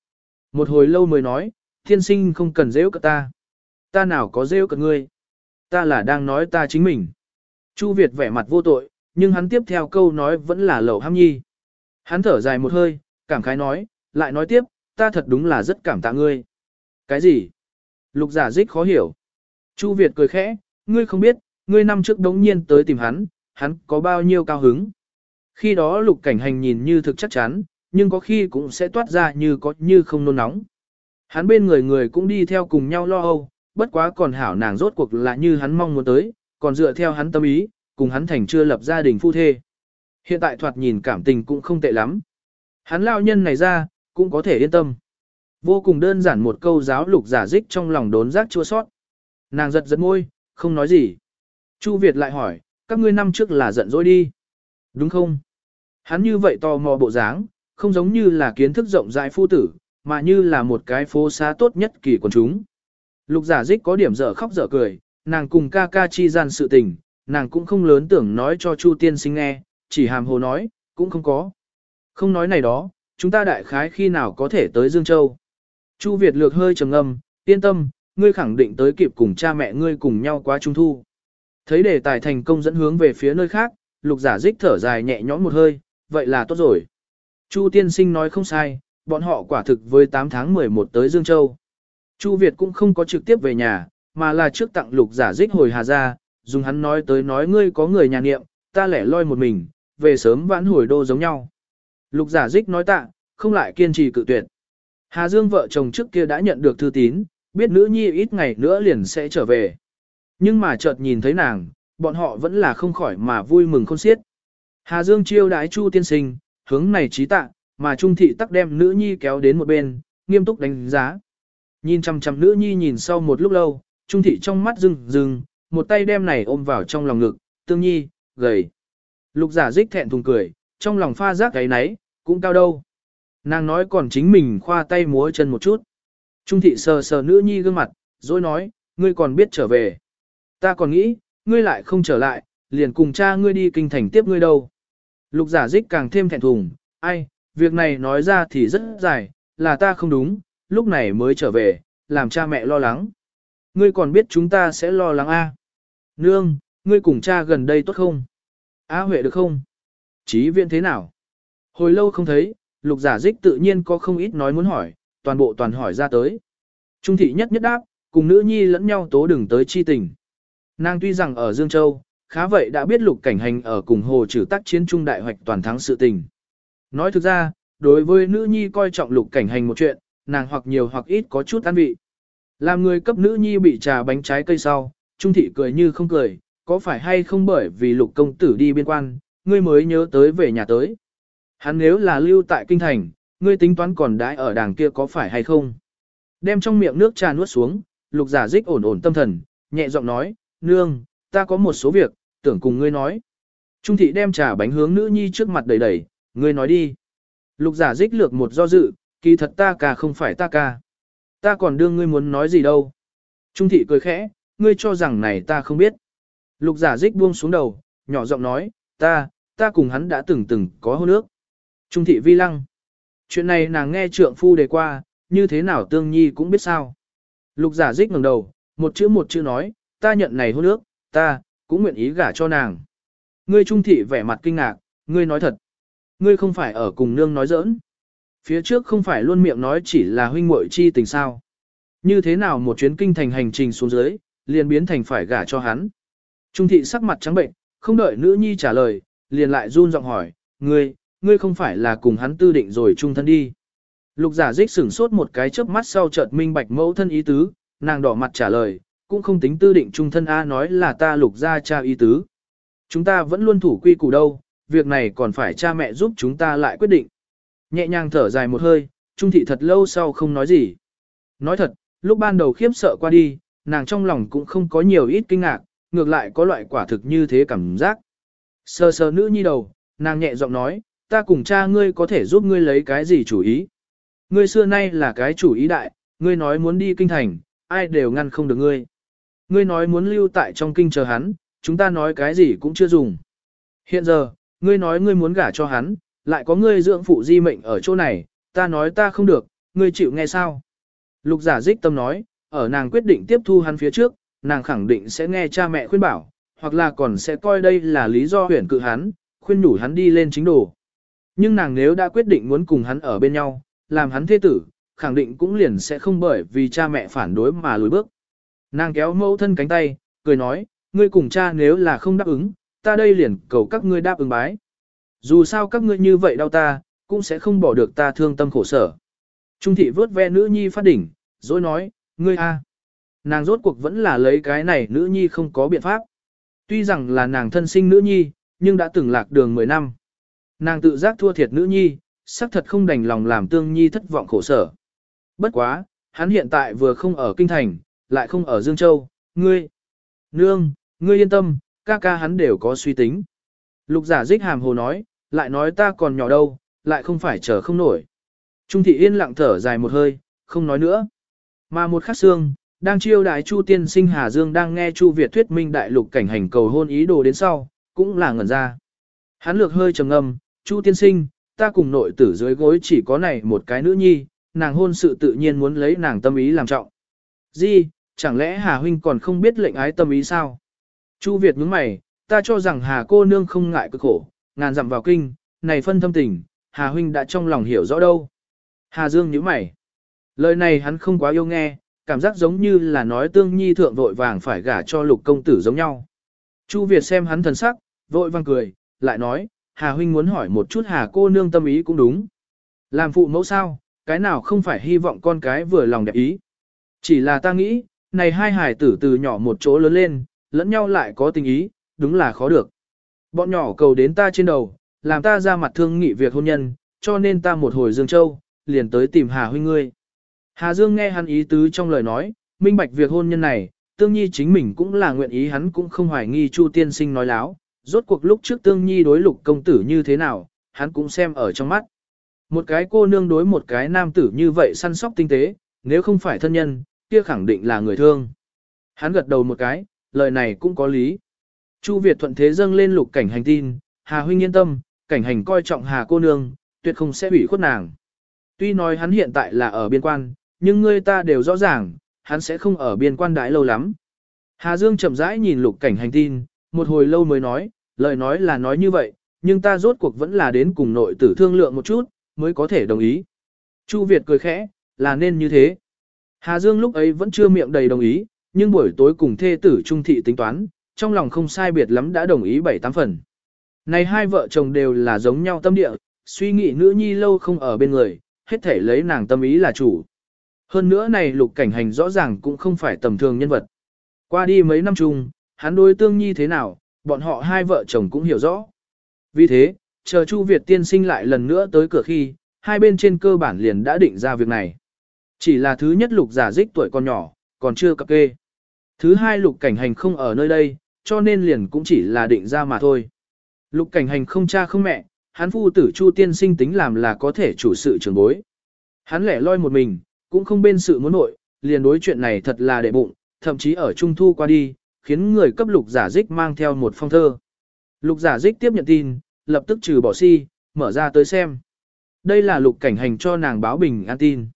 Một hồi lâu mới nói, thiên sinh không cần rêu cả ta. Ta nào có rêu cả ngươi. Ta là đang nói ta chính mình. Chu Việt vẻ mặt vô tội, nhưng hắn tiếp theo câu nói vẫn là lẩu ham nhi. Hắn thở dài một hơi, cảm khái nói, lại nói tiếp, ta thật đúng là rất cảm tạ ngươi. Cái gì? Lục giả dích khó hiểu. Chu Việt cười khẽ, ngươi không biết, ngươi năm trước đống nhiên tới tìm hắn, hắn có bao nhiêu cao hứng. Khi đó lục cảnh hành nhìn như thực chắc chắn, nhưng có khi cũng sẽ toát ra như có như không nôn nóng. Hắn bên người người cũng đi theo cùng nhau lo âu, bất quá còn hảo nàng rốt cuộc là như hắn mong muốn tới, còn dựa theo hắn tâm ý, cùng hắn thành chưa lập gia đình phu thê. Hiện tại thoạt nhìn cảm tình cũng không tệ lắm. Hắn lao nhân này ra, cũng có thể yên tâm. Vô cùng đơn giản một câu giáo lục giả dích trong lòng đốn giác chua sót. Nàng giật giật môi, không nói gì. Chu Việt lại hỏi, các ngươi năm trước là giận dỗi đi. Đúng không? Hắn như vậy tò mò bộ dáng, không giống như là kiến thức rộng rãi phu tử, mà như là một cái phố xá tốt nhất kỳ quần chúng. Lục giả dích có điểm dở khóc dở cười, nàng cùng ca ca chi gian sự tình, nàng cũng không lớn tưởng nói cho Chu tiên sinh nghe, chỉ hàm hồ nói, cũng không có. Không nói này đó, chúng ta đại khái khi nào có thể tới Dương Châu. Chu Việt lược hơi trầm ngâm, yên tâm, ngươi khẳng định tới kịp cùng cha mẹ ngươi cùng nhau qua trung thu. Thấy đề tài thành công dẫn hướng về phía nơi khác, lục giả dích thở dài nhẹ nhõm một hơi, vậy là tốt rồi. Chu tiên sinh nói không sai, bọn họ quả thực với 8 tháng 11 tới Dương Châu. Chu Việt cũng không có trực tiếp về nhà, mà là trước tặng lục giả dích hồi Hà ra, dùng hắn nói tới nói ngươi có người nhà niệm, ta lẻ loi một mình, về sớm vãn hồi đô giống nhau. Lục giả dích nói tạ, không lại kiên trì cự tuyệt. Hà Dương vợ chồng trước kia đã nhận được thư tín, biết nữ nhi ít ngày nữa liền sẽ trở về. Nhưng mà chợt nhìn thấy nàng, bọn họ vẫn là không khỏi mà vui mừng khôn xiết. Hà Dương chiêu đái Chu tiên sinh, hướng này trí tạ, mà Trung thị tắc đem nữ nhi kéo đến một bên, nghiêm túc đánh giá. Nhìn chăm chăm nữ nhi nhìn sau một lúc lâu, Trung thị trong mắt rừng rừng, một tay đem này ôm vào trong lòng ngực, tương nhi, gầy. Lục giả dích thẹn thùng cười, trong lòng pha giác cái nấy, cũng cao đâu. Nàng nói còn chính mình khoa tay múa chân một chút. Trung thị sờ sờ nữ nhi gương mặt, rồi nói, ngươi còn biết trở về. Ta còn nghĩ, ngươi lại không trở lại, liền cùng cha ngươi đi kinh thành tiếp ngươi đâu. Lục giả dích càng thêm thẹn thùng, ai, việc này nói ra thì rất dài, là ta không đúng, lúc này mới trở về, làm cha mẹ lo lắng. Ngươi còn biết chúng ta sẽ lo lắng a? Nương, ngươi cùng cha gần đây tốt không? A Huệ được không? Chí viện thế nào? Hồi lâu không thấy, lục giả dích tự nhiên có không ít nói muốn hỏi, toàn bộ toàn hỏi ra tới. Trung thị nhất nhất đáp, cùng nữ nhi lẫn nhau tố đừng tới chi tình. Nàng tuy rằng ở Dương Châu, khá vậy đã biết lục cảnh hành ở cùng hồ trừ tác chiến trung đại hoạch toàn thắng sự tình. Nói thực ra, đối với nữ nhi coi trọng lục cảnh hành một chuyện, nàng hoặc nhiều hoặc ít có chút an vị. Làm người cấp nữ nhi bị trà bánh trái cây sau, trung thị cười như không cười, có phải hay không bởi vì lục công tử đi biên quan, ngươi mới nhớ tới về nhà tới. Hắn nếu là lưu tại kinh thành, ngươi tính toán còn đãi ở đàng kia có phải hay không? Đem trong miệng nước trà nuốt xuống, lục giả dích ổn ổn tâm thần, nhẹ giọng nói, nương, ta có một số việc, tưởng cùng ngươi nói. Trung thị đem trà bánh hướng nữ nhi trước mặt đầy đầy, ngươi nói đi. Lục giả dích lược một do dự, kỳ thật ta ca không phải ta ca. Ta còn đương ngươi muốn nói gì đâu. Trung thị cười khẽ, ngươi cho rằng này ta không biết. Lục giả dích buông xuống đầu, nhỏ giọng nói, ta, ta cùng hắn đã từng từng có hôn ước. Trung thị vi lăng. Chuyện này nàng nghe trượng phu đề qua, như thế nào tương nhi cũng biết sao. Lục giả dích ngẩng đầu, một chữ một chữ nói, ta nhận này hôn ước, ta, cũng nguyện ý gả cho nàng. Ngươi trung thị vẻ mặt kinh ngạc, ngươi nói thật. Ngươi không phải ở cùng nương nói giỡn. Phía trước không phải luôn miệng nói chỉ là huynh muội chi tình sao. Như thế nào một chuyến kinh thành hành trình xuống dưới, liền biến thành phải gả cho hắn. Trung thị sắc mặt trắng bệnh, không đợi nữ nhi trả lời, liền lại run giọng hỏi, ngươi, ngươi không phải là cùng hắn tư định rồi trung thân đi. Lục giả dích sửng sốt một cái chớp mắt sau chợt minh bạch mẫu thân ý tứ, nàng đỏ mặt trả lời, cũng không tính tư định chung thân A nói là ta lục ra cha y tứ. Chúng ta vẫn luôn thủ quy củ đâu, việc này còn phải cha mẹ giúp chúng ta lại quyết định. Nhẹ nhàng thở dài một hơi, trung thị thật lâu sau không nói gì. Nói thật, lúc ban đầu khiếp sợ qua đi, nàng trong lòng cũng không có nhiều ít kinh ngạc, ngược lại có loại quả thực như thế cảm giác. Sờ sờ nữ nhi đầu, nàng nhẹ giọng nói, ta cùng cha ngươi có thể giúp ngươi lấy cái gì chủ ý. Ngươi xưa nay là cái chủ ý đại, ngươi nói muốn đi kinh thành, ai đều ngăn không được ngươi. Ngươi nói muốn lưu tại trong kinh chờ hắn, chúng ta nói cái gì cũng chưa dùng. Hiện giờ, ngươi nói ngươi muốn gả cho hắn, lại có ngươi dưỡng phụ di mệnh ở chỗ này, ta nói ta không được, ngươi chịu nghe sao? Lục giả dích tâm nói, ở nàng quyết định tiếp thu hắn phía trước, nàng khẳng định sẽ nghe cha mẹ khuyên bảo, hoặc là còn sẽ coi đây là lý do huyển cự hắn, khuyên nhủ hắn đi lên chính đồ. Nhưng nàng nếu đã quyết định muốn cùng hắn ở bên nhau, làm hắn thế tử, khẳng định cũng liền sẽ không bởi vì cha mẹ phản đối mà lùi bước. Nàng kéo mẫu thân cánh tay, cười nói, ngươi cùng cha nếu là không đáp ứng, ta đây liền cầu các ngươi đáp ứng bái. Dù sao các ngươi như vậy đau ta, cũng sẽ không bỏ được ta thương tâm khổ sở. Trung thị vớt ve nữ nhi phát đỉnh, rồi nói, ngươi a, Nàng rốt cuộc vẫn là lấy cái này nữ nhi không có biện pháp. Tuy rằng là nàng thân sinh nữ nhi, nhưng đã từng lạc đường 10 năm. Nàng tự giác thua thiệt nữ nhi, xác thật không đành lòng làm tương nhi thất vọng khổ sở. Bất quá, hắn hiện tại vừa không ở Kinh Thành, lại không ở Dương Châu, ngươi. Nương, ngươi yên tâm, ca ca hắn đều có suy tính. Lục giả dích hàm hồ nói, lại nói ta còn nhỏ đâu, lại không phải chờ không nổi. Trung thị yên lặng thở dài một hơi, không nói nữa. Mà một khắc xương, đang chiêu đại Chu tiên sinh Hà Dương đang nghe Chu Việt thuyết minh đại lục cảnh hành cầu hôn ý đồ đến sau, cũng là ngẩn ra. Hắn lược hơi trầm ngâm, Chu tiên sinh, ta cùng nội tử dưới gối chỉ có này một cái nữ nhi, nàng hôn sự tự nhiên muốn lấy nàng tâm ý làm trọng. Di, chẳng lẽ Hà huynh còn không biết lệnh ái tâm ý sao? Chu Việt nhướng mày, ta cho rằng Hà cô nương không ngại cực khổ, ngàn dặm vào kinh, này phân thâm tình, Hà huynh đã trong lòng hiểu rõ đâu. Hà Dương nhíu mày. Lời này hắn không quá yêu nghe, cảm giác giống như là nói tương nhi thượng vội vàng phải gả cho lục công tử giống nhau. Chu Việt xem hắn thần sắc, vội vàng cười, lại nói, Hà huynh muốn hỏi một chút Hà cô nương tâm ý cũng đúng. Làm phụ mẫu sao, cái nào không phải hy vọng con cái vừa lòng đẹp ý. Chỉ là ta nghĩ, này hai hải tử từ nhỏ một chỗ lớn lên, lẫn nhau lại có tình ý, đúng là khó được. Bọn nhỏ cầu đến ta trên đầu, làm ta ra mặt thương nghị việc hôn nhân, cho nên ta một hồi Dương Châu, liền tới tìm Hà huynh ngươi. Hà Dương nghe hắn ý tứ trong lời nói, minh bạch việc hôn nhân này, Tương Nhi chính mình cũng là nguyện ý hắn cũng không hoài nghi Chu tiên sinh nói láo, rốt cuộc lúc trước Tương Nhi đối lục công tử như thế nào, hắn cũng xem ở trong mắt. Một cái cô nương đối một cái nam tử như vậy săn sóc tinh tế, nếu không phải thân nhân, kia khẳng định là người thương. Hắn gật đầu một cái, lời này cũng có lý. Chu Việt thuận thế dâng lên lục cảnh hành tin, Hà huynh yên tâm, cảnh hành coi trọng Hà cô nương, tuyệt không sẽ hủy khuất nàng. Tuy nói hắn hiện tại là ở biên quan, nhưng ngươi ta đều rõ ràng, hắn sẽ không ở biên quan đãi lâu lắm. Hà Dương chậm rãi nhìn lục cảnh hành tin, một hồi lâu mới nói, lời nói là nói như vậy, nhưng ta rốt cuộc vẫn là đến cùng nội tử thương lượng một chút, mới có thể đồng ý. Chu Việt cười khẽ, là nên như thế. Hà Dương lúc ấy vẫn chưa miệng đầy đồng ý, nhưng buổi tối cùng thê tử trung thị tính toán, trong lòng không sai biệt lắm đã đồng ý bảy tám phần. Này hai vợ chồng đều là giống nhau tâm địa, suy nghĩ nữ nhi lâu không ở bên người, hết thể lấy nàng tâm ý là chủ. Hơn nữa này lục cảnh hành rõ ràng cũng không phải tầm thường nhân vật. Qua đi mấy năm chung, hắn đối tương nhi thế nào, bọn họ hai vợ chồng cũng hiểu rõ. Vì thế, chờ Chu Việt tiên sinh lại lần nữa tới cửa khi, hai bên trên cơ bản liền đã định ra việc này. Chỉ là thứ nhất lục giả dích tuổi còn nhỏ, còn chưa cập kê. Thứ hai lục cảnh hành không ở nơi đây, cho nên liền cũng chỉ là định ra mà thôi. Lục cảnh hành không cha không mẹ, hắn phu tử Chu tiên sinh tính làm là có thể chủ sự trường bối. Hắn lẻ loi một mình, cũng không bên sự muốn nội, liền đối chuyện này thật là đệ bụng, thậm chí ở trung thu qua đi, khiến người cấp lục giả dích mang theo một phong thơ. Lục giả dích tiếp nhận tin, lập tức trừ bỏ si, mở ra tới xem. Đây là lục cảnh hành cho nàng báo bình an tin.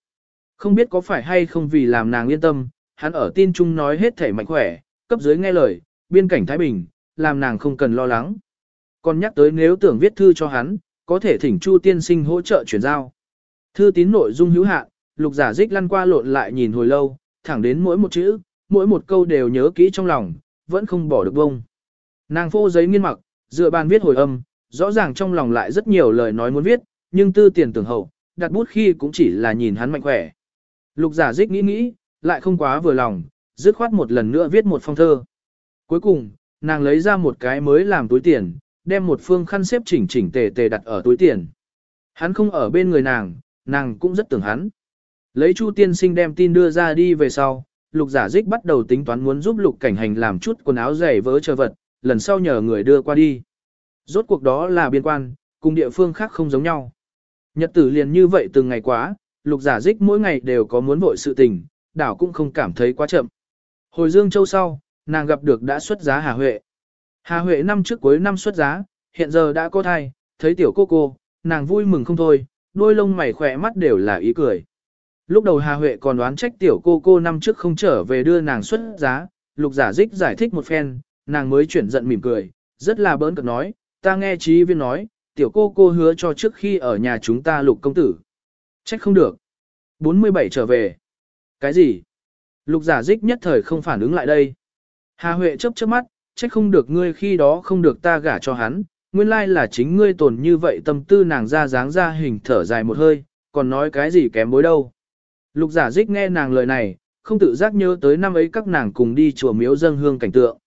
Không biết có phải hay không vì làm nàng yên tâm, hắn ở tin chung nói hết thể mạnh khỏe, cấp dưới nghe lời, biên cảnh Thái Bình, làm nàng không cần lo lắng. Còn nhắc tới nếu tưởng viết thư cho hắn, có thể thỉnh Chu tiên sinh hỗ trợ chuyển giao. Thư tín nội dung hữu hạn, lục giả dích lăn qua lộn lại nhìn hồi lâu, thẳng đến mỗi một chữ, mỗi một câu đều nhớ kỹ trong lòng, vẫn không bỏ được bông. Nàng phô giấy nghiên mặc, dựa bàn viết hồi âm, rõ ràng trong lòng lại rất nhiều lời nói muốn viết, nhưng tư tiền tưởng hậu, đặt bút khi cũng chỉ là nhìn hắn mạnh khỏe. Lục giả dích nghĩ nghĩ, lại không quá vừa lòng, dứt khoát một lần nữa viết một phong thơ. Cuối cùng, nàng lấy ra một cái mới làm túi tiền, đem một phương khăn xếp chỉnh chỉnh tề tề đặt ở túi tiền. Hắn không ở bên người nàng, nàng cũng rất tưởng hắn. Lấy Chu tiên sinh đem tin đưa ra đi về sau, lục giả dích bắt đầu tính toán muốn giúp lục cảnh hành làm chút quần áo giày vỡ chờ vật, lần sau nhờ người đưa qua đi. Rốt cuộc đó là biên quan, cùng địa phương khác không giống nhau. Nhật tử liền như vậy từng ngày quá, lục giả dích mỗi ngày đều có muốn vội sự tình, đảo cũng không cảm thấy quá chậm. Hồi Dương Châu sau, nàng gặp được đã xuất giá Hà Huệ. Hà Huệ năm trước cuối năm xuất giá, hiện giờ đã có thai, thấy tiểu cô cô, nàng vui mừng không thôi, đôi lông mày khỏe mắt đều là ý cười. Lúc đầu Hà Huệ còn đoán trách tiểu cô cô năm trước không trở về đưa nàng xuất giá, lục giả dích giải thích một phen, nàng mới chuyển giận mỉm cười, rất là bỡn cợt nói, ta nghe trí viên nói, tiểu cô cô hứa cho trước khi ở nhà chúng ta lục công tử. Trách không được. 47 trở về. Cái gì? Lục giả dích nhất thời không phản ứng lại đây. Hà Huệ chớp chớp mắt, trách không được ngươi khi đó không được ta gả cho hắn, nguyên lai là chính ngươi tồn như vậy tâm tư nàng ra dáng ra hình thở dài một hơi, còn nói cái gì kém bối đâu. Lục giả dích nghe nàng lời này, không tự giác nhớ tới năm ấy các nàng cùng đi chùa miếu dâng hương cảnh tượng.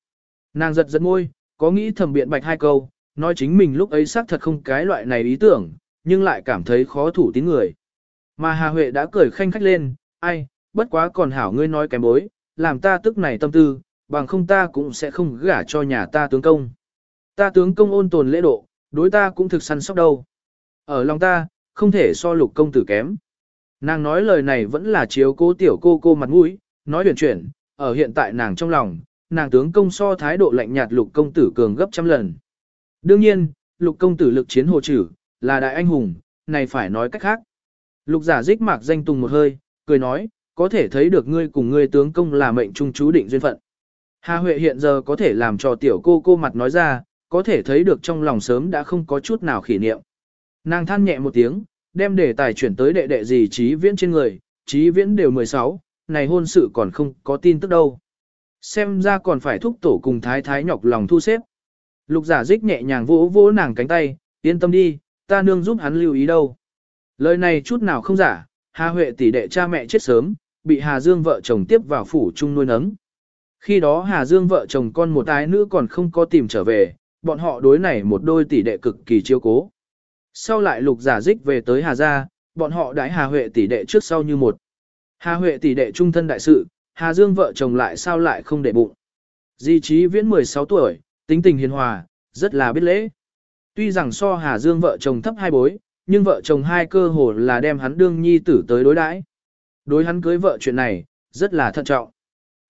Nàng giật giật môi, có nghĩ thầm biện bạch hai câu, nói chính mình lúc ấy xác thật không cái loại này ý tưởng, nhưng lại cảm thấy khó thủ tín người. Mà Hà Huệ đã cười khanh khách lên, ai, bất quá còn hảo ngươi nói kém bối, làm ta tức này tâm tư, bằng không ta cũng sẽ không gả cho nhà ta tướng công. Ta tướng công ôn tồn lễ độ, đối ta cũng thực săn sóc đâu. Ở lòng ta, không thể so lục công tử kém. Nàng nói lời này vẫn là chiếu cố tiểu cô cô mặt mũi, nói huyền chuyển, ở hiện tại nàng trong lòng, nàng tướng công so thái độ lạnh nhạt lục công tử cường gấp trăm lần. Đương nhiên, lục công tử lực chiến hồ trừ, là đại anh hùng, này phải nói cách khác. Lục giả dích mạc danh tùng một hơi, cười nói, có thể thấy được ngươi cùng ngươi tướng công là mệnh trung chú định duyên phận. Hà Huệ hiện giờ có thể làm cho tiểu cô cô mặt nói ra, có thể thấy được trong lòng sớm đã không có chút nào khỉ niệm. Nàng than nhẹ một tiếng, đem đề tài chuyển tới đệ đệ gì trí viễn trên người, trí viễn đều 16, này hôn sự còn không có tin tức đâu. Xem ra còn phải thúc tổ cùng thái thái nhọc lòng thu xếp. Lục giả dích nhẹ nhàng vỗ vỗ nàng cánh tay, yên tâm đi, ta nương giúp hắn lưu ý đâu. Lời này chút nào không giả, Hà Huệ tỷ đệ cha mẹ chết sớm, bị Hà Dương vợ chồng tiếp vào phủ chung nuôi nấng. Khi đó Hà Dương vợ chồng con một ái nữ còn không có tìm trở về, bọn họ đối này một đôi tỷ đệ cực kỳ chiêu cố. Sau lại lục giả dích về tới Hà Gia, bọn họ đãi Hà Huệ tỷ đệ trước sau như một. Hà Huệ tỷ đệ trung thân đại sự, Hà Dương vợ chồng lại sao lại không để bụng. Di trí viễn 16 tuổi, tính tình hiền hòa, rất là biết lễ. Tuy rằng so Hà Dương vợ chồng thấp hai bối, nhưng vợ chồng hai cơ hồ là đem hắn đương nhi tử tới đối đãi. Đối hắn cưới vợ chuyện này, rất là thận trọng.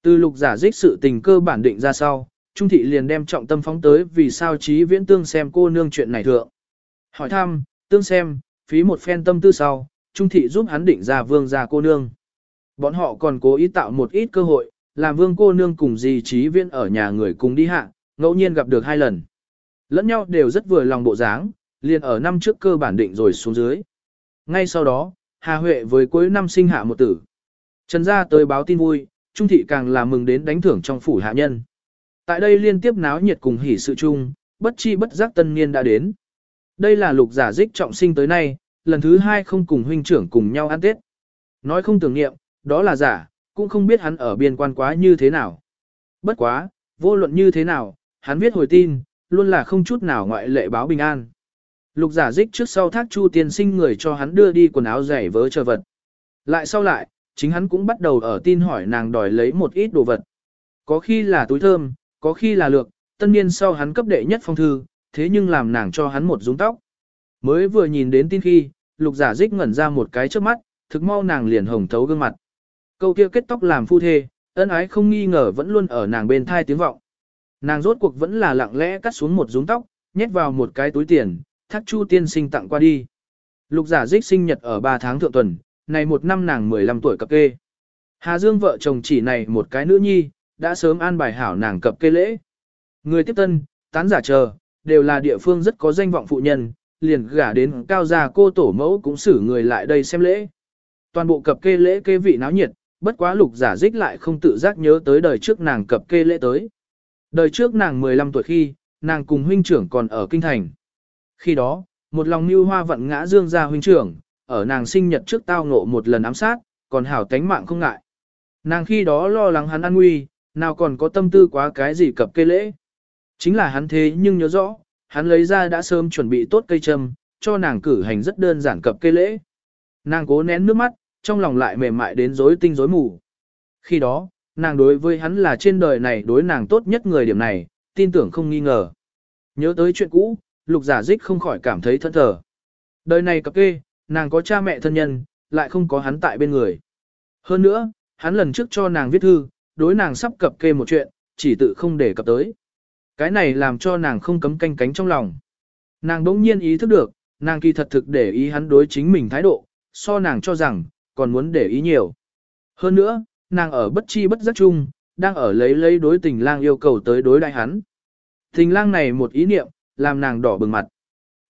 Từ lục giả dích sự tình cơ bản định ra sau, Trung thị liền đem trọng tâm phóng tới vì sao trí viễn tương xem cô nương chuyện này thượng. Hỏi thăm, tương xem, phí một phen tâm tư sau, Trung thị giúp hắn định ra vương gia cô nương. Bọn họ còn cố ý tạo một ít cơ hội, làm vương cô nương cùng dì trí viễn ở nhà người cùng đi hạ, ngẫu nhiên gặp được hai lần. Lẫn nhau đều rất vừa lòng bộ dáng, liền ở năm trước cơ bản định rồi xuống dưới. Ngay sau đó, Hà Huệ với cuối năm sinh hạ một tử. Trần gia tới báo tin vui, Trung thị càng là mừng đến đánh thưởng trong phủ hạ nhân. Tại đây liên tiếp náo nhiệt cùng hỉ sự chung, bất chi bất giác tân niên đã đến. Đây là lục giả dích trọng sinh tới nay, lần thứ hai không cùng huynh trưởng cùng nhau ăn Tết. Nói không tưởng niệm, đó là giả, cũng không biết hắn ở biên quan quá như thế nào. Bất quá, vô luận như thế nào, hắn viết hồi tin, luôn là không chút nào ngoại lệ báo bình an. Lục giả dích trước sau thác chu tiên sinh người cho hắn đưa đi quần áo giày vớ chờ vật. Lại sau lại, chính hắn cũng bắt đầu ở tin hỏi nàng đòi lấy một ít đồ vật. Có khi là túi thơm, có khi là lược, tân niên sau hắn cấp đệ nhất phong thư, thế nhưng làm nàng cho hắn một rúng tóc. Mới vừa nhìn đến tin khi, lục giả dích ngẩn ra một cái trước mắt, thực mau nàng liền hồng thấu gương mặt. Câu kia kết tóc làm phu thê, ân ái không nghi ngờ vẫn luôn ở nàng bên thai tiếng vọng. Nàng rốt cuộc vẫn là lặng lẽ cắt xuống một rúng tóc, nhét vào một cái túi tiền, thác chu tiên sinh tặng qua đi. Lục giả dích sinh nhật ở 3 tháng thượng tuần, này một năm nàng 15 tuổi cập kê. Hà Dương vợ chồng chỉ này một cái nữ nhi, đã sớm an bài hảo nàng cập kê lễ. Người tiếp tân, tán giả chờ, đều là địa phương rất có danh vọng phụ nhân, liền gả đến cao gia cô tổ mẫu cũng xử người lại đây xem lễ. Toàn bộ cập kê lễ kê vị náo nhiệt, bất quá lục giả dích lại không tự giác nhớ tới đời trước nàng cập kê lễ tới. Đời trước nàng 15 tuổi khi, nàng cùng huynh trưởng còn ở kinh thành. Khi đó, một lòng mưu hoa vận ngã dương ra huynh trưởng, ở nàng sinh nhật trước tao ngộ một lần ám sát, còn hảo tánh mạng không ngại. Nàng khi đó lo lắng hắn an nguy, nào còn có tâm tư quá cái gì cập cây lễ. Chính là hắn thế nhưng nhớ rõ, hắn lấy ra đã sớm chuẩn bị tốt cây châm, cho nàng cử hành rất đơn giản cập cây lễ. Nàng cố nén nước mắt, trong lòng lại mềm mại đến rối tinh rối mù. Khi đó, nàng đối với hắn là trên đời này đối nàng tốt nhất người điểm này, tin tưởng không nghi ngờ. Nhớ tới chuyện cũ, lục giả dích không khỏi cảm thấy thân thờ. Đời này cập kê, nàng có cha mẹ thân nhân, lại không có hắn tại bên người. Hơn nữa, hắn lần trước cho nàng viết thư, đối nàng sắp cập kê một chuyện, chỉ tự không để cập tới. Cái này làm cho nàng không cấm canh cánh trong lòng. Nàng đỗng nhiên ý thức được, nàng kỳ thật thực để ý hắn đối chính mình thái độ, so nàng cho rằng, còn muốn để ý nhiều. Hơn nữa, nàng ở bất chi bất giác chung, đang ở lấy lấy đối tình lang yêu cầu tới đối đại hắn. Tình lang này một ý niệm, làm nàng đỏ bừng mặt.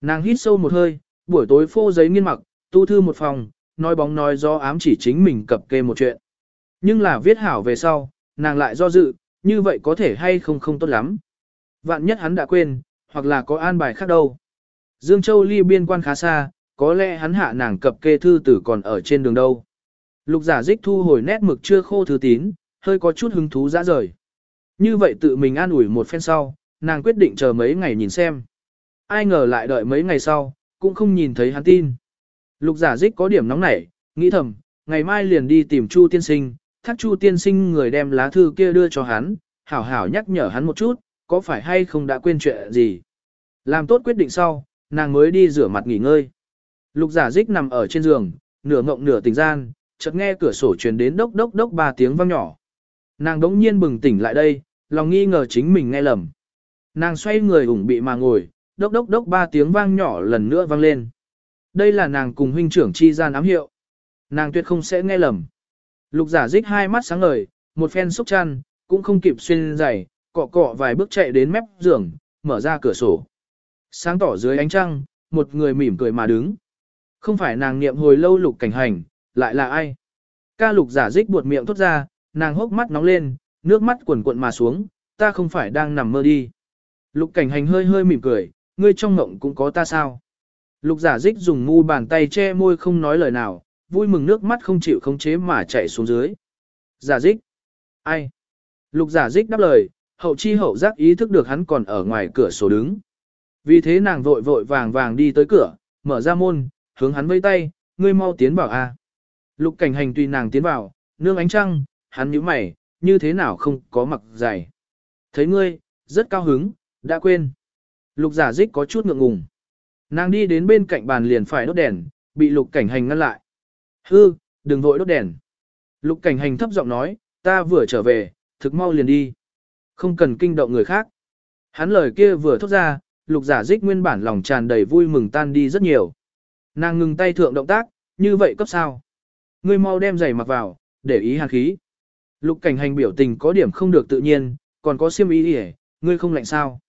Nàng hít sâu một hơi, buổi tối phô giấy nghiên mặc, tu thư một phòng, nói bóng nói do ám chỉ chính mình cập kê một chuyện. Nhưng là viết hảo về sau, nàng lại do dự, như vậy có thể hay không không tốt lắm. Vạn nhất hắn đã quên, hoặc là có an bài khác đâu. Dương Châu ly biên quan khá xa, có lẽ hắn hạ nàng cập kê thư tử còn ở trên đường đâu. Lục giả dích thu hồi nét mực chưa khô thư tín, hơi có chút hứng thú dã rời. Như vậy tự mình an ủi một phen sau, nàng quyết định chờ mấy ngày nhìn xem. Ai ngờ lại đợi mấy ngày sau, cũng không nhìn thấy hắn tin. Lục giả dích có điểm nóng nảy, nghĩ thầm, ngày mai liền đi tìm Chu tiên sinh, thác Chu tiên sinh người đem lá thư kia đưa cho hắn, hảo hảo nhắc nhở hắn một chút, có phải hay không đã quên chuyện gì. Làm tốt quyết định sau, nàng mới đi rửa mặt nghỉ ngơi. Lục giả dích nằm ở trên giường, nửa ngộng nửa tỉnh gian, chợt nghe cửa sổ truyền đến đốc đốc đốc ba tiếng vang nhỏ. Nàng đống nhiên bừng tỉnh lại đây, lòng nghi ngờ chính mình nghe lầm. Nàng xoay người ủng bị mà ngồi, đốc đốc đốc ba tiếng vang nhỏ lần nữa vang lên. Đây là nàng cùng huynh trưởng chi gian ám hiệu. Nàng tuyệt không sẽ nghe lầm. Lục giả dích hai mắt sáng ngời, một phen xúc chăn, cũng không kịp xuyên giày, cọ cọ vài bước chạy đến mép giường, mở ra cửa sổ. Sáng tỏ dưới ánh trăng, một người mỉm cười mà đứng. Không phải nàng niệm hồi lâu lục cảnh hành, lại là ai? Ca lục giả dích buột miệng thốt ra, nàng hốc mắt nóng lên, nước mắt quần cuộn mà xuống, ta không phải đang nằm mơ đi. Lục cảnh hành hơi hơi mỉm cười, ngươi trong ngộng cũng có ta sao? Lục giả dích dùng ngu bàn tay che môi không nói lời nào, vui mừng nước mắt không chịu khống chế mà chạy xuống dưới. Giả dích. Ai? Lục giả dích đáp lời, hậu chi hậu giác ý thức được hắn còn ở ngoài cửa sổ đứng. Vì thế nàng vội vội vàng vàng đi tới cửa, mở ra môn, hướng hắn vây tay, ngươi mau tiến vào a. Lục cảnh hành tùy nàng tiến vào, nương ánh trăng, hắn nhíu mày, như thế nào không có mặc giày. Thấy ngươi, rất cao hứng, đã quên. Lục giả dích có chút ngượng ngùng. Nàng đi đến bên cạnh bàn liền phải đốt đèn, bị lục cảnh hành ngăn lại. Hư, đừng vội đốt đèn. Lục cảnh hành thấp giọng nói, ta vừa trở về, thực mau liền đi. Không cần kinh động người khác. Hắn lời kia vừa thốt ra, lục giả dích nguyên bản lòng tràn đầy vui mừng tan đi rất nhiều. Nàng ngừng tay thượng động tác, như vậy cấp sao. Ngươi mau đem giày mặc vào, để ý hàn khí. Lục cảnh hành biểu tình có điểm không được tự nhiên, còn có siêm ý hề, ngươi không lạnh sao.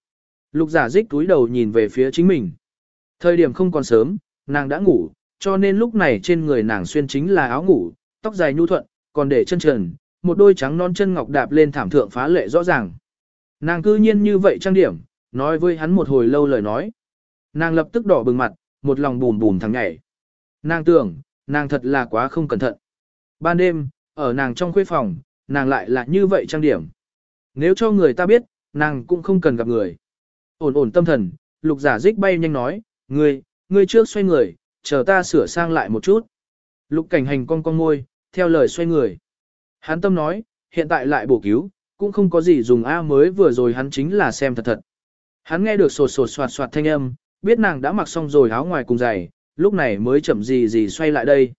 Lục giả dích túi đầu nhìn về phía chính mình. Thời điểm không còn sớm, nàng đã ngủ, cho nên lúc này trên người nàng xuyên chính là áo ngủ, tóc dài nhu thuận, còn để chân trần, một đôi trắng non chân ngọc đạp lên thảm thượng phá lệ rõ ràng. Nàng cư nhiên như vậy trang điểm, nói với hắn một hồi lâu lời nói. Nàng lập tức đỏ bừng mặt, một lòng bùn bùn thằng nhảy. Nàng tưởng, nàng thật là quá không cẩn thận. Ban đêm, ở nàng trong khuê phòng, nàng lại là như vậy trang điểm. Nếu cho người ta biết, nàng cũng không cần gặp người. Ổn ổn tâm thần, lục giả dích bay nhanh nói, ngươi, ngươi trước xoay người, chờ ta sửa sang lại một chút. Lục cảnh hành cong cong môi, theo lời xoay người. Hắn tâm nói, hiện tại lại bổ cứu, cũng không có gì dùng A mới vừa rồi hắn chính là xem thật thật. Hắn nghe được sột sột soạt soạt thanh âm, biết nàng đã mặc xong rồi áo ngoài cùng giày, lúc này mới chậm gì gì xoay lại đây.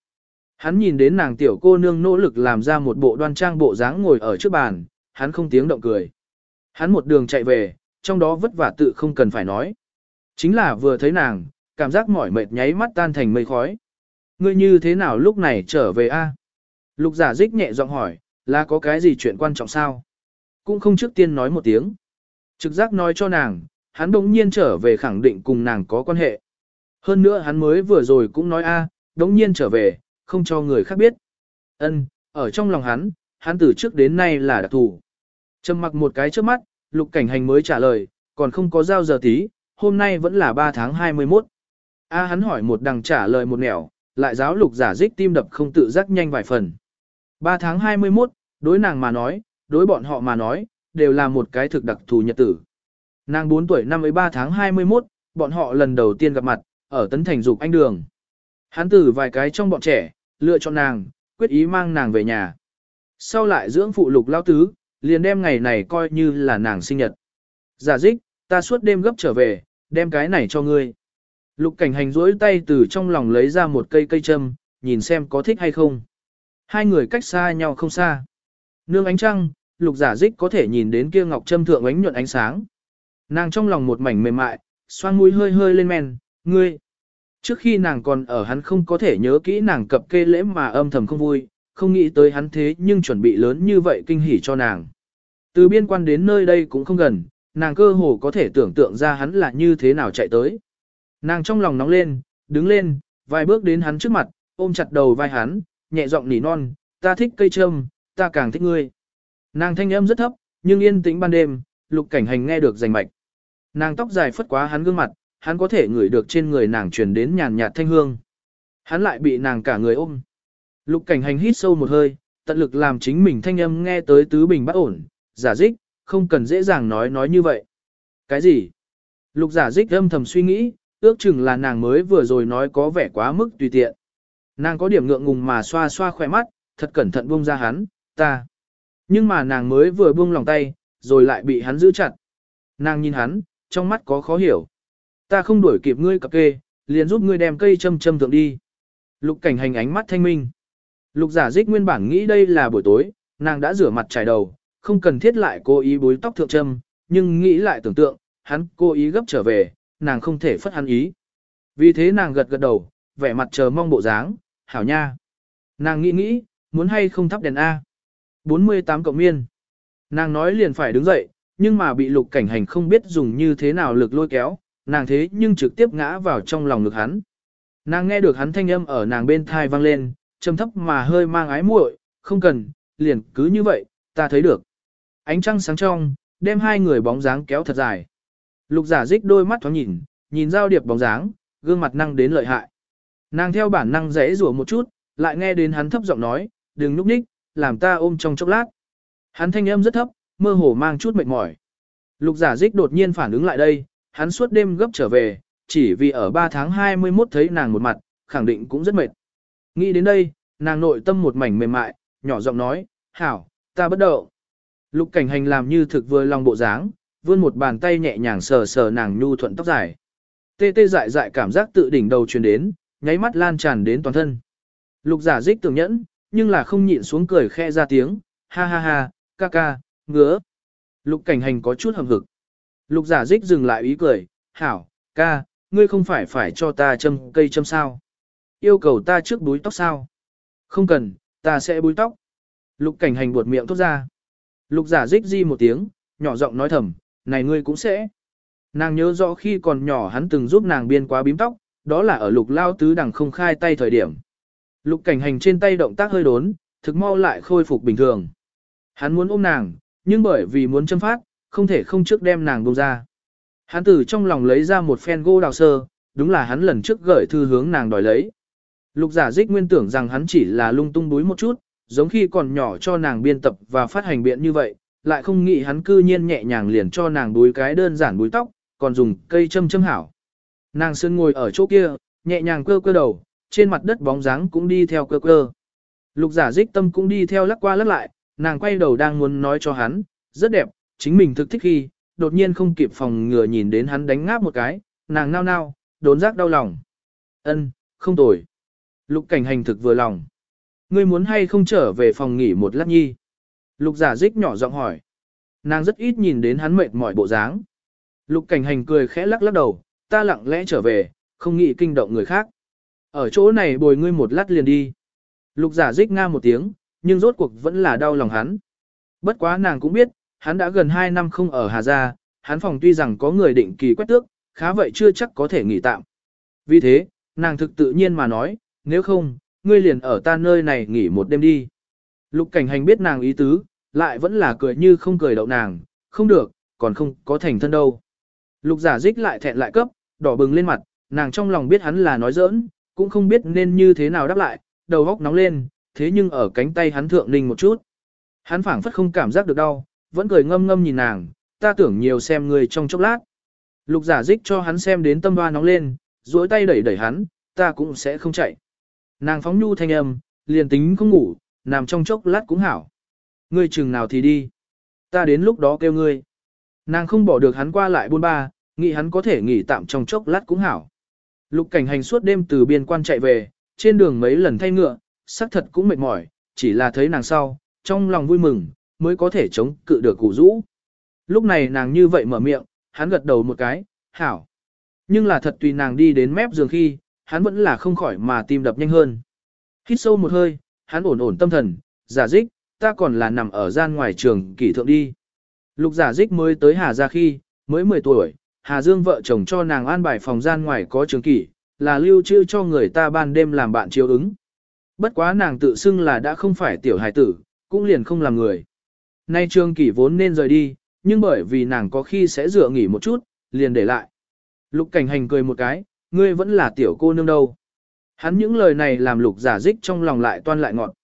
Hắn nhìn đến nàng tiểu cô nương nỗ lực làm ra một bộ đoan trang bộ dáng ngồi ở trước bàn, hắn không tiếng động cười. Hắn một đường chạy về, trong đó vất vả tự không cần phải nói. Chính là vừa thấy nàng, cảm giác mỏi mệt nháy mắt tan thành mây khói. Ngươi như thế nào lúc này trở về a? Lục giả dích nhẹ giọng hỏi, là có cái gì chuyện quan trọng sao? Cũng không trước tiên nói một tiếng. Trực giác nói cho nàng, hắn đống nhiên trở về khẳng định cùng nàng có quan hệ. Hơn nữa hắn mới vừa rồi cũng nói a, đống nhiên trở về, không cho người khác biết. Ân, ở trong lòng hắn, hắn từ trước đến nay là đặc thù. Trầm mặc một cái trước mắt, lục cảnh hành mới trả lời, còn không có giao giờ tí, hôm nay vẫn là 3 tháng 21. A hắn hỏi một đằng trả lời một nẻo, lại giáo lục giả dích tim đập không tự giác nhanh vài phần. 3 tháng 21, đối nàng mà nói, đối bọn họ mà nói, đều là một cái thực đặc thù nhật tử. Nàng 4 tuổi năm ấy 3 tháng 21, bọn họ lần đầu tiên gặp mặt, ở tấn thành dục anh đường. Hắn tử vài cái trong bọn trẻ, lựa chọn nàng, quyết ý mang nàng về nhà. Sau lại dưỡng phụ lục lao tứ, liền đem ngày này coi như là nàng sinh nhật. Giả dích, ta suốt đêm gấp trở về, đem cái này cho ngươi. Lục cảnh hành duỗi tay từ trong lòng lấy ra một cây cây châm, nhìn xem có thích hay không. Hai người cách xa nhau không xa. Nương ánh trăng, lục giả dích có thể nhìn đến kia ngọc châm thượng ánh nhuận ánh sáng. Nàng trong lòng một mảnh mềm mại, xoan mũi hơi hơi lên men, ngươi. Trước khi nàng còn ở hắn không có thể nhớ kỹ nàng cập kê lễ mà âm thầm không vui, không nghĩ tới hắn thế nhưng chuẩn bị lớn như vậy kinh hỉ cho nàng. Từ biên quan đến nơi đây cũng không gần, nàng cơ hồ có thể tưởng tượng ra hắn là như thế nào chạy tới. Nàng trong lòng nóng lên, đứng lên, vài bước đến hắn trước mặt, ôm chặt đầu vai hắn, nhẹ giọng nỉ non, ta thích cây trâm, ta càng thích ngươi. Nàng thanh âm rất thấp, nhưng yên tĩnh ban đêm, lục cảnh hành nghe được rành mạch. Nàng tóc dài phất quá hắn gương mặt, hắn có thể ngửi được trên người nàng truyền đến nhàn nhạt thanh hương. Hắn lại bị nàng cả người ôm. Lục cảnh hành hít sâu một hơi, tận lực làm chính mình thanh âm nghe tới tứ bình bất ổn, giả dích, không cần dễ dàng nói nói như vậy. Cái gì? Lục giả dích âm thầm suy nghĩ, ước chừng là nàng mới vừa rồi nói có vẻ quá mức tùy tiện. Nàng có điểm ngượng ngùng mà xoa xoa khỏe mắt, thật cẩn thận buông ra hắn, ta. Nhưng mà nàng mới vừa buông lòng tay, rồi lại bị hắn giữ chặt. Nàng nhìn hắn, trong mắt có khó hiểu. Ta không đuổi kịp ngươi cặp kê, liền giúp ngươi đem cây châm châm thượng đi. Lục cảnh hành ánh mắt thanh minh. Lục giả dích nguyên bản nghĩ đây là buổi tối, nàng đã rửa mặt trải đầu, không cần thiết lại cố ý bối tóc thượng trâm nhưng nghĩ lại tưởng tượng, hắn cố ý gấp trở về, nàng không thể phất hắn ý. Vì thế nàng gật gật đầu, vẻ mặt chờ mong bộ dáng, hảo nha. Nàng nghĩ nghĩ, muốn hay không thắp đèn A. 48 cộng miên. Nàng nói liền phải đứng dậy, nhưng mà bị lục cảnh hành không biết dùng như thế nào lực lôi kéo, nàng thế nhưng trực tiếp ngã vào trong lòng ngực hắn. Nàng nghe được hắn thanh âm ở nàng bên thai vang lên, trầm thấp mà hơi mang ái muội, không cần, liền cứ như vậy, ta thấy được. Ánh trăng sáng trong, đem hai người bóng dáng kéo thật dài. Lục giả dích đôi mắt thoáng nhìn, nhìn giao điệp bóng dáng, gương mặt năng đến lợi hại. Nàng theo bản năng rẽ rủa một chút, lại nghe đến hắn thấp giọng nói, đừng núp ních, làm ta ôm trong chốc lát. Hắn thanh âm rất thấp, mơ hồ mang chút mệt mỏi. Lục giả dích đột nhiên phản ứng lại đây, hắn suốt đêm gấp trở về, chỉ vì ở 3 tháng 21 thấy nàng một mặt, khẳng định cũng rất mệt. Nghĩ đến đây, nàng nội tâm một mảnh mềm mại, nhỏ giọng nói, hảo, ta bất động. Lục cảnh hành làm như thực vừa lòng bộ dáng, vươn một bàn tay nhẹ nhàng sờ sờ nàng nhu thuận tóc dài. Tê tê dại dại cảm giác tự đỉnh đầu truyền đến, nháy mắt lan tràn đến toàn thân. Lục giả dích tưởng nhẫn, nhưng là không nhịn xuống cười khe ra tiếng, ha ha ha, ca ca, ngứa. Lục cảnh hành có chút hầm hực. Lục giả dích dừng lại ý cười, hảo, ca, ngươi không phải phải cho ta châm cây châm sao. Yêu cầu ta trước búi tóc sao. Không cần, ta sẽ búi tóc. Lục cảnh hành buột miệng thốt ra. Lục giả dích di một tiếng, nhỏ giọng nói thầm, này ngươi cũng sẽ. Nàng nhớ rõ khi còn nhỏ hắn từng giúp nàng biên quá bím tóc, đó là ở lục lao tứ đằng không khai tay thời điểm. Lục cảnh hành trên tay động tác hơi đốn, thực mau lại khôi phục bình thường. Hắn muốn ôm nàng, nhưng bởi vì muốn châm phát, không thể không trước đem nàng buông ra. Hắn từ trong lòng lấy ra một phen gỗ đào sơ, đúng là hắn lần trước gửi thư hướng nàng đòi lấy. Lục giả dích nguyên tưởng rằng hắn chỉ là lung tung đuối một chút, giống khi còn nhỏ cho nàng biên tập và phát hành biện như vậy, lại không nghĩ hắn cư nhiên nhẹ nhàng liền cho nàng búi cái đơn giản búi tóc, còn dùng cây châm châm hảo. Nàng sơn ngồi ở chỗ kia, nhẹ nhàng cơ cơ đầu, trên mặt đất bóng dáng cũng đi theo cơ cơ. Lục giả dích tâm cũng đi theo lắc qua lắc lại, nàng quay đầu đang muốn nói cho hắn, rất đẹp, chính mình thực thích khi, đột nhiên không kịp phòng ngừa nhìn đến hắn đánh ngáp một cái, nàng nao nao, đốn giác đau lòng. Ân, không tồi. Lục cảnh hành thực vừa lòng. Ngươi muốn hay không trở về phòng nghỉ một lát nhi? Lục giả dích nhỏ giọng hỏi. Nàng rất ít nhìn đến hắn mệt mỏi bộ dáng. Lục cảnh hành cười khẽ lắc lắc đầu, ta lặng lẽ trở về, không nghĩ kinh động người khác. Ở chỗ này bồi ngươi một lát liền đi. Lục giả dích nga một tiếng, nhưng rốt cuộc vẫn là đau lòng hắn. Bất quá nàng cũng biết, hắn đã gần 2 năm không ở Hà Gia, hắn phòng tuy rằng có người định kỳ quét tước, khá vậy chưa chắc có thể nghỉ tạm. Vì thế, nàng thực tự nhiên mà nói, nếu không, ngươi liền ở ta nơi này nghỉ một đêm đi. Lục cảnh hành biết nàng ý tứ, lại vẫn là cười như không cười đậu nàng, không được, còn không có thành thân đâu. Lục giả dích lại thẹn lại cấp, đỏ bừng lên mặt, nàng trong lòng biết hắn là nói giỡn, cũng không biết nên như thế nào đáp lại, đầu góc nóng lên, thế nhưng ở cánh tay hắn thượng ninh một chút. Hắn phảng phất không cảm giác được đau, vẫn cười ngâm ngâm nhìn nàng, ta tưởng nhiều xem người trong chốc lát. Lục giả dích cho hắn xem đến tâm hoa nóng lên, duỗi tay đẩy đẩy hắn, ta cũng sẽ không chạy. Nàng phóng nhu thanh âm, liền tính không ngủ, nằm trong chốc lát cũng hảo. Ngươi chừng nào thì đi. Ta đến lúc đó kêu ngươi. Nàng không bỏ được hắn qua lại buôn ba, nghĩ hắn có thể nghỉ tạm trong chốc lát cũng hảo. Lục cảnh hành suốt đêm từ biên quan chạy về, trên đường mấy lần thay ngựa, sắc thật cũng mệt mỏi, chỉ là thấy nàng sau, trong lòng vui mừng, mới có thể chống cự được cụ rũ. Lúc này nàng như vậy mở miệng, hắn gật đầu một cái, hảo. Nhưng là thật tùy nàng đi đến mép giường khi, hắn vẫn là không khỏi mà tim đập nhanh hơn. Hít sâu một hơi, hắn ổn ổn tâm thần, giả dích, ta còn là nằm ở gian ngoài trường kỷ thượng đi. Lục giả dích mới tới Hà gia khi, mới 10 tuổi, Hà Dương vợ chồng cho nàng an bài phòng gian ngoài có trường kỷ, là lưu trữ cho người ta ban đêm làm bạn chiếu ứng. Bất quá nàng tự xưng là đã không phải tiểu hài tử, cũng liền không làm người. Nay trường kỷ vốn nên rời đi, nhưng bởi vì nàng có khi sẽ dựa nghỉ một chút, liền để lại. Lục cảnh hành cười một cái, ngươi vẫn là tiểu cô nương đâu. Hắn những lời này làm lục giả dích trong lòng lại toan lại ngọt.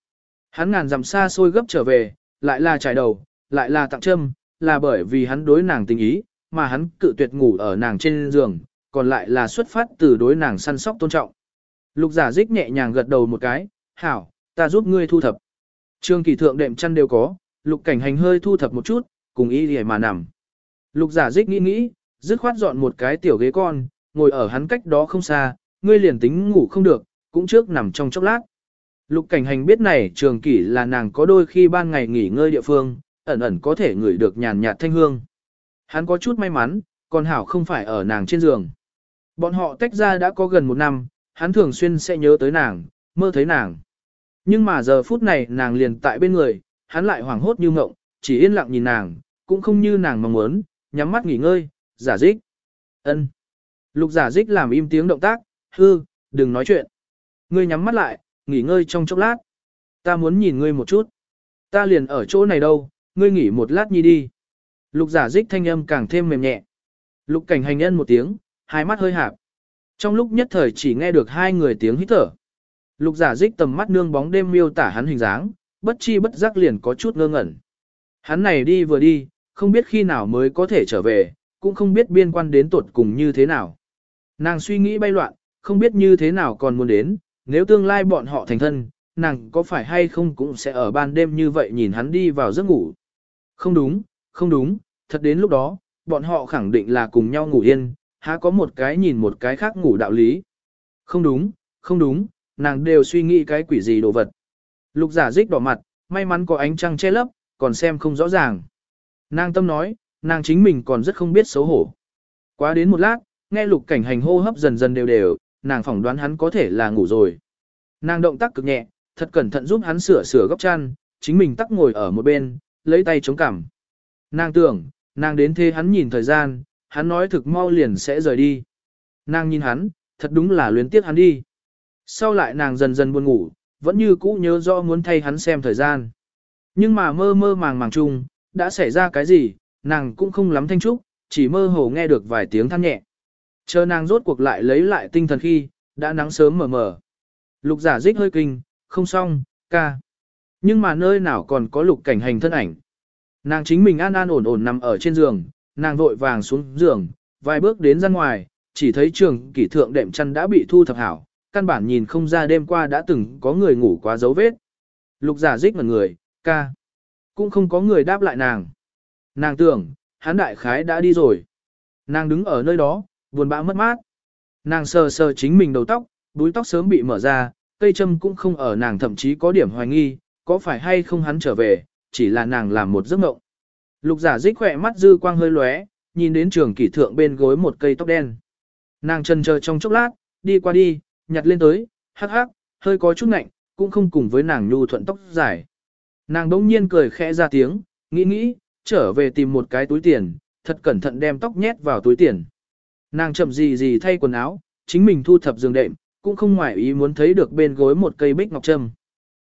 Hắn ngàn dặm xa xôi gấp trở về, lại là trải đầu, lại là tặng châm, là bởi vì hắn đối nàng tình ý, mà hắn cự tuyệt ngủ ở nàng trên giường, còn lại là xuất phát từ đối nàng săn sóc tôn trọng. Lục giả dích nhẹ nhàng gật đầu một cái, hảo, ta giúp ngươi thu thập. Trương kỳ thượng đệm chăn đều có, lục cảnh hành hơi thu thập một chút, cùng y để mà nằm. Lục giả dích nghĩ nghĩ, dứt khoát dọn một cái tiểu ghế con, ngồi ở hắn cách đó không xa, ngươi liền tính ngủ không được, cũng trước nằm trong chốc lát. Lục cảnh hành biết này trường kỷ là nàng có đôi khi ban ngày nghỉ ngơi địa phương, ẩn ẩn có thể ngửi được nhàn nhạt thanh hương. Hắn có chút may mắn, còn hảo không phải ở nàng trên giường. Bọn họ tách ra đã có gần một năm, hắn thường xuyên sẽ nhớ tới nàng, mơ thấy nàng. Nhưng mà giờ phút này nàng liền tại bên người, hắn lại hoảng hốt như ngộng, chỉ yên lặng nhìn nàng, cũng không như nàng mong muốn, nhắm mắt nghỉ ngơi, giả dích. ân Lục giả dích làm im tiếng động tác, hư, đừng nói chuyện. Ngươi nhắm mắt lại, nghỉ ngơi trong chốc lát. Ta muốn nhìn ngươi một chút. Ta liền ở chỗ này đâu, ngươi nghỉ một lát nhi đi. Lục giả dích thanh âm càng thêm mềm nhẹ. Lục cảnh hành nhân một tiếng, hai mắt hơi hạp. Trong lúc nhất thời chỉ nghe được hai người tiếng hít thở. Lục giả dích tầm mắt nương bóng đêm miêu tả hắn hình dáng, bất chi bất giác liền có chút ngơ ngẩn. Hắn này đi vừa đi, không biết khi nào mới có thể trở về, cũng không biết biên quan đến tuột cùng như thế nào. Nàng suy nghĩ bay loạn, không biết như thế nào còn muốn đến, nếu tương lai bọn họ thành thân, nàng có phải hay không cũng sẽ ở ban đêm như vậy nhìn hắn đi vào giấc ngủ. Không đúng, không đúng, thật đến lúc đó, bọn họ khẳng định là cùng nhau ngủ yên, há có một cái nhìn một cái khác ngủ đạo lý. Không đúng, không đúng, nàng đều suy nghĩ cái quỷ gì đồ vật. Lục giả dích đỏ mặt, may mắn có ánh trăng che lấp, còn xem không rõ ràng. Nàng tâm nói, nàng chính mình còn rất không biết xấu hổ. Quá đến một lát, nghe lục cảnh hành hô hấp dần dần đều đều, nàng phỏng đoán hắn có thể là ngủ rồi. Nàng động tác cực nhẹ, thật cẩn thận giúp hắn sửa sửa góc chăn, chính mình tắc ngồi ở một bên, lấy tay chống cằm. Nàng tưởng, nàng đến thế hắn nhìn thời gian, hắn nói thực mau liền sẽ rời đi. Nàng nhìn hắn, thật đúng là luyến tiếc hắn đi. Sau lại nàng dần dần buồn ngủ, vẫn như cũ nhớ rõ muốn thay hắn xem thời gian. Nhưng mà mơ mơ màng màng chung, đã xảy ra cái gì, nàng cũng không lắm thanh trúc, chỉ mơ hồ nghe được vài tiếng than nhẹ. Chờ nàng rốt cuộc lại lấy lại tinh thần khi, đã nắng sớm mờ mờ. Lục giả dích hơi kinh, không xong, ca. Nhưng mà nơi nào còn có lục cảnh hành thân ảnh. Nàng chính mình an an ổn ổn nằm ở trên giường, nàng vội vàng xuống giường, vài bước đến ra ngoài, chỉ thấy trường kỷ thượng đệm chăn đã bị thu thập hảo, căn bản nhìn không ra đêm qua đã từng có người ngủ quá dấu vết. Lục giả dích ngẩn người, ca. Cũng không có người đáp lại nàng. Nàng tưởng, hắn đại khái đã đi rồi. Nàng đứng ở nơi đó, buồn bã mất mát. Nàng sờ sờ chính mình đầu tóc, búi tóc sớm bị mở ra, cây châm cũng không ở nàng thậm chí có điểm hoài nghi, có phải hay không hắn trở về, chỉ là nàng làm một giấc mộng. Lục giả dích khỏe mắt dư quang hơi lóe, nhìn đến trường kỷ thượng bên gối một cây tóc đen. Nàng chân chờ trong chốc lát, đi qua đi, nhặt lên tới, hắc hắc, hơi có chút ngạnh, cũng không cùng với nàng nhu thuận tóc dài. Nàng đống nhiên cười khẽ ra tiếng, nghĩ nghĩ, trở về tìm một cái túi tiền, thật cẩn thận đem tóc nhét vào túi tiền. Nàng chậm gì gì thay quần áo, chính mình thu thập giường đệm, cũng không ngoại ý muốn thấy được bên gối một cây bích ngọc trâm.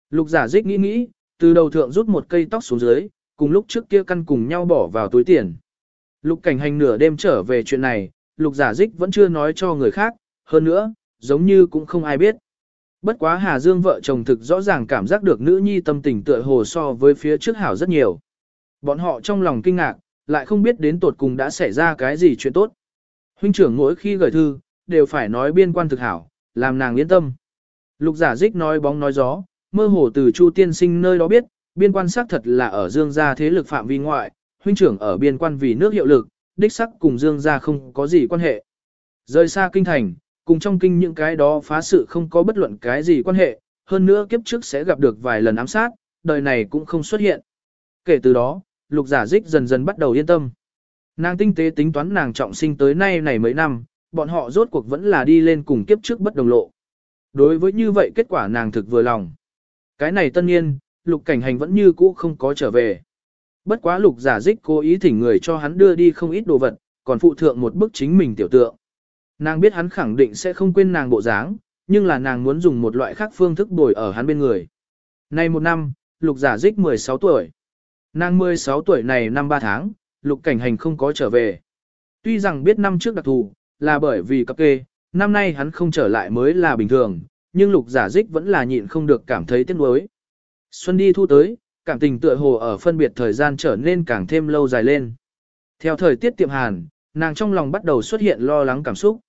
Lục giả dích nghĩ nghĩ, từ đầu thượng rút một cây tóc xuống dưới, cùng lúc trước kia căn cùng nhau bỏ vào túi tiền. Lục cảnh hành nửa đêm trở về chuyện này, lục giả dích vẫn chưa nói cho người khác, hơn nữa, giống như cũng không ai biết. Bất quá Hà Dương vợ chồng thực rõ ràng cảm giác được nữ nhi tâm tình tựa hồ so với phía trước hảo rất nhiều. Bọn họ trong lòng kinh ngạc, lại không biết đến tột cùng đã xảy ra cái gì chuyện tốt. Huynh trưởng mỗi khi gửi thư, đều phải nói biên quan thực hảo, làm nàng yên tâm. Lục giả dích nói bóng nói gió, mơ hồ từ Chu tiên sinh nơi đó biết, biên quan xác thật là ở Dương gia thế lực phạm vi ngoại, huynh trưởng ở biên quan vì nước hiệu lực, đích sắc cùng Dương gia không có gì quan hệ. Rời xa kinh thành, cùng trong kinh những cái đó phá sự không có bất luận cái gì quan hệ, hơn nữa kiếp trước sẽ gặp được vài lần ám sát, đời này cũng không xuất hiện. Kể từ đó, lục giả dích dần dần bắt đầu yên tâm. Nàng tinh tế tính toán nàng trọng sinh tới nay này mấy năm, bọn họ rốt cuộc vẫn là đi lên cùng kiếp trước bất đồng lộ. Đối với như vậy kết quả nàng thực vừa lòng. Cái này tân nhiên, lục cảnh hành vẫn như cũ không có trở về. Bất quá lục giả dích cố ý thỉnh người cho hắn đưa đi không ít đồ vật, còn phụ thượng một bức chính mình tiểu tượng. Nàng biết hắn khẳng định sẽ không quên nàng bộ dáng, nhưng là nàng muốn dùng một loại khác phương thức bồi ở hắn bên người. Nay một năm, lục giả dích 16 tuổi. Nàng 16 tuổi này năm 3 tháng, lục cảnh hành không có trở về. Tuy rằng biết năm trước đặc thù, là bởi vì cấp kê, năm nay hắn không trở lại mới là bình thường, nhưng lục giả dích vẫn là nhịn không được cảm thấy tiếc nuối. Xuân đi thu tới, cảm tình tựa hồ ở phân biệt thời gian trở nên càng thêm lâu dài lên. Theo thời tiết tiệm hàn, nàng trong lòng bắt đầu xuất hiện lo lắng cảm xúc.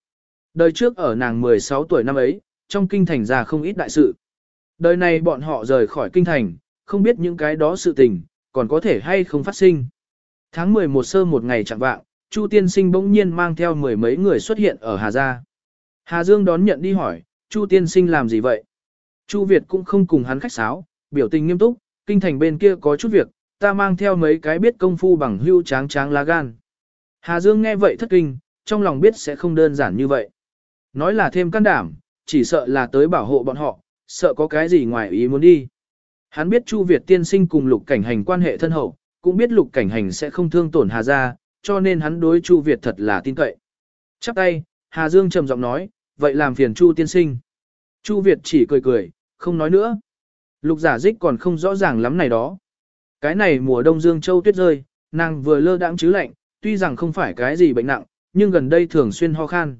Đời trước ở nàng 16 tuổi năm ấy, trong kinh thành ra không ít đại sự. Đời này bọn họ rời khỏi kinh thành, không biết những cái đó sự tình, còn có thể hay không phát sinh. Tháng 11 sơ một ngày chẳng vạng, Chu tiên sinh bỗng nhiên mang theo mười mấy người xuất hiện ở Hà Gia. Hà Dương đón nhận đi hỏi, Chu tiên sinh làm gì vậy? Chu Việt cũng không cùng hắn khách sáo, biểu tình nghiêm túc, kinh thành bên kia có chút việc, ta mang theo mấy cái biết công phu bằng hưu tráng tráng lá gan. Hà Dương nghe vậy thất kinh, trong lòng biết sẽ không đơn giản như vậy. Nói là thêm can đảm, chỉ sợ là tới bảo hộ bọn họ, sợ có cái gì ngoài ý muốn đi. Hắn biết Chu Việt tiên sinh cùng lục cảnh hành quan hệ thân hậu, cũng biết lục cảnh hành sẽ không thương tổn Hà gia, cho nên hắn đối Chu Việt thật là tin cậy. Chắp tay, Hà Dương trầm giọng nói, vậy làm phiền Chu tiên sinh. Chu Việt chỉ cười cười, không nói nữa. Lục giả dích còn không rõ ràng lắm này đó. Cái này mùa đông dương châu tuyết rơi, nàng vừa lơ đãng chứ lạnh, tuy rằng không phải cái gì bệnh nặng, nhưng gần đây thường xuyên ho khan.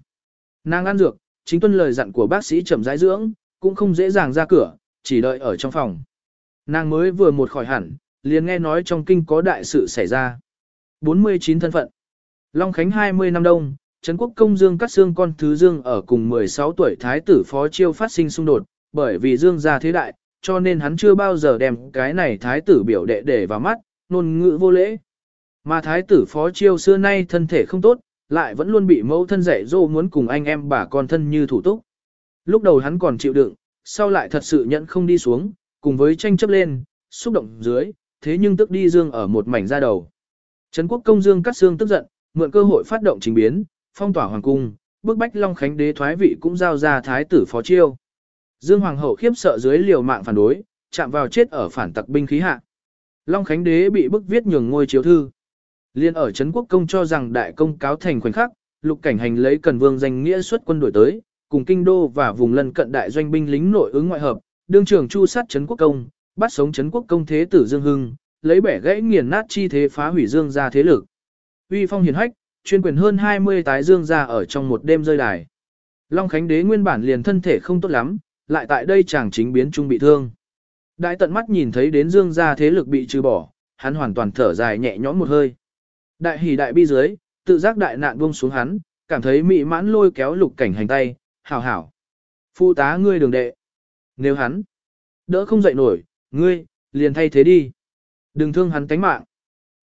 Nàng ăn dược, chính tuân lời dặn của bác sĩ trầm rãi dưỡng, cũng không dễ dàng ra cửa, chỉ đợi ở trong phòng. Nàng mới vừa một khỏi hẳn, liền nghe nói trong kinh có đại sự xảy ra. 49 thân phận. Long Khánh 20 năm đông, Trấn Quốc công Dương cắt xương con thứ Dương ở cùng 16 tuổi thái tử phó chiêu phát sinh xung đột, bởi vì Dương gia thế đại, cho nên hắn chưa bao giờ đem cái này thái tử biểu đệ để vào mắt, nôn ngữ vô lễ. Mà thái tử phó chiêu xưa nay thân thể không tốt, lại vẫn luôn bị mẫu thân dạy dỗ muốn cùng anh em bà con thân như thủ túc. Lúc đầu hắn còn chịu đựng, sau lại thật sự nhận không đi xuống, cùng với tranh chấp lên, xúc động dưới, thế nhưng tức đi dương ở một mảnh ra đầu. Trấn quốc công dương cắt xương tức giận, mượn cơ hội phát động chính biến, phong tỏa hoàng cung, bức bách Long Khánh đế thoái vị cũng giao ra thái tử phó chiêu. Dương hoàng hậu khiếp sợ dưới liều mạng phản đối, chạm vào chết ở phản tặc binh khí hạ. Long Khánh đế bị bức viết nhường ngôi chiếu thư. Liên ở Trấn quốc công cho rằng đại công cáo thành khoảnh khắc, lục cảnh hành lấy cần vương danh nghĩa xuất quân đổi tới, cùng kinh đô và vùng lân cận đại doanh binh lính nội ứng ngoại hợp, đương trưởng chu sát Trấn quốc công, bắt sống Trấn quốc công thế tử Dương Hưng, lấy bẻ gãy nghiền nát chi thế phá hủy Dương gia thế lực. Uy phong hiền hách, chuyên quyền hơn 20 tái Dương gia ở trong một đêm rơi đài. Long Khánh đế nguyên bản liền thân thể không tốt lắm, lại tại đây chàng chính biến trung bị thương. Đại tận mắt nhìn thấy đến Dương gia thế lực bị trừ bỏ, hắn hoàn toàn thở dài nhẹ nhõm một hơi. Đại hỉ đại bi dưới, tự giác đại nạn buông xuống hắn, cảm thấy mị mãn lôi kéo lục cảnh hành tay, hảo hảo. Phụ tá ngươi đường đệ. Nếu hắn đỡ không dậy nổi, ngươi, liền thay thế đi. Đừng thương hắn tánh mạng.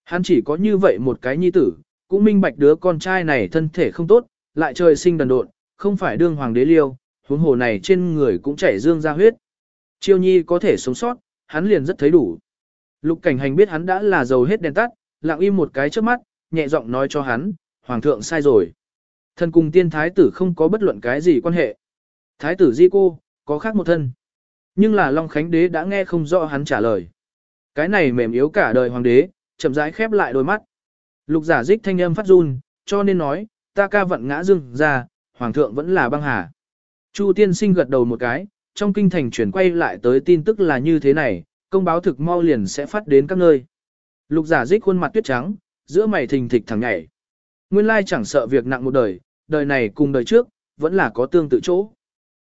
Hắn chỉ có như vậy một cái nhi tử, cũng minh bạch đứa con trai này thân thể không tốt, lại trời sinh đần độn, không phải đương hoàng đế liêu, huống hồ này trên người cũng chảy dương ra huyết. Chiêu nhi có thể sống sót, hắn liền rất thấy đủ. Lục cảnh hành biết hắn đã là dầu hết đèn tắt, lặng im một cái trước mắt, nhẹ giọng nói cho hắn, hoàng thượng sai rồi. Thân cùng tiên thái tử không có bất luận cái gì quan hệ. Thái tử di cô, có khác một thân. Nhưng là Long Khánh đế đã nghe không rõ hắn trả lời. Cái này mềm yếu cả đời hoàng đế, chậm rãi khép lại đôi mắt. Lục giả dích thanh âm phát run, cho nên nói, ta ca vận ngã dưng ra, hoàng thượng vẫn là băng hà. Chu tiên sinh gật đầu một cái, trong kinh thành chuyển quay lại tới tin tức là như thế này, công báo thực mau liền sẽ phát đến các nơi. Lục giả dích khuôn mặt tuyết trắng, giữa mày thình thịch thẳng nhảy. Nguyên lai chẳng sợ việc nặng một đời, đời này cùng đời trước, vẫn là có tương tự chỗ.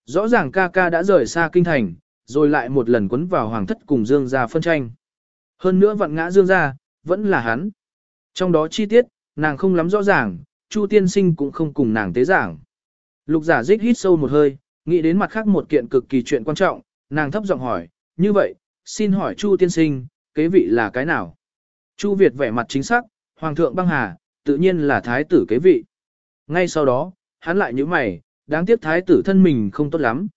Rõ ràng ca ca đã rời xa kinh thành, rồi lại một lần quấn vào hoàng thất cùng dương gia phân tranh. Hơn nữa vặn ngã dương gia, vẫn là hắn. Trong đó chi tiết, nàng không lắm rõ ràng, Chu tiên sinh cũng không cùng nàng tế giảng. Lục giả dích hít sâu một hơi, nghĩ đến mặt khác một kiện cực kỳ chuyện quan trọng, nàng thấp giọng hỏi, như vậy, xin hỏi Chu tiên sinh, kế vị là cái nào? Chu Việt vẻ mặt chính xác, Hoàng thượng băng hà, tự nhiên là thái tử kế vị. Ngay sau đó, hắn lại như mày, đáng tiếc thái tử thân mình không tốt lắm.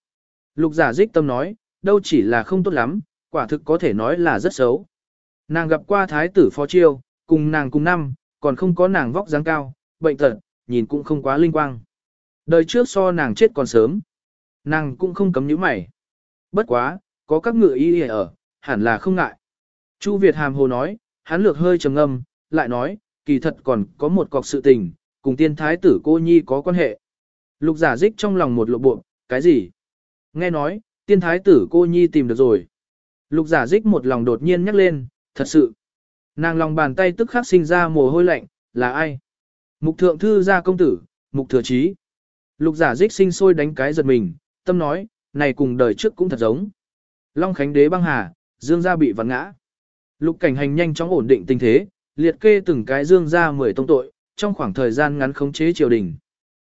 Lục giả dích tâm nói, đâu chỉ là không tốt lắm, quả thực có thể nói là rất xấu. Nàng gặp qua thái tử phó chiêu, cùng nàng cùng năm, còn không có nàng vóc dáng cao, bệnh tật, nhìn cũng không quá linh quang. Đời trước so nàng chết còn sớm. Nàng cũng không cấm nhíu mày. Bất quá, có các ngựa y ở, hẳn là không ngại. Chu Việt hàm hồ nói, hắn lược hơi trầm ngâm, lại nói, kỳ thật còn có một cọc sự tình, cùng tiên thái tử cô nhi có quan hệ. Lục giả dích trong lòng một lộ bộ, cái gì? Nghe nói, tiên thái tử cô nhi tìm được rồi. Lục giả dích một lòng đột nhiên nhắc lên, thật sự. Nàng lòng bàn tay tức khắc sinh ra mồ hôi lạnh, là ai? Mục thượng thư gia công tử, mục thừa trí. Lục giả dích sinh sôi đánh cái giật mình, tâm nói, này cùng đời trước cũng thật giống. Long Khánh đế băng hà, dương gia bị vặn ngã. Lục cảnh hành nhanh chóng ổn định tình thế, liệt kê từng cái dương gia 10 tông tội, trong khoảng thời gian ngắn khống chế triều đình.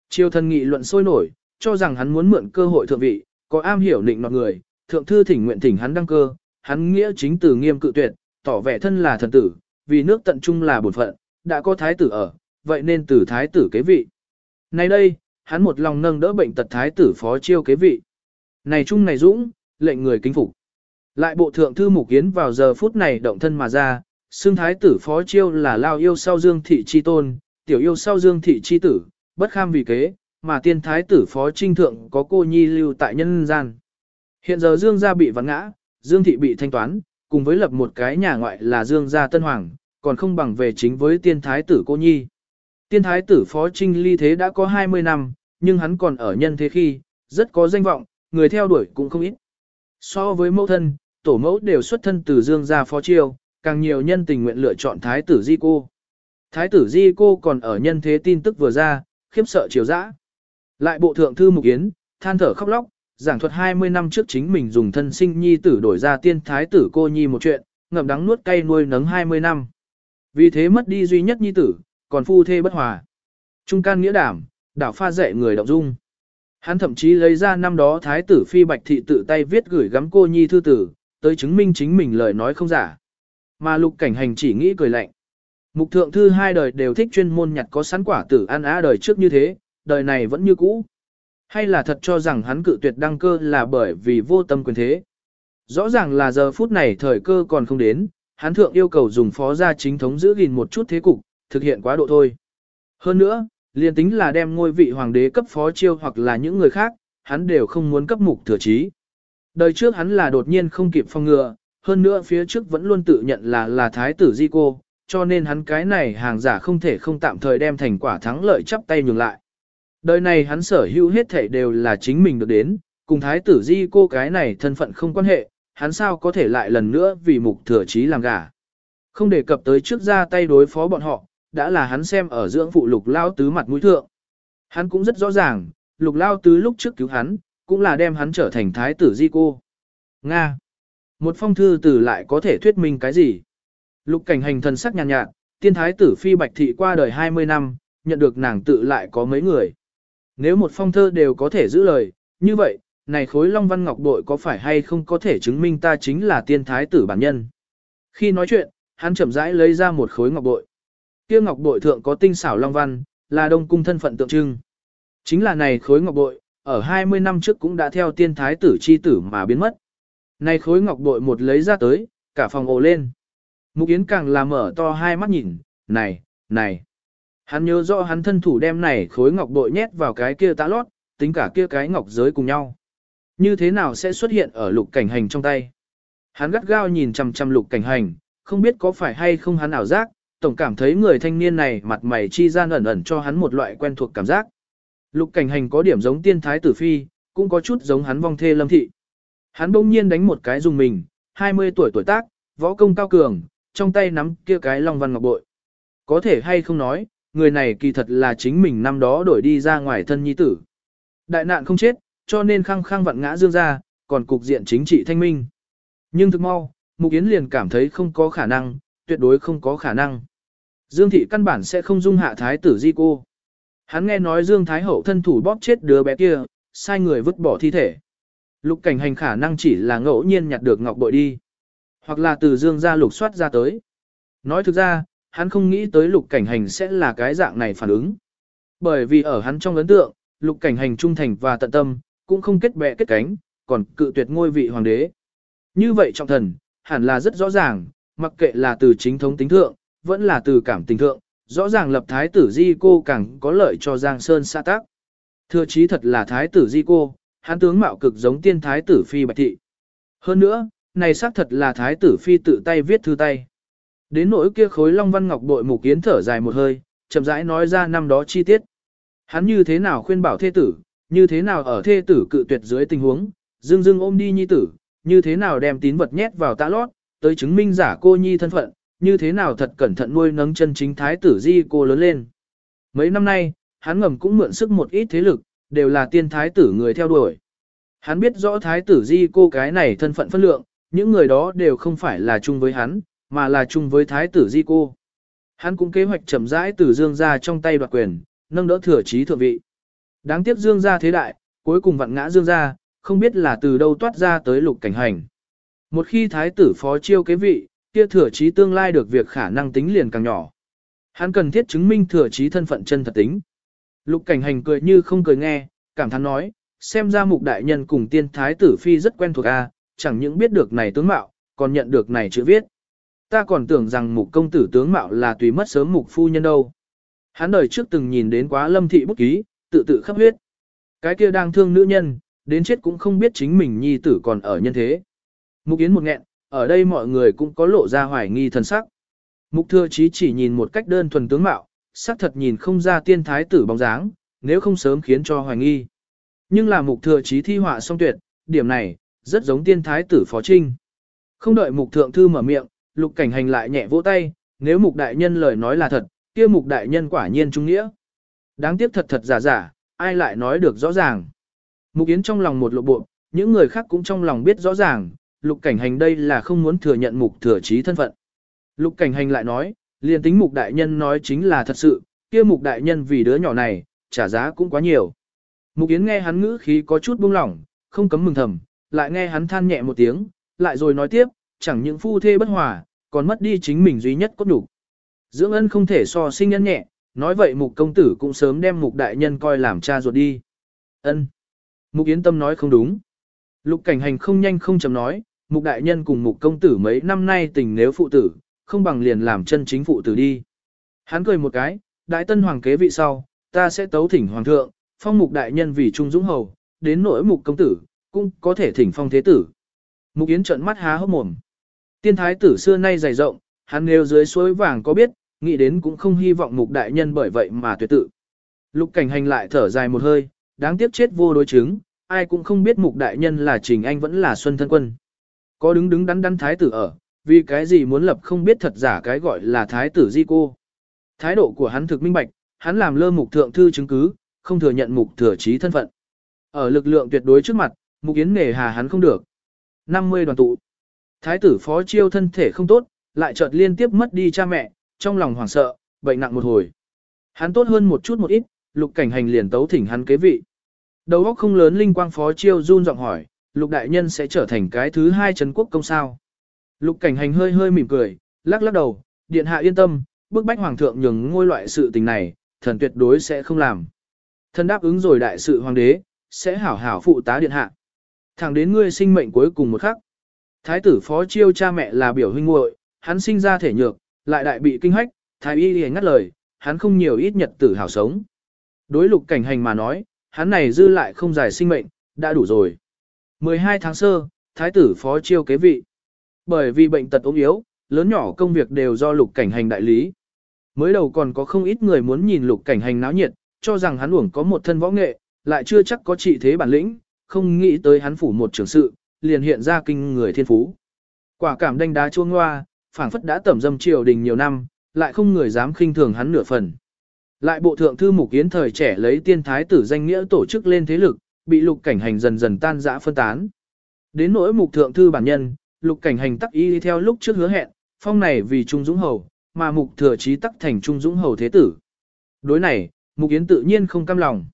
Triều thần nghị luận sôi nổi, cho rằng hắn muốn mượn cơ hội thượng vị, có am hiểu định mọi người, thượng thư thỉnh nguyện thỉnh hắn đăng cơ, hắn nghĩa chính từ nghiêm cự tuyệt, tỏ vẻ thân là thần tử, vì nước tận trung là bổn phận, đã có thái tử ở, vậy nên từ thái tử kế vị. Nay đây, hắn một lòng nâng đỡ bệnh tật thái tử phó chiêu kế vị. Này trung này dũng, lệnh người kính phục. Lại bộ thượng thư mục kiến vào giờ phút này động thân mà ra, xưng thái tử phó chiêu là lao yêu sau dương thị chi tôn, tiểu yêu sau dương thị chi tử, bất kham vì kế, mà tiên thái tử phó trinh thượng có cô nhi lưu tại nhân gian. Hiện giờ dương gia bị vắng ngã, dương thị bị thanh toán, cùng với lập một cái nhà ngoại là dương gia tân hoàng, còn không bằng về chính với tiên thái tử cô nhi. Tiên thái tử phó trinh ly thế đã có 20 năm, nhưng hắn còn ở nhân thế khi, rất có danh vọng, người theo đuổi cũng không ít. So với mẫu thân, tổ mẫu đều xuất thân từ dương gia phó Triều, càng nhiều nhân tình nguyện lựa chọn thái tử di cô. Thái tử di cô còn ở nhân thế tin tức vừa ra, khiếp sợ chiều dã. Lại bộ thượng thư mục yến, than thở khóc lóc, giảng thuật 20 năm trước chính mình dùng thân sinh nhi tử đổi ra tiên thái tử cô nhi một chuyện, ngậm đắng nuốt cay nuôi nấng 20 năm. Vì thế mất đi duy nhất nhi tử, còn phu thê bất hòa. Trung can nghĩa đảm, đảo pha dạy người động dung. Hắn thậm chí lấy ra năm đó thái tử phi bạch thị tự tay viết gửi gắm cô nhi thư tử, tới chứng minh chính mình lời nói không giả. Mà lục cảnh hành chỉ nghĩ cười lạnh. Mục thượng thư hai đời đều thích chuyên môn nhặt có sẵn quả tử ăn á đời trước như thế, đời này vẫn như cũ. Hay là thật cho rằng hắn cự tuyệt đăng cơ là bởi vì vô tâm quyền thế. Rõ ràng là giờ phút này thời cơ còn không đến, hắn thượng yêu cầu dùng phó gia chính thống giữ gìn một chút thế cục, thực hiện quá độ thôi. Hơn nữa, liền tính là đem ngôi vị hoàng đế cấp phó chiêu hoặc là những người khác, hắn đều không muốn cấp mục thừa trí. Đời trước hắn là đột nhiên không kịp phong ngừa, hơn nữa phía trước vẫn luôn tự nhận là là thái tử di cô, cho nên hắn cái này hàng giả không thể không tạm thời đem thành quả thắng lợi chắp tay nhường lại. Đời này hắn sở hữu hết thảy đều là chính mình được đến, cùng thái tử di cô cái này thân phận không quan hệ, hắn sao có thể lại lần nữa vì mục thừa trí làm gả. Không đề cập tới trước ra tay đối phó bọn họ, đã là hắn xem ở dưỡng phụ lục lao tứ mặt mũi thượng. Hắn cũng rất rõ ràng, lục lao tứ lúc trước cứu hắn, cũng là đem hắn trở thành thái tử di cô. Nga. Một phong thư tử lại có thể thuyết minh cái gì? Lục cảnh hành thần sắc nhàn nhạt, nhạt, tiên thái tử phi bạch thị qua đời 20 năm, nhận được nàng tự lại có mấy người. Nếu một phong thơ đều có thể giữ lời, như vậy, này khối long văn ngọc bội có phải hay không có thể chứng minh ta chính là tiên thái tử bản nhân? Khi nói chuyện, hắn chậm rãi lấy ra một khối ngọc bội. Kia ngọc bội thượng có tinh xảo long văn, là đông cung thân phận tượng trưng. Chính là này khối ngọc bội, ở 20 năm trước cũng đã theo tiên thái tử chi tử mà biến mất. Này khối ngọc bội một lấy ra tới, cả phòng ồ lên. Mục Yến càng là mở to hai mắt nhìn, này, này. Hắn nhớ rõ hắn thân thủ đem này khối ngọc bội nhét vào cái kia tã lót, tính cả kia cái ngọc giới cùng nhau. Như thế nào sẽ xuất hiện ở lục cảnh hành trong tay? Hắn gắt gao nhìn chằm chằm lục cảnh hành, không biết có phải hay không hắn ảo giác, tổng cảm thấy người thanh niên này mặt mày chi gian ẩn ẩn cho hắn một loại quen thuộc cảm giác. Lục cảnh hành có điểm giống tiên thái tử phi, cũng có chút giống hắn vong thê lâm thị. Hắn bỗng nhiên đánh một cái dùng mình, 20 tuổi tuổi tác, võ công cao cường, trong tay nắm kia cái long văn ngọc bội. Có thể hay không nói, người này kỳ thật là chính mình năm đó đổi đi ra ngoài thân nhi tử. Đại nạn không chết, cho nên khăng khăng vặn ngã dương ra, còn cục diện chính trị thanh minh. Nhưng thực mau, Mục Yến liền cảm thấy không có khả năng, tuyệt đối không có khả năng. Dương thị căn bản sẽ không dung hạ thái tử di cô. Hắn nghe nói Dương Thái Hậu thân thủ bóp chết đứa bé kia, sai người vứt bỏ thi thể. Lục cảnh hành khả năng chỉ là ngẫu nhiên nhặt được ngọc bội đi. Hoặc là từ Dương ra lục soát ra tới. Nói thực ra, hắn không nghĩ tới lục cảnh hành sẽ là cái dạng này phản ứng. Bởi vì ở hắn trong ấn tượng, lục cảnh hành trung thành và tận tâm, cũng không kết bè kết cánh, còn cự tuyệt ngôi vị hoàng đế. Như vậy trọng thần, hẳn là rất rõ ràng, mặc kệ là từ chính thống tính thượng, vẫn là từ cảm tình thượng, rõ ràng lập thái tử di cô càng có lợi cho Giang Sơn xã tác. Thừa chí thật là thái tử di cô, hắn tướng mạo cực giống tiên thái tử phi bạch thị. Hơn nữa, này xác thật là thái tử phi tự tay viết thư tay. Đến nỗi kia khối long văn ngọc bội mục kiến thở dài một hơi, chậm rãi nói ra năm đó chi tiết. Hắn như thế nào khuyên bảo thê tử, như thế nào ở thê tử cự tuyệt dưới tình huống, dưng dưng ôm đi nhi tử, như thế nào đem tín vật nhét vào tã lót, tới chứng minh giả cô nhi thân phận, như thế nào thật cẩn thận nuôi nấng chân chính thái tử di cô lớn lên. Mấy năm nay, hắn ngầm cũng mượn sức một ít thế lực, đều là tiên thái tử người theo đuổi. Hắn biết rõ thái tử di cô cái này thân phận phân lượng, những người đó đều không phải là chung với hắn, mà là chung với thái tử di cô. Hắn cũng kế hoạch chậm rãi từ dương gia trong tay đoạt quyền, nâng đỡ thừa trí thượng vị. Đáng tiếc dương gia thế đại, cuối cùng vặn ngã dương gia, không biết là từ đâu toát ra tới lục cảnh hành. Một khi thái tử phó chiêu kế vị, kia thừa trí tương lai được việc khả năng tính liền càng nhỏ. Hắn cần thiết chứng minh thừa trí thân phận chân thật tính. Lục cảnh hành cười như không cười nghe, cảm thán nói, xem ra mục đại nhân cùng tiên thái tử phi rất quen thuộc a, chẳng những biết được này tướng mạo, còn nhận được này chữ viết. Ta còn tưởng rằng mục công tử tướng mạo là tùy mất sớm mục phu nhân đâu. Hắn đời trước từng nhìn đến quá lâm thị bút ký, tự tự khắp huyết. Cái kia đang thương nữ nhân, đến chết cũng không biết chính mình nhi tử còn ở nhân thế. Mục Yến một nghẹn, ở đây mọi người cũng có lộ ra hoài nghi thần sắc. Mục thừa chí chỉ nhìn một cách đơn thuần tướng mạo, sắc thật nhìn không ra tiên thái tử bóng dáng, nếu không sớm khiến cho hoài nghi. Nhưng là mục thừa chí thi họa song tuyệt, điểm này, rất giống tiên thái tử phó trinh. Không đợi mục thượng thư mở miệng, lục cảnh hành lại nhẹ vỗ tay, nếu mục đại nhân lời nói là thật, kia mục đại nhân quả nhiên trung nghĩa. Đáng tiếc thật thật giả giả, ai lại nói được rõ ràng. Mục Yến trong lòng một lộ bộ, những người khác cũng trong lòng biết rõ ràng, lục cảnh hành đây là không muốn thừa nhận mục thừa trí thân phận. Lục cảnh hành lại nói, liền tính mục đại nhân nói chính là thật sự, kia mục đại nhân vì đứa nhỏ này, trả giá cũng quá nhiều. Mục Yến nghe hắn ngữ khí có chút buông lỏng, không cấm mừng thầm, lại nghe hắn than nhẹ một tiếng, lại rồi nói tiếp, chẳng những phu thê bất hòa, còn mất đi chính mình duy nhất cốt đủ. Dưỡng ân không thể so sinh nhân nhẹ, nói vậy mục công tử cũng sớm đem mục đại nhân coi làm cha ruột đi. Ân. Mục Yến Tâm nói không đúng. Lục cảnh hành không nhanh không chậm nói, mục đại nhân cùng mục công tử mấy năm nay tình nếu phụ tử, không bằng liền làm chân chính phụ tử đi. Hắn cười một cái, đại tân hoàng kế vị sau, ta sẽ tấu thỉnh hoàng thượng, phong mục đại nhân vì trung dũng hầu, đến nỗi mục công tử, cũng có thể thỉnh phong thế tử. Mục Yến trợn mắt há hốc mồm. Tiên thái tử xưa nay dày rộng, hắn nêu dưới suối vàng có biết, nghĩ đến cũng không hy vọng mục đại nhân bởi vậy mà tuyệt tự. Lục cảnh hành lại thở dài một hơi, đáng tiếc chết vô đối chứng, ai cũng không biết mục đại nhân là Trình Anh vẫn là Xuân Thân Quân. Có đứng đứng đắn đắn thái tử ở, vì cái gì muốn lập không biết thật giả cái gọi là thái tử di cô. Thái độ của hắn thực minh bạch, hắn làm lơ mục thượng thư chứng cứ, không thừa nhận mục thừa trí thân phận. Ở lực lượng tuyệt đối trước mặt, mục yến nề hà hắn không được. 50 đoàn tụ. Thái tử phó chiêu thân thể không tốt, lại chợt liên tiếp mất đi cha mẹ, trong lòng hoảng sợ, bệnh nặng một hồi. Hắn tốt hơn một chút một ít, lục cảnh hành liền tấu thỉnh hắn kế vị. Đầu óc không lớn linh quang phó chiêu run giọng hỏi, lục đại nhân sẽ trở thành cái thứ hai trấn quốc công sao. Lục cảnh hành hơi hơi mỉm cười, lắc lắc đầu, điện hạ yên tâm, bức bách hoàng thượng nhường ngôi loại sự tình này, thần tuyệt đối sẽ không làm. Thần đáp ứng rồi đại sự hoàng đế, sẽ hảo hảo phụ tá điện hạ. Thẳng đến ngươi sinh mệnh cuối cùng một khắc. Thái tử phó chiêu cha mẹ là biểu huynh muội, hắn sinh ra thể nhược, lại đại bị kinh hách, thái y liền ngắt lời, hắn không nhiều ít nhật tử hảo sống. Đối lục cảnh hành mà nói, hắn này dư lại không dài sinh mệnh, đã đủ rồi. 12 tháng sơ, thái tử phó chiêu kế vị. Bởi vì bệnh tật ốm yếu, lớn nhỏ công việc đều do lục cảnh hành đại lý. Mới đầu còn có không ít người muốn nhìn lục cảnh hành náo nhiệt, cho rằng hắn uổng có một thân võ nghệ, lại chưa chắc có trị thế bản lĩnh, không nghĩ tới hắn phủ một trưởng sự, liền hiện ra kinh người thiên phú. Quả cảm đanh đá chuông hoa, phảng phất đã tẩm dâm triều đình nhiều năm, lại không người dám khinh thường hắn nửa phần. Lại bộ thượng thư mục kiến thời trẻ lấy tiên thái tử danh nghĩa tổ chức lên thế lực, bị lục cảnh hành dần dần tan rã phân tán. Đến nỗi mục thượng thư bản nhân, lục cảnh hành tắc y theo lúc trước hứa hẹn, phong này vì Trung Dũng Hầu, mà mục thừa trí tắc thành Trung Dũng Hầu thế tử. Đối này, mục yến tự nhiên không cam lòng.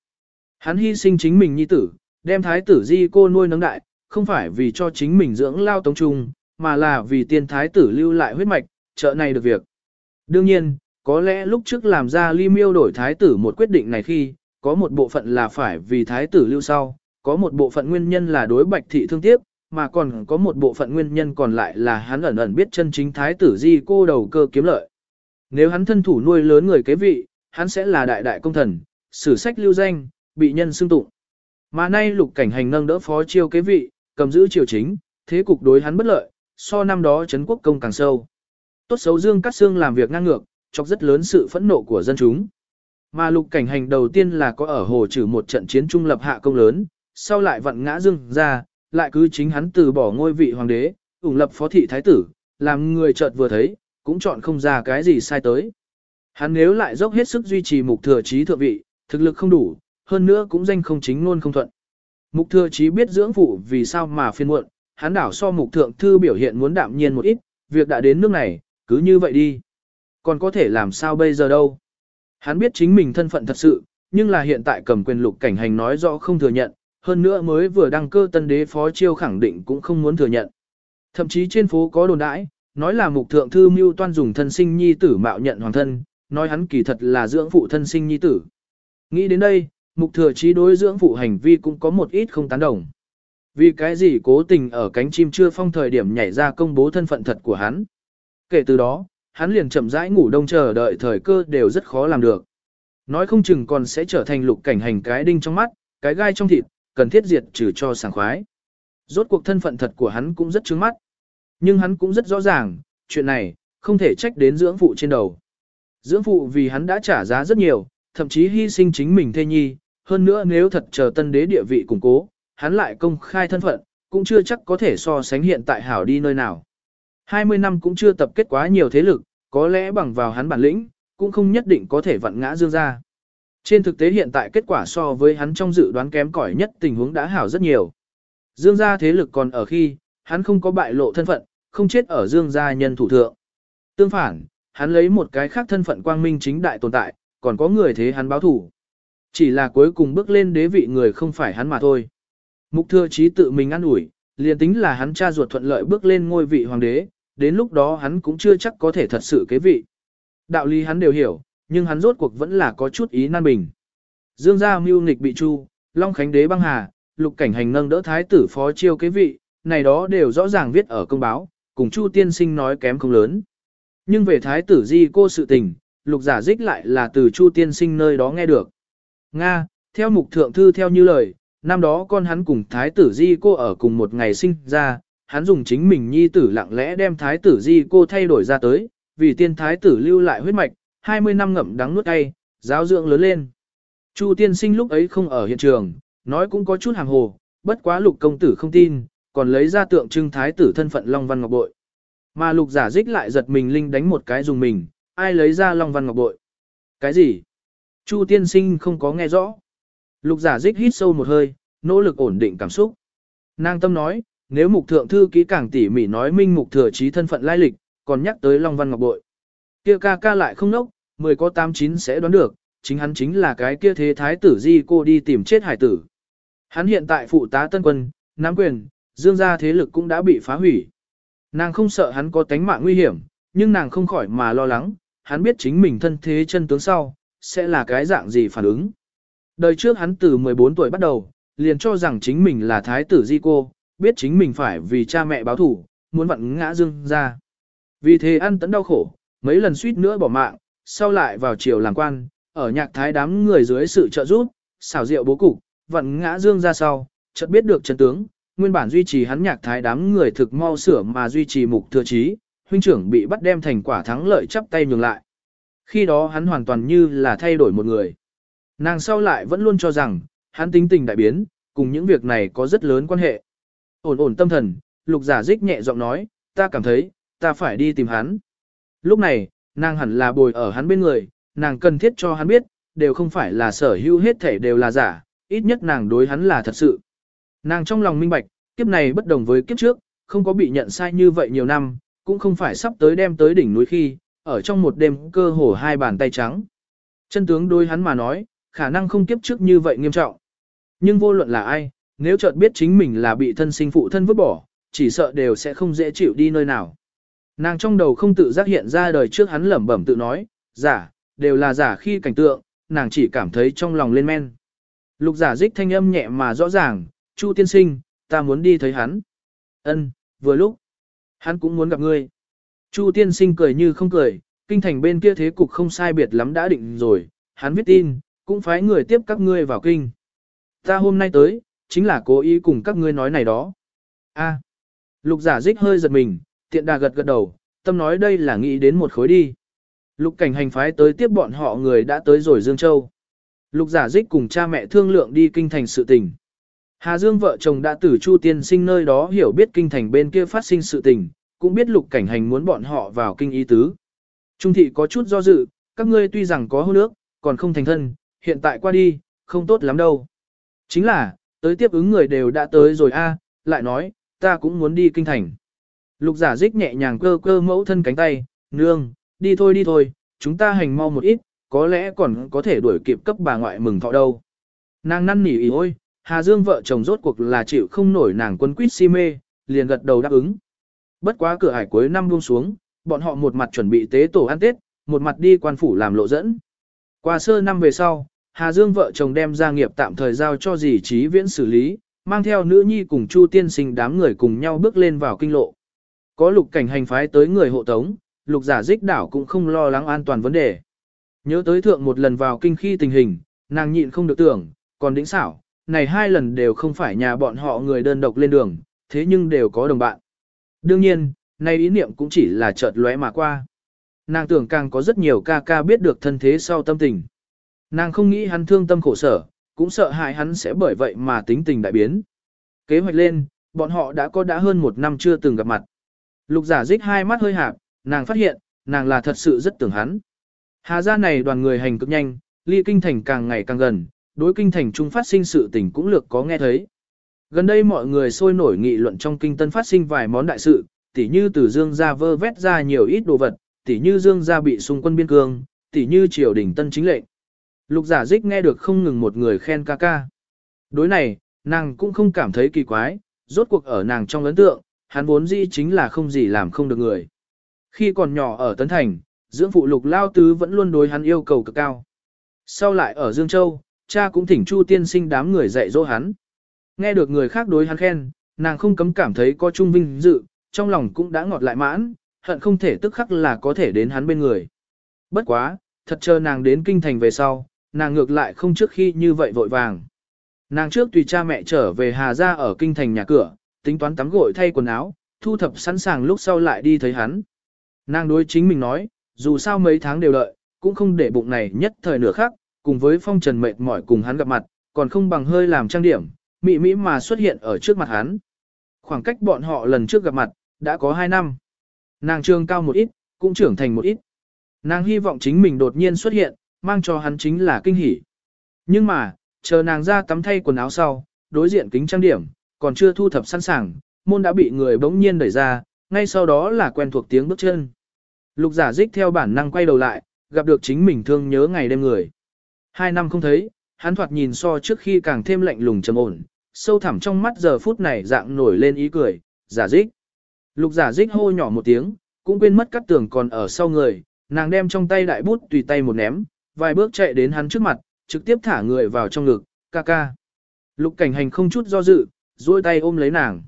Hắn hy sinh chính mình nhi tử, đem thái tử di cô nuôi nấng đại, không phải vì cho chính mình dưỡng lao tống trung, mà là vì tiên thái tử lưu lại huyết mạch, trợ này được việc. Đương nhiên, có lẽ lúc trước làm ra ly miêu đổi thái tử một quyết định này khi, có một bộ phận là phải vì thái tử lưu sau, có một bộ phận nguyên nhân là đối bạch thị thương tiếc, mà còn có một bộ phận nguyên nhân còn lại là hắn ẩn ẩn biết chân chính thái tử di cô đầu cơ kiếm lợi. Nếu hắn thân thủ nuôi lớn người kế vị, hắn sẽ là đại đại công thần, sử sách lưu danh, bị nhân xưng tụng. Mà nay lục cảnh hành nâng đỡ phó chiêu kế vị, cầm giữ triều chính, thế cục đối hắn bất lợi, so năm đó Trấn quốc công càng sâu. Tốt xấu Dương Cát Xương làm việc ngang ngược, chọc rất lớn sự phẫn nộ của dân chúng. Mà lục cảnh hành đầu tiên là có ở hồ trừ một trận chiến trung lập hạ công lớn, sau lại vặn ngã Dương ra, lại cứ chính hắn từ bỏ ngôi vị hoàng đế, ủng lập phó thị thái tử, làm người chợt vừa thấy, cũng chọn không ra cái gì sai tới. Hắn nếu lại dốc hết sức duy trì mục thừa trí thượng vị, thực lực không đủ, hơn nữa cũng danh không chính luôn không thuận. Mục thừa trí biết dưỡng phụ vì sao mà phiên muộn, hắn đảo so mục thượng thư biểu hiện muốn đạm nhiên một ít, việc đã đến nước này, cứ như vậy đi. Còn có thể làm sao bây giờ đâu. Hắn biết chính mình thân phận thật sự, nhưng là hiện tại cầm quyền lục cảnh hành nói rõ không thừa nhận, hơn nữa mới vừa đăng cơ tân đế phó chiêu khẳng định cũng không muốn thừa nhận. Thậm chí trên phố có đồn đãi, nói là mục thượng thư mưu toan dùng thân sinh nhi tử mạo nhận hoàng thân, nói hắn kỳ thật là dưỡng phụ thân sinh nhi tử. Nghĩ đến đây, mục thừa trí đối dưỡng phụ hành vi cũng có một ít không tán đồng. Vì cái gì cố tình ở cánh chim chưa phong thời điểm nhảy ra công bố thân phận thật của hắn. Kể từ đó, hắn liền chậm rãi ngủ đông chờ đợi thời cơ đều rất khó làm được. Nói không chừng còn sẽ trở thành lục cảnh hành cái đinh trong mắt, cái gai trong thịt, cần thiết diệt trừ cho sảng khoái. Rốt cuộc thân phận thật của hắn cũng rất trướng mắt. Nhưng hắn cũng rất rõ ràng, chuyện này, không thể trách đến dưỡng phụ trên đầu. Dưỡng phụ vì hắn đã trả giá rất nhiều, thậm chí hy sinh chính mình thê nhi, hơn nữa nếu thật chờ tân đế địa vị củng cố, hắn lại công khai thân phận, cũng chưa chắc có thể so sánh hiện tại hảo đi nơi nào. 20 năm cũng chưa tập kết quá nhiều thế lực, có lẽ bằng vào hắn bản lĩnh, cũng không nhất định có thể vặn ngã dương ra. Trên thực tế hiện tại kết quả so với hắn trong dự đoán kém cỏi nhất tình huống đã hảo rất nhiều. Dương gia thế lực còn ở khi, hắn không có bại lộ thân phận, không chết ở dương gia nhân thủ thượng. Tương phản, hắn lấy một cái khác thân phận quang minh chính đại tồn tại, còn có người thế hắn báo thủ. Chỉ là cuối cùng bước lên đế vị người không phải hắn mà thôi. Mục thừa chí tự mình ăn ủi, liền tính là hắn cha ruột thuận lợi bước lên ngôi vị hoàng đế, đến lúc đó hắn cũng chưa chắc có thể thật sự kế vị. Đạo lý hắn đều hiểu, nhưng hắn rốt cuộc vẫn là có chút ý nan bình. Dương gia mưu nghịch bị chu, Long Khánh đế băng hà, lục cảnh hành nâng đỡ thái tử phó chiêu kế vị, này đó đều rõ ràng viết ở công báo, cùng Chu tiên sinh nói kém không lớn. Nhưng về thái tử di cô sự tình, lục giả dích lại là từ Chu tiên sinh nơi đó nghe được. Nga, theo mục thượng thư theo như lời, năm đó con hắn cùng thái tử di cô ở cùng một ngày sinh ra, hắn dùng chính mình nhi tử lặng lẽ đem thái tử di cô thay đổi ra tới, vì tiên thái tử lưu lại huyết mạch, 20 năm ngậm đắng nuốt cay, giáo dưỡng lớn lên. Chu tiên sinh lúc ấy không ở hiện trường, nói cũng có chút hàng hồ, bất quá lục công tử không tin, còn lấy ra tượng trưng thái tử thân phận Long Văn Ngọc Bội. Mà lục giả dích lại giật mình linh đánh một cái dùng mình, ai lấy ra Long Văn Ngọc Bội. Cái gì? Chu tiên sinh không có nghe rõ. Lục giả dích hít sâu một hơi, nỗ lực ổn định cảm xúc. Nàng tâm nói, nếu mục thượng thư ký càng tỉ mỉ nói minh mục thừa trí thân phận lai lịch, còn nhắc tới Long Văn Ngọc Bội. Kia ca ca lại không nốc, mười có tám chín sẽ đoán được, chính hắn chính là cái kia thế thái tử di cô đi tìm chết hải tử. Hắn hiện tại phụ tá tân quân, nắm quyền, dương gia thế lực cũng đã bị phá hủy. Nàng không sợ hắn có tánh mạng nguy hiểm, nhưng nàng không khỏi mà lo lắng, hắn biết chính mình thân thế chân tướng sau, sẽ là cái dạng gì phản ứng. Đời trước hắn từ 14 tuổi bắt đầu, liền cho rằng chính mình là thái tử di cô, biết chính mình phải vì cha mẹ báo thủ, muốn vặn ngã dương ra. Vì thế ăn tấn đau khổ, mấy lần suýt nữa bỏ mạng, sau lại vào triều làm quan, ở nhạc thái đám người dưới sự trợ giúp, xảo rượu bố cục, vặn ngã dương ra sau, chợt biết được chân tướng, nguyên bản duy trì hắn nhạc thái đám người thực mau sửa mà duy trì mục thừa trí, huynh trưởng bị bắt đem thành quả thắng lợi chắp tay nhường lại. Khi đó hắn hoàn toàn như là thay đổi một người. Nàng sau lại vẫn luôn cho rằng, hắn tính tình đại biến, cùng những việc này có rất lớn quan hệ. Ổn ổn tâm thần, lục giả dích nhẹ giọng nói, ta cảm thấy, ta phải đi tìm hắn. Lúc này, nàng hẳn là bồi ở hắn bên người, nàng cần thiết cho hắn biết, đều không phải là sở hữu hết thể đều là giả, ít nhất nàng đối hắn là thật sự. Nàng trong lòng minh bạch, kiếp này bất đồng với kiếp trước, không có bị nhận sai như vậy nhiều năm, cũng không phải sắp tới đem tới đỉnh núi khi, ở trong một đêm cơ hồ hai bàn tay trắng. Chân tướng đối hắn mà nói, khả năng không kiếp trước như vậy nghiêm trọng. Nhưng vô luận là ai, nếu chợt biết chính mình là bị thân sinh phụ thân vứt bỏ, chỉ sợ đều sẽ không dễ chịu đi nơi nào. Nàng trong đầu không tự giác hiện ra đời trước hắn lẩm bẩm tự nói, giả, đều là giả khi cảnh tượng, nàng chỉ cảm thấy trong lòng lên men. Lục giả dích thanh âm nhẹ mà rõ ràng, Chu tiên sinh, ta muốn đi thấy hắn. Ân, vừa lúc, hắn cũng muốn gặp ngươi. Chu tiên sinh cười như không cười, kinh thành bên kia thế cục không sai biệt lắm đã định rồi, hắn viết tin, cũng phái người tiếp các ngươi vào kinh. Ta hôm nay tới, chính là cố ý cùng các ngươi nói này đó. A. lục giả dích hơi giật mình, tiện đà gật gật đầu, tâm nói đây là nghĩ đến một khối đi. Lục cảnh hành phái tới tiếp bọn họ người đã tới rồi Dương Châu. Lục giả dích cùng cha mẹ thương lượng đi kinh thành sự tình. Hà Dương vợ chồng đã từ Chu Tiên sinh nơi đó hiểu biết kinh thành bên kia phát sinh sự tình, cũng biết lục cảnh hành muốn bọn họ vào kinh ý tứ. Trung thị có chút do dự, các ngươi tuy rằng có hôn nước, còn không thành thân, hiện tại qua đi, không tốt lắm đâu. Chính là, tới tiếp ứng người đều đã tới rồi a, lại nói, ta cũng muốn đi kinh thành. Lục giả dích nhẹ nhàng cơ cơ mẫu thân cánh tay, nương, đi thôi đi thôi, chúng ta hành mau một ít, có lẽ còn có thể đuổi kịp cấp bà ngoại mừng thọ đâu. Nàng năn nỉ ý ôi, Hà Dương vợ chồng rốt cuộc là chịu không nổi nàng quân quýt si mê, liền gật đầu đáp ứng. Bất quá cửa hải cuối năm buông xuống, bọn họ một mặt chuẩn bị tế tổ ăn Tết, một mặt đi quan phủ làm lộ dẫn. Qua sơ năm về sau, Hà Dương vợ chồng đem gia nghiệp tạm thời giao cho dì trí viễn xử lý, mang theo nữ nhi cùng Chu tiên sinh đám người cùng nhau bước lên vào kinh lộ. Có lục cảnh hành phái tới người hộ tống, lục giả dích đảo cũng không lo lắng an toàn vấn đề. Nhớ tới thượng một lần vào kinh khi tình hình, nàng nhịn không được tưởng, còn đỉnh xảo, này hai lần đều không phải nhà bọn họ người đơn độc lên đường, thế nhưng đều có đồng bạn. Đương nhiên, nay ý niệm cũng chỉ là chợt lóe mà qua. Nàng tưởng càng có rất nhiều ca ca biết được thân thế sau tâm tình. Nàng không nghĩ hắn thương tâm khổ sở, cũng sợ hại hắn sẽ bởi vậy mà tính tình đại biến. Kế hoạch lên, bọn họ đã có đã hơn một năm chưa từng gặp mặt. Lục giả dích hai mắt hơi hạp, nàng phát hiện, nàng là thật sự rất tưởng hắn. Hà gia này đoàn người hành cực nhanh, ly kinh thành càng ngày càng gần, đối kinh thành trung phát sinh sự tình cũng lược có nghe thấy. Gần đây mọi người sôi nổi nghị luận trong kinh tân phát sinh vài món đại sự, tỉ như từ dương gia vơ vét ra nhiều ít đồ vật, tỉ như dương gia bị xung quân biên cương, tỉ như triều đình tân chính lệnh. Lục giả dích nghe được không ngừng một người khen ca ca. Đối này, nàng cũng không cảm thấy kỳ quái, rốt cuộc ở nàng trong ấn tượng, hắn vốn dĩ chính là không gì làm không được người. Khi còn nhỏ ở Tấn Thành, dưỡng phụ lục lao tứ vẫn luôn đối hắn yêu cầu cực cao. Sau lại ở Dương Châu, cha cũng thỉnh Chu tiên sinh đám người dạy dỗ hắn. Nghe được người khác đối hắn khen, nàng không cấm cảm thấy có trung vinh dự, trong lòng cũng đã ngọt lại mãn, hận không thể tức khắc là có thể đến hắn bên người. Bất quá, thật chờ nàng đến kinh thành về sau, nàng ngược lại không trước khi như vậy vội vàng. Nàng trước tùy cha mẹ trở về Hà Gia ở kinh thành nhà cửa, tính toán tắm gội thay quần áo, thu thập sẵn sàng lúc sau lại đi thấy hắn. Nàng đối chính mình nói, dù sao mấy tháng đều đợi, cũng không để bụng này nhất thời nửa khác, cùng với phong trần mệt mỏi cùng hắn gặp mặt, còn không bằng hơi làm trang điểm, mị mỹ mà xuất hiện ở trước mặt hắn. Khoảng cách bọn họ lần trước gặp mặt, đã có 2 năm. Nàng trương cao một ít, cũng trưởng thành một ít. Nàng hy vọng chính mình đột nhiên xuất hiện, mang cho hắn chính là kinh hỉ. Nhưng mà, chờ nàng ra tắm thay quần áo sau, đối diện kính trang điểm, còn chưa thu thập sẵn sàng, môn đã bị người bỗng nhiên đẩy ra, ngay sau đó là quen thuộc tiếng bước chân. Lục giả dích theo bản năng quay đầu lại, gặp được chính mình thương nhớ ngày đêm người. Hai năm không thấy, hắn thoạt nhìn so trước khi càng thêm lạnh lùng trầm ổn, sâu thẳm trong mắt giờ phút này dạng nổi lên ý cười, giả dích. Lục giả dích hô nhỏ một tiếng, cũng quên mất cắt tường còn ở sau người, nàng đem trong tay đại bút tùy tay một ném, vài bước chạy đến hắn trước mặt, trực tiếp thả người vào trong ngực, ca ca. Lục cảnh hành không chút do dự, duỗi tay ôm lấy nàng.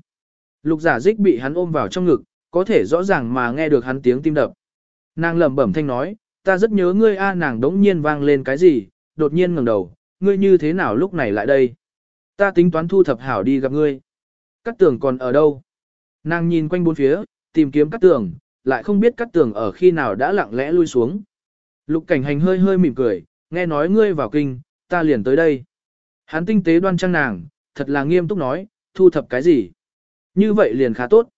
Lục giả dích bị hắn ôm vào trong ngực, có thể rõ ràng mà nghe được hắn tiếng tim đập. Nàng lẩm bẩm thanh nói, ta rất nhớ ngươi a nàng đống nhiên vang lên cái gì, đột nhiên ngẩng đầu, ngươi như thế nào lúc này lại đây? Ta tính toán thu thập hảo đi gặp ngươi. Cát tường còn ở đâu? Nàng nhìn quanh bốn phía, tìm kiếm cát tường, lại không biết cát tường ở khi nào đã lặng lẽ lui xuống. Lục cảnh hành hơi hơi mỉm cười, nghe nói ngươi vào kinh, ta liền tới đây. Hắn tinh tế đoan trang nàng, thật là nghiêm túc nói, thu thập cái gì? Như vậy liền khá tốt.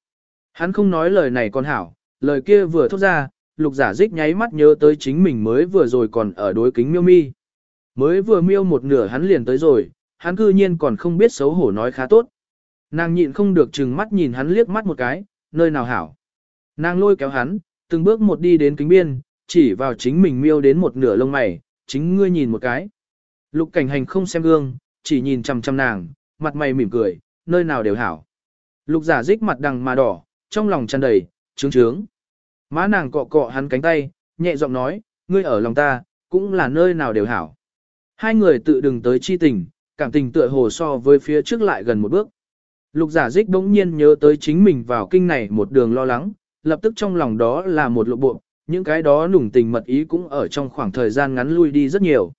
Hắn không nói lời này còn hảo, lời kia vừa thốt ra, lục giả dích nháy mắt nhớ tới chính mình mới vừa rồi còn ở đối kính miêu mi. Mới vừa miêu một nửa hắn liền tới rồi, hắn cư nhiên còn không biết xấu hổ nói khá tốt. Nàng nhịn không được chừng mắt nhìn hắn liếc mắt một cái, nơi nào hảo. Nàng lôi kéo hắn, từng bước một đi đến kính biên, chỉ vào chính mình miêu đến một nửa lông mày, chính ngươi nhìn một cái. Lục cảnh hành không xem gương, chỉ nhìn chằm chằm nàng, mặt mày mỉm cười, nơi nào đều hảo. Lục giả dích mặt đằng mà đỏ, trong lòng tràn đầy, trướng trướng. Má nàng cọ cọ hắn cánh tay, nhẹ giọng nói, ngươi ở lòng ta, cũng là nơi nào đều hảo. Hai người tự đừng tới chi tình, cảm tình tựa hồ so với phía trước lại gần một bước. Lục giả dích bỗng nhiên nhớ tới chính mình vào kinh này một đường lo lắng, lập tức trong lòng đó là một lộ bộ, những cái đó nùng tình mật ý cũng ở trong khoảng thời gian ngắn lui đi rất nhiều.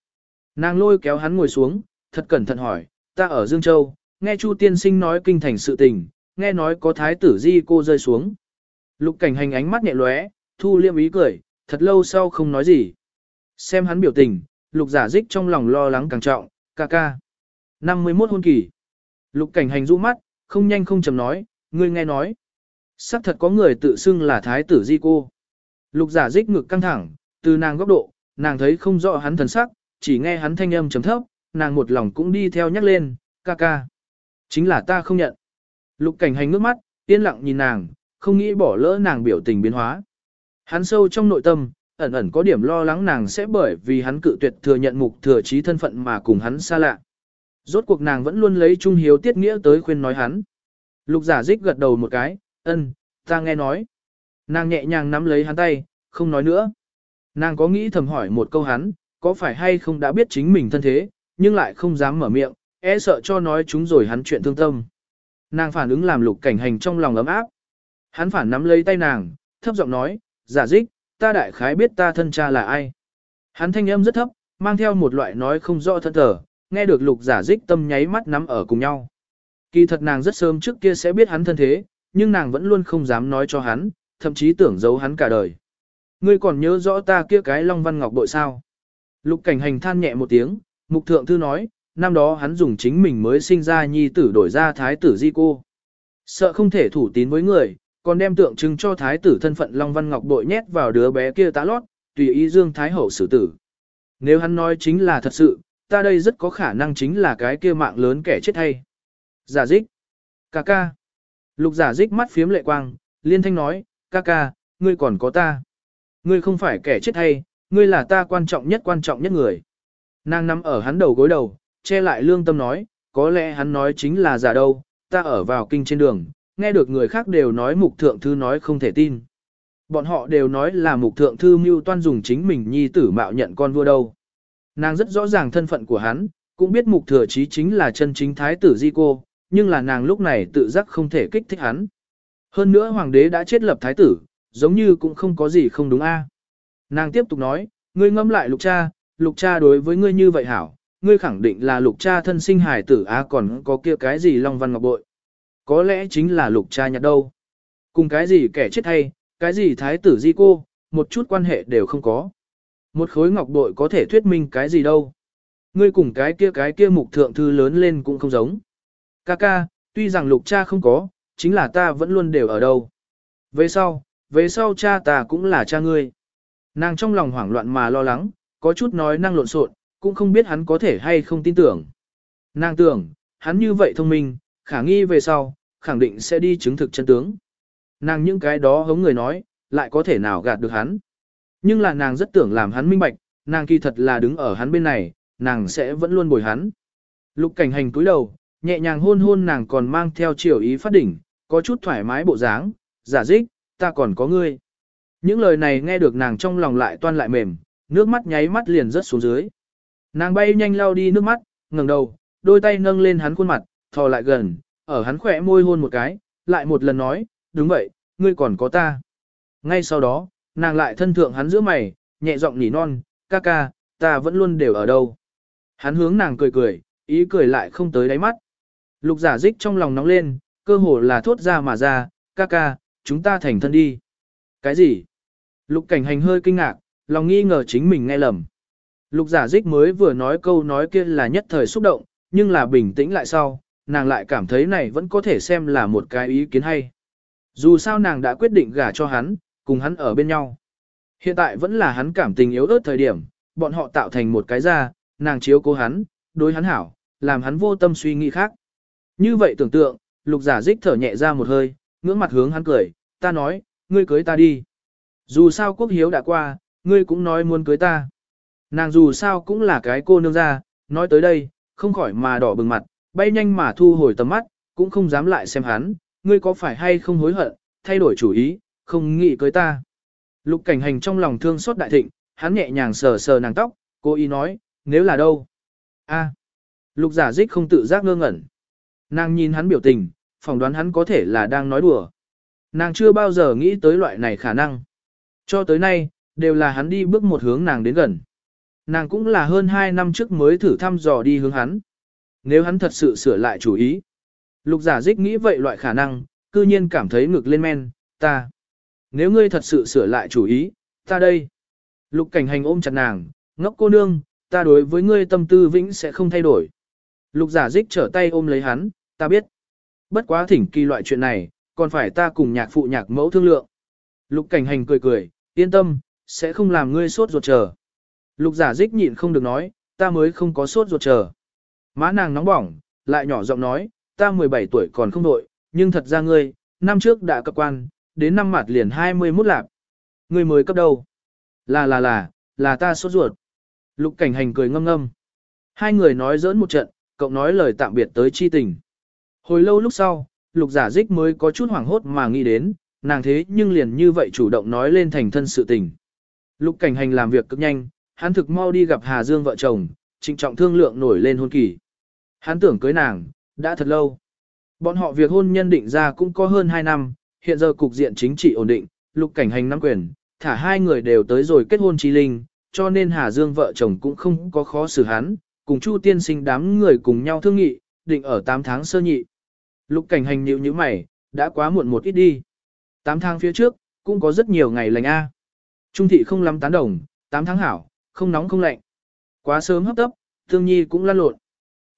Nàng lôi kéo hắn ngồi xuống, thật cẩn thận hỏi, ta ở Dương Châu, nghe Chu tiên sinh nói kinh thành sự tình, nghe nói có thái tử di cô rơi xuống. Lục cảnh hành ánh mắt nhẹ lóe, thu liêm ý cười, thật lâu sau không nói gì. Xem hắn biểu tình, lục giả dích trong lòng lo lắng càng trọng, ca ca. 51 hôn kỳ. Lục cảnh hành rũ mắt, không nhanh không chầm nói, ngươi nghe nói. Sắc thật có người tự xưng là thái tử di cô. Lục giả dích ngực căng thẳng, từ nàng góc độ, nàng thấy không rõ hắn thần sắc, chỉ nghe hắn thanh âm chấm thấp, nàng một lòng cũng đi theo nhắc lên, ca ca. Chính là ta không nhận. Lục cảnh hành ngước mắt, yên lặng nhìn nàng, không nghĩ bỏ lỡ nàng biểu tình biến hóa. Hắn sâu trong nội tâm, ẩn ẩn có điểm lo lắng nàng sẽ bởi vì hắn cự tuyệt thừa nhận mục thừa trí thân phận mà cùng hắn xa lạ. Rốt cuộc nàng vẫn luôn lấy trung hiếu tiết nghĩa tới khuyên nói hắn. Lục giả dích gật đầu một cái, ân, ta nghe nói. Nàng nhẹ nhàng nắm lấy hắn tay, không nói nữa. Nàng có nghĩ thầm hỏi một câu hắn, có phải hay không đã biết chính mình thân thế, nhưng lại không dám mở miệng, e sợ cho nói chúng rồi hắn chuyện thương tâm. Nàng phản ứng làm lục cảnh hành trong lòng ấm áp. Hắn phản nắm lấy tay nàng, thấp giọng nói, giả dích, ta đại khái biết ta thân cha là ai. Hắn thanh âm rất thấp, mang theo một loại nói không rõ thân thở, nghe được lục giả dích tâm nháy mắt nắm ở cùng nhau. Kỳ thật nàng rất sớm trước kia sẽ biết hắn thân thế, nhưng nàng vẫn luôn không dám nói cho hắn, thậm chí tưởng giấu hắn cả đời. Ngươi còn nhớ rõ ta kia cái Long Văn Ngọc bội sao? Lục cảnh hành than nhẹ một tiếng, mục thượng thư nói, năm đó hắn dùng chính mình mới sinh ra nhi tử đổi ra thái tử di cô. Sợ không thể thủ tín với người, còn đem tượng trưng cho thái tử thân phận Long Văn Ngọc bội nhét vào đứa bé kia tá lót, tùy ý dương thái hậu xử tử. Nếu hắn nói chính là thật sự, ta đây rất có khả năng chính là cái kia mạng lớn kẻ chết hay. Giả dích. Ca ca. Lục giả dích mắt phiếm lệ quang, liên thanh nói, ca ca, ngươi còn có ta. Ngươi không phải kẻ chết hay, ngươi là ta quan trọng nhất quan trọng nhất người. Nàng nằm ở hắn đầu gối đầu, che lại lương tâm nói, có lẽ hắn nói chính là giả đâu, ta ở vào kinh trên đường, nghe được người khác đều nói mục thượng thư nói không thể tin. Bọn họ đều nói là mục thượng thư mưu toan dùng chính mình nhi tử mạo nhận con vua đâu. Nàng rất rõ ràng thân phận của hắn, cũng biết mục thừa chí chính là chân chính thái tử di cô, nhưng là nàng lúc này tự giác không thể kích thích hắn. Hơn nữa hoàng đế đã chết lập thái tử, giống như cũng không có gì không đúng a. Nàng tiếp tục nói, ngươi ngâm lại lục cha, lục cha đối với ngươi như vậy hảo, ngươi khẳng định là lục cha thân sinh hài tử a còn có kia cái gì long văn ngọc bội. Có lẽ chính là lục cha nhặt đâu. Cùng cái gì kẻ chết hay, cái gì thái tử di cô, một chút quan hệ đều không có. Một khối ngọc bội có thể thuyết minh cái gì đâu. Ngươi cùng cái kia cái kia mục thượng thư lớn lên cũng không giống. Ca ca, tuy rằng lục cha không có, chính là ta vẫn luôn đều ở đâu. Về sau, về sau cha ta cũng là cha ngươi. Nàng trong lòng hoảng loạn mà lo lắng, có chút nói năng lộn xộn, cũng không biết hắn có thể hay không tin tưởng. Nàng tưởng, hắn như vậy thông minh, khả nghi về sau, khẳng định sẽ đi chứng thực chân tướng. Nàng những cái đó hống người nói, lại có thể nào gạt được hắn. Nhưng là nàng rất tưởng làm hắn minh bạch, nàng kỳ thật là đứng ở hắn bên này, nàng sẽ vẫn luôn bồi hắn. Lục cảnh hành cúi đầu, nhẹ nhàng hôn hôn nàng còn mang theo chiều ý phát đỉnh, có chút thoải mái bộ dáng, giả dích, ta còn có ngươi. Những lời này nghe được nàng trong lòng lại toan lại mềm, nước mắt nháy mắt liền rớt xuống dưới. Nàng bay nhanh lao đi nước mắt, ngẩng đầu, đôi tay nâng lên hắn khuôn mặt, thò lại gần, ở hắn khỏe môi hôn một cái, lại một lần nói, đúng vậy, ngươi còn có ta. Ngay sau đó, nàng lại thân thượng hắn giữa mày, nhẹ giọng nỉ non, ca ca, ta vẫn luôn đều ở đâu. Hắn hướng nàng cười cười, ý cười lại không tới đáy mắt. Lục giả dích trong lòng nóng lên, cơ hồ là thốt ra mà ra, ca ca, chúng ta thành thân đi. Cái gì? Lục cảnh hành hơi kinh ngạc, lòng nghi ngờ chính mình nghe lầm. Lục giả dích mới vừa nói câu nói kia là nhất thời xúc động, nhưng là bình tĩnh lại sau, nàng lại cảm thấy này vẫn có thể xem là một cái ý kiến hay. Dù sao nàng đã quyết định gả cho hắn, cùng hắn ở bên nhau. Hiện tại vẫn là hắn cảm tình yếu ớt thời điểm, bọn họ tạo thành một cái ra, nàng chiếu cố hắn, đối hắn hảo, làm hắn vô tâm suy nghĩ khác. Như vậy tưởng tượng, lục giả dích thở nhẹ ra một hơi, ngưỡng mặt hướng hắn cười, ta nói, ngươi cưới ta đi. Dù sao quốc hiếu đã qua, ngươi cũng nói muốn cưới ta. Nàng dù sao cũng là cái cô nương ra, nói tới đây, không khỏi mà đỏ bừng mặt, bay nhanh mà thu hồi tầm mắt, cũng không dám lại xem hắn, ngươi có phải hay không hối hận, thay đổi chủ ý, không nghĩ cưới ta. Lục cảnh hành trong lòng thương xót đại thịnh, hắn nhẹ nhàng sờ sờ nàng tóc, cô ý nói, nếu là đâu? a Lục giả dích không tự giác ngơ ngẩn. Nàng nhìn hắn biểu tình, phỏng đoán hắn có thể là đang nói đùa. Nàng chưa bao giờ nghĩ tới loại này khả năng. Cho tới nay, đều là hắn đi bước một hướng nàng đến gần. Nàng cũng là hơn 2 năm trước mới thử thăm dò đi hướng hắn. Nếu hắn thật sự sửa lại chủ ý. Lục giả dích nghĩ vậy loại khả năng, cư nhiên cảm thấy ngực lên men, ta. Nếu ngươi thật sự sửa lại chủ ý, ta đây. Lục cảnh hành ôm chặt nàng, ngốc cô nương, ta đối với ngươi tâm tư vĩnh sẽ không thay đổi. Lục giả dích trở tay ôm lấy hắn, ta biết. Bất quá thỉnh kỳ loại chuyện này, còn phải ta cùng nhạc phụ nhạc mẫu thương lượng. Lục cảnh hành cười cười, yên tâm, sẽ không làm ngươi sốt ruột chờ. Lục giả dích nhịn không được nói, ta mới không có sốt ruột chờ. Má nàng nóng bỏng, lại nhỏ giọng nói, ta 17 tuổi còn không đội, nhưng thật ra ngươi, năm trước đã cấp quan, đến năm mặt liền 21 lạp. Ngươi mới cấp đâu? Là là là, là ta sốt ruột. Lục cảnh hành cười ngâm ngâm. Hai người nói giỡn một trận, cộng nói lời tạm biệt tới chi tình. Hồi lâu lúc sau, lục giả dích mới có chút hoảng hốt mà nghĩ đến, nàng thế nhưng liền như vậy chủ động nói lên thành thân sự tình. Lục cảnh hành làm việc cực nhanh, hắn thực mau đi gặp Hà Dương vợ chồng, trịnh trọng thương lượng nổi lên hôn kỳ. Hắn tưởng cưới nàng, đã thật lâu. Bọn họ việc hôn nhân định ra cũng có hơn 2 năm, hiện giờ cục diện chính trị ổn định, lục cảnh hành nắm quyền, thả hai người đều tới rồi kết hôn chi linh, cho nên Hà Dương vợ chồng cũng không có khó xử hắn, cùng Chu tiên sinh đám người cùng nhau thương nghị, định ở 8 tháng sơ nhị. Lục cảnh hành nhịu như mày, đã quá muộn một ít đi. 8 tháng phía trước, cũng có rất nhiều ngày lành A. Trung thị không lắm tán đồng, 8 tháng hảo, không nóng không lạnh. Quá sớm hấp tấp, thương nhi cũng lăn lộn.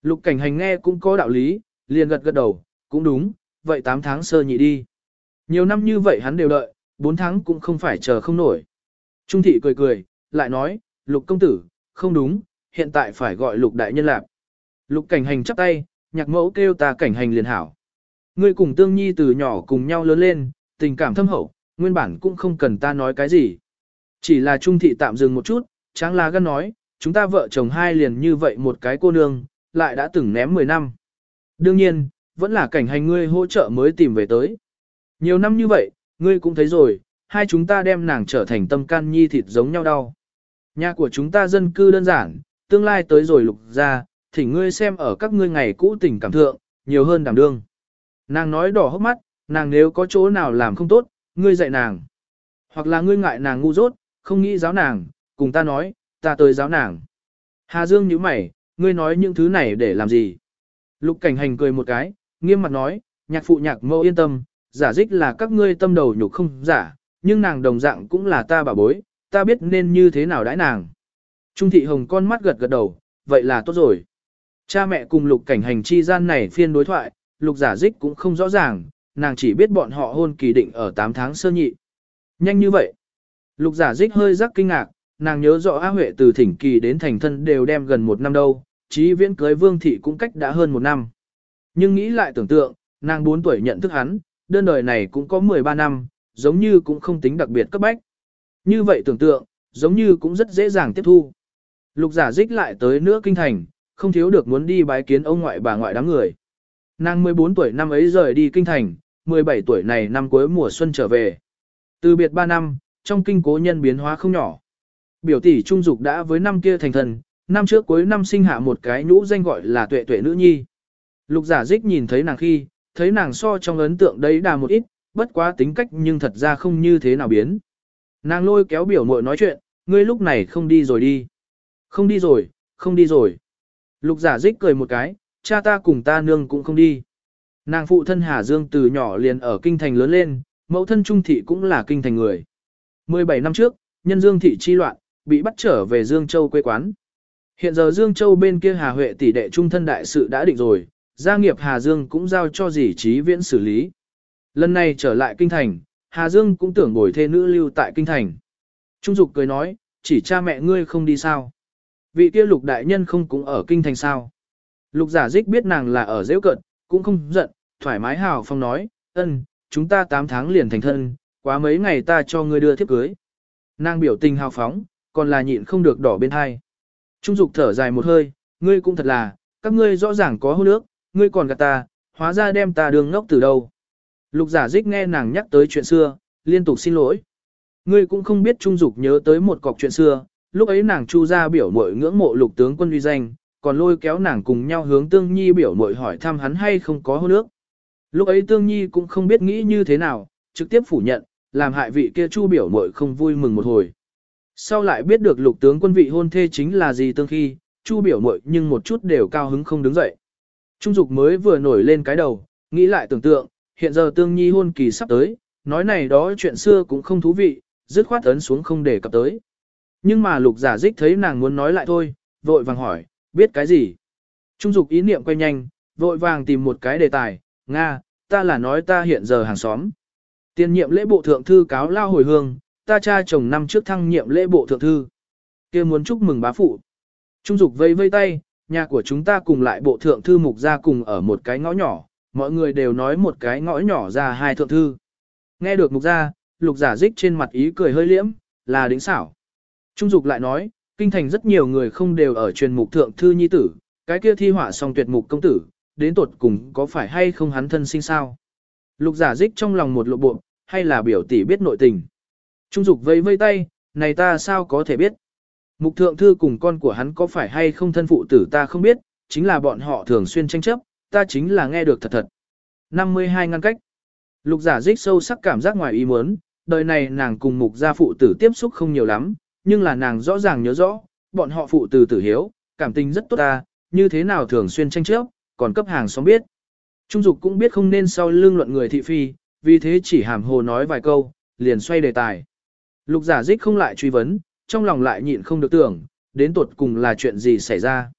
Lục cảnh hành nghe cũng có đạo lý, liền gật gật đầu, cũng đúng, vậy 8 tháng sơ nhị đi. Nhiều năm như vậy hắn đều đợi, 4 tháng cũng không phải chờ không nổi. Trung thị cười cười, lại nói, lục công tử, không đúng, hiện tại phải gọi lục đại nhân lạc. Lục cảnh hành chắp tay, nhạc mẫu kêu ta cảnh hành liền hảo. Ngươi cùng tương nhi từ nhỏ cùng nhau lớn lên, tình cảm thâm hậu, nguyên bản cũng không cần ta nói cái gì. Chỉ là trung thị tạm dừng một chút, tráng lá gắt nói, chúng ta vợ chồng hai liền như vậy một cái cô nương, lại đã từng ném 10 năm. Đương nhiên, vẫn là cảnh hành ngươi hỗ trợ mới tìm về tới. Nhiều năm như vậy, ngươi cũng thấy rồi, hai chúng ta đem nàng trở thành tâm can nhi thịt giống nhau đau. Nhà của chúng ta dân cư đơn giản, tương lai tới rồi lục ra, thì ngươi xem ở các ngươi ngày cũ tình cảm thượng, nhiều hơn đảm đương. Nàng nói đỏ hốc mắt, nàng nếu có chỗ nào làm không tốt, ngươi dạy nàng. Hoặc là ngươi ngại nàng ngu dốt, không nghĩ giáo nàng, cùng ta nói, ta tới giáo nàng. Hà Dương nhíu mày, ngươi nói những thứ này để làm gì? Lục cảnh hành cười một cái, nghiêm mặt nói, nhạc phụ nhạc mẫu yên tâm, giả dích là các ngươi tâm đầu nhục không giả, nhưng nàng đồng dạng cũng là ta bà bối, ta biết nên như thế nào đãi nàng. Trung thị hồng con mắt gật gật đầu, vậy là tốt rồi. Cha mẹ cùng lục cảnh hành chi gian này phiên đối thoại, lục giả dích cũng không rõ ràng, nàng chỉ biết bọn họ hôn kỳ định ở 8 tháng sơ nhị. Nhanh như vậy. Lục giả dích hơi rắc kinh ngạc, nàng nhớ rõ A Huệ từ thỉnh kỳ đến thành thân đều đem gần một năm đâu, chí viễn cưới vương thị cũng cách đã hơn một năm. Nhưng nghĩ lại tưởng tượng, nàng 4 tuổi nhận thức hắn, đơn đời này cũng có 13 năm, giống như cũng không tính đặc biệt cấp bách. Như vậy tưởng tượng, giống như cũng rất dễ dàng tiếp thu. Lục giả dích lại tới nữa kinh thành, không thiếu được muốn đi bái kiến ông ngoại bà ngoại đám người. Nàng 14 tuổi năm ấy rời đi kinh thành, 17 tuổi này năm cuối mùa xuân trở về. Từ biệt 3 năm, trong kinh cố nhân biến hóa không nhỏ. Biểu tỷ trung dục đã với năm kia thành thần, năm trước cuối năm sinh hạ một cái nhũ danh gọi là tuệ tuệ nữ nhi. Lục giả dích nhìn thấy nàng khi, thấy nàng so trong ấn tượng đấy đà một ít, bất quá tính cách nhưng thật ra không như thế nào biến. Nàng lôi kéo biểu mội nói chuyện, ngươi lúc này không đi rồi đi. Không đi rồi, không đi rồi. Lục giả dích cười một cái, cha ta cùng ta nương cũng không đi. Nàng phụ thân Hà Dương từ nhỏ liền ở kinh thành lớn lên, mẫu thân Trung Thị cũng là kinh thành người. 17 năm trước, nhân Dương Thị chi loạn, bị bắt trở về Dương Châu quê quán. Hiện giờ Dương Châu bên kia Hà Huệ tỷ đệ trung thân đại sự đã định rồi, gia nghiệp Hà Dương cũng giao cho dì trí viễn xử lý. Lần này trở lại kinh thành, Hà Dương cũng tưởng bồi thê nữ lưu tại kinh thành. Trung Dục cười nói, chỉ cha mẹ ngươi không đi sao. Vị kia lục đại nhân không cũng ở kinh thành sao. Lục giả dích biết nàng là ở dễ cận, cũng không giận, thoải mái hào phong nói, ân, chúng ta 8 tháng liền thành thân, quá mấy ngày ta cho ngươi đưa thiếp cưới. Nàng biểu tình hào phóng, còn là nhịn không được đỏ bên hai. Trung Dục thở dài một hơi, ngươi cũng thật là, các ngươi rõ ràng có hôn nước, ngươi còn gạt ta, hóa ra đem ta đường ngốc từ đâu. Lục giả dích nghe nàng nhắc tới chuyện xưa, liên tục xin lỗi. Ngươi cũng không biết Trung Dục nhớ tới một cọc chuyện xưa, lúc ấy nàng chu ra biểu mội ngưỡng mộ lục tướng quân uy danh, còn lôi kéo nàng cùng nhau hướng Tương Nhi biểu mội hỏi thăm hắn hay không có hôn nước. Lúc ấy Tương Nhi cũng không biết nghĩ như thế nào, trực tiếp phủ nhận, làm hại vị kia chu biểu mội không vui mừng một hồi. Sau lại biết được lục tướng quân vị hôn thê chính là gì tương khi, chu biểu mội nhưng một chút đều cao hứng không đứng dậy. Trung dục mới vừa nổi lên cái đầu, nghĩ lại tưởng tượng, hiện giờ tương nhi hôn kỳ sắp tới, nói này đó chuyện xưa cũng không thú vị, dứt khoát ấn xuống không để cập tới. Nhưng mà lục giả dích thấy nàng muốn nói lại thôi, vội vàng hỏi, biết cái gì? Trung dục ý niệm quay nhanh, vội vàng tìm một cái đề tài, Nga, ta là nói ta hiện giờ hàng xóm. Tiền nhiệm lễ bộ thượng thư cáo lao hồi hương, ta cha chồng năm trước thăng nhiệm lễ bộ thượng thư. kia muốn chúc mừng bá phụ. Trung dục vây vây tay, nhà của chúng ta cùng lại bộ thượng thư mục ra cùng ở một cái ngõ nhỏ, mọi người đều nói một cái ngõ nhỏ ra hai thượng thư. Nghe được mục ra, lục giả dích trên mặt ý cười hơi liễm, là đính xảo. Trung dục lại nói, kinh thành rất nhiều người không đều ở truyền mục thượng thư nhi tử, cái kia thi họa xong tuyệt mục công tử, đến tuột cùng có phải hay không hắn thân sinh sao. Lục giả dích trong lòng một lộ bộ, hay là biểu tỷ biết nội tình. Trung dục vây vây tay, này ta sao có thể biết. Mục thượng thư cùng con của hắn có phải hay không thân phụ tử ta không biết, chính là bọn họ thường xuyên tranh chấp, ta chính là nghe được thật thật. 52 ngăn cách. Lục giả dích sâu sắc cảm giác ngoài ý muốn, đời này nàng cùng mục gia phụ tử tiếp xúc không nhiều lắm, nhưng là nàng rõ ràng nhớ rõ, bọn họ phụ tử tử hiếu, cảm tình rất tốt ta, như thế nào thường xuyên tranh chấp, còn cấp hàng xóm biết. Trung dục cũng biết không nên sau lưng luận người thị phi, vì thế chỉ hàm hồ nói vài câu, liền xoay đề tài. Lục giả dích không lại truy vấn, trong lòng lại nhịn không được tưởng, đến tuột cùng là chuyện gì xảy ra.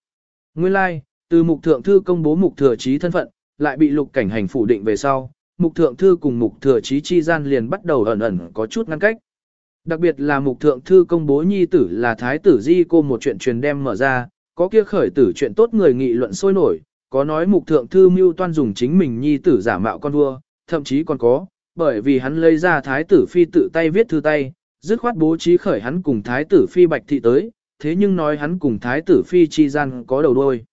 Nguyên lai, like, từ mục thượng thư công bố mục thừa trí thân phận, lại bị lục cảnh hành phủ định về sau, mục thượng thư cùng mục thừa trí chi gian liền bắt đầu ẩn ẩn có chút ngăn cách. Đặc biệt là mục thượng thư công bố nhi tử là thái tử di cô một chuyện truyền đem mở ra, có kia khởi tử chuyện tốt người nghị luận sôi nổi, có nói mục thượng thư mưu toan dùng chính mình nhi tử giả mạo con vua, thậm chí còn có, bởi vì hắn lấy ra thái tử phi tự tay viết thư tay, dứt khoát bố trí khởi hắn cùng thái tử phi bạch thị tới, thế nhưng nói hắn cùng thái tử phi chi gian có đầu đôi.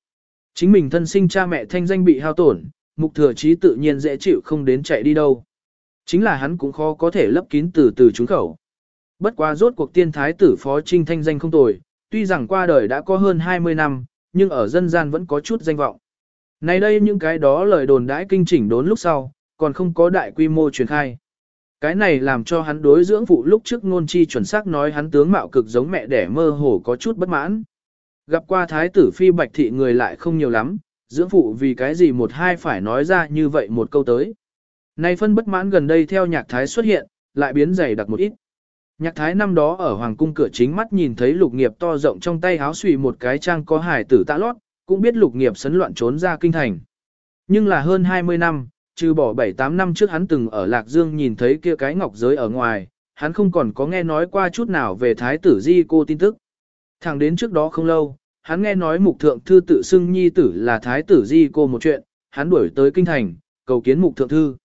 Chính mình thân sinh cha mẹ thanh danh bị hao tổn, mục thừa trí tự nhiên dễ chịu không đến chạy đi đâu. Chính là hắn cũng khó có thể lấp kín từ từ trúng khẩu. Bất quá rốt cuộc tiên thái tử phó trinh thanh danh không tồi, tuy rằng qua đời đã có hơn 20 năm, nhưng ở dân gian vẫn có chút danh vọng. Này đây những cái đó lời đồn đãi kinh chỉnh đốn lúc sau, còn không có đại quy mô truyền khai. Cái này làm cho hắn đối dưỡng phụ lúc trước ngôn chi chuẩn xác nói hắn tướng mạo cực giống mẹ đẻ mơ hồ có chút bất mãn. Gặp qua thái tử phi bạch thị người lại không nhiều lắm, dưỡng phụ vì cái gì một hai phải nói ra như vậy một câu tới. Nay phân bất mãn gần đây theo nhạc thái xuất hiện, lại biến dày đặc một ít. Nhạc thái năm đó ở hoàng cung cửa chính mắt nhìn thấy lục nghiệp to rộng trong tay háo xùy một cái trang có hải tử tạ lót, cũng biết lục nghiệp sấn loạn trốn ra kinh thành. Nhưng là hơn 20 năm, trừ bỏ 7-8 năm trước hắn từng ở Lạc Dương nhìn thấy kia cái ngọc giới ở ngoài, hắn không còn có nghe nói qua chút nào về thái tử di cô tin tức. Thẳng đến trước đó không lâu, hắn nghe nói mục thượng thư tự xưng nhi tử là thái tử di cô một chuyện, hắn đuổi tới kinh thành, cầu kiến mục thượng thư.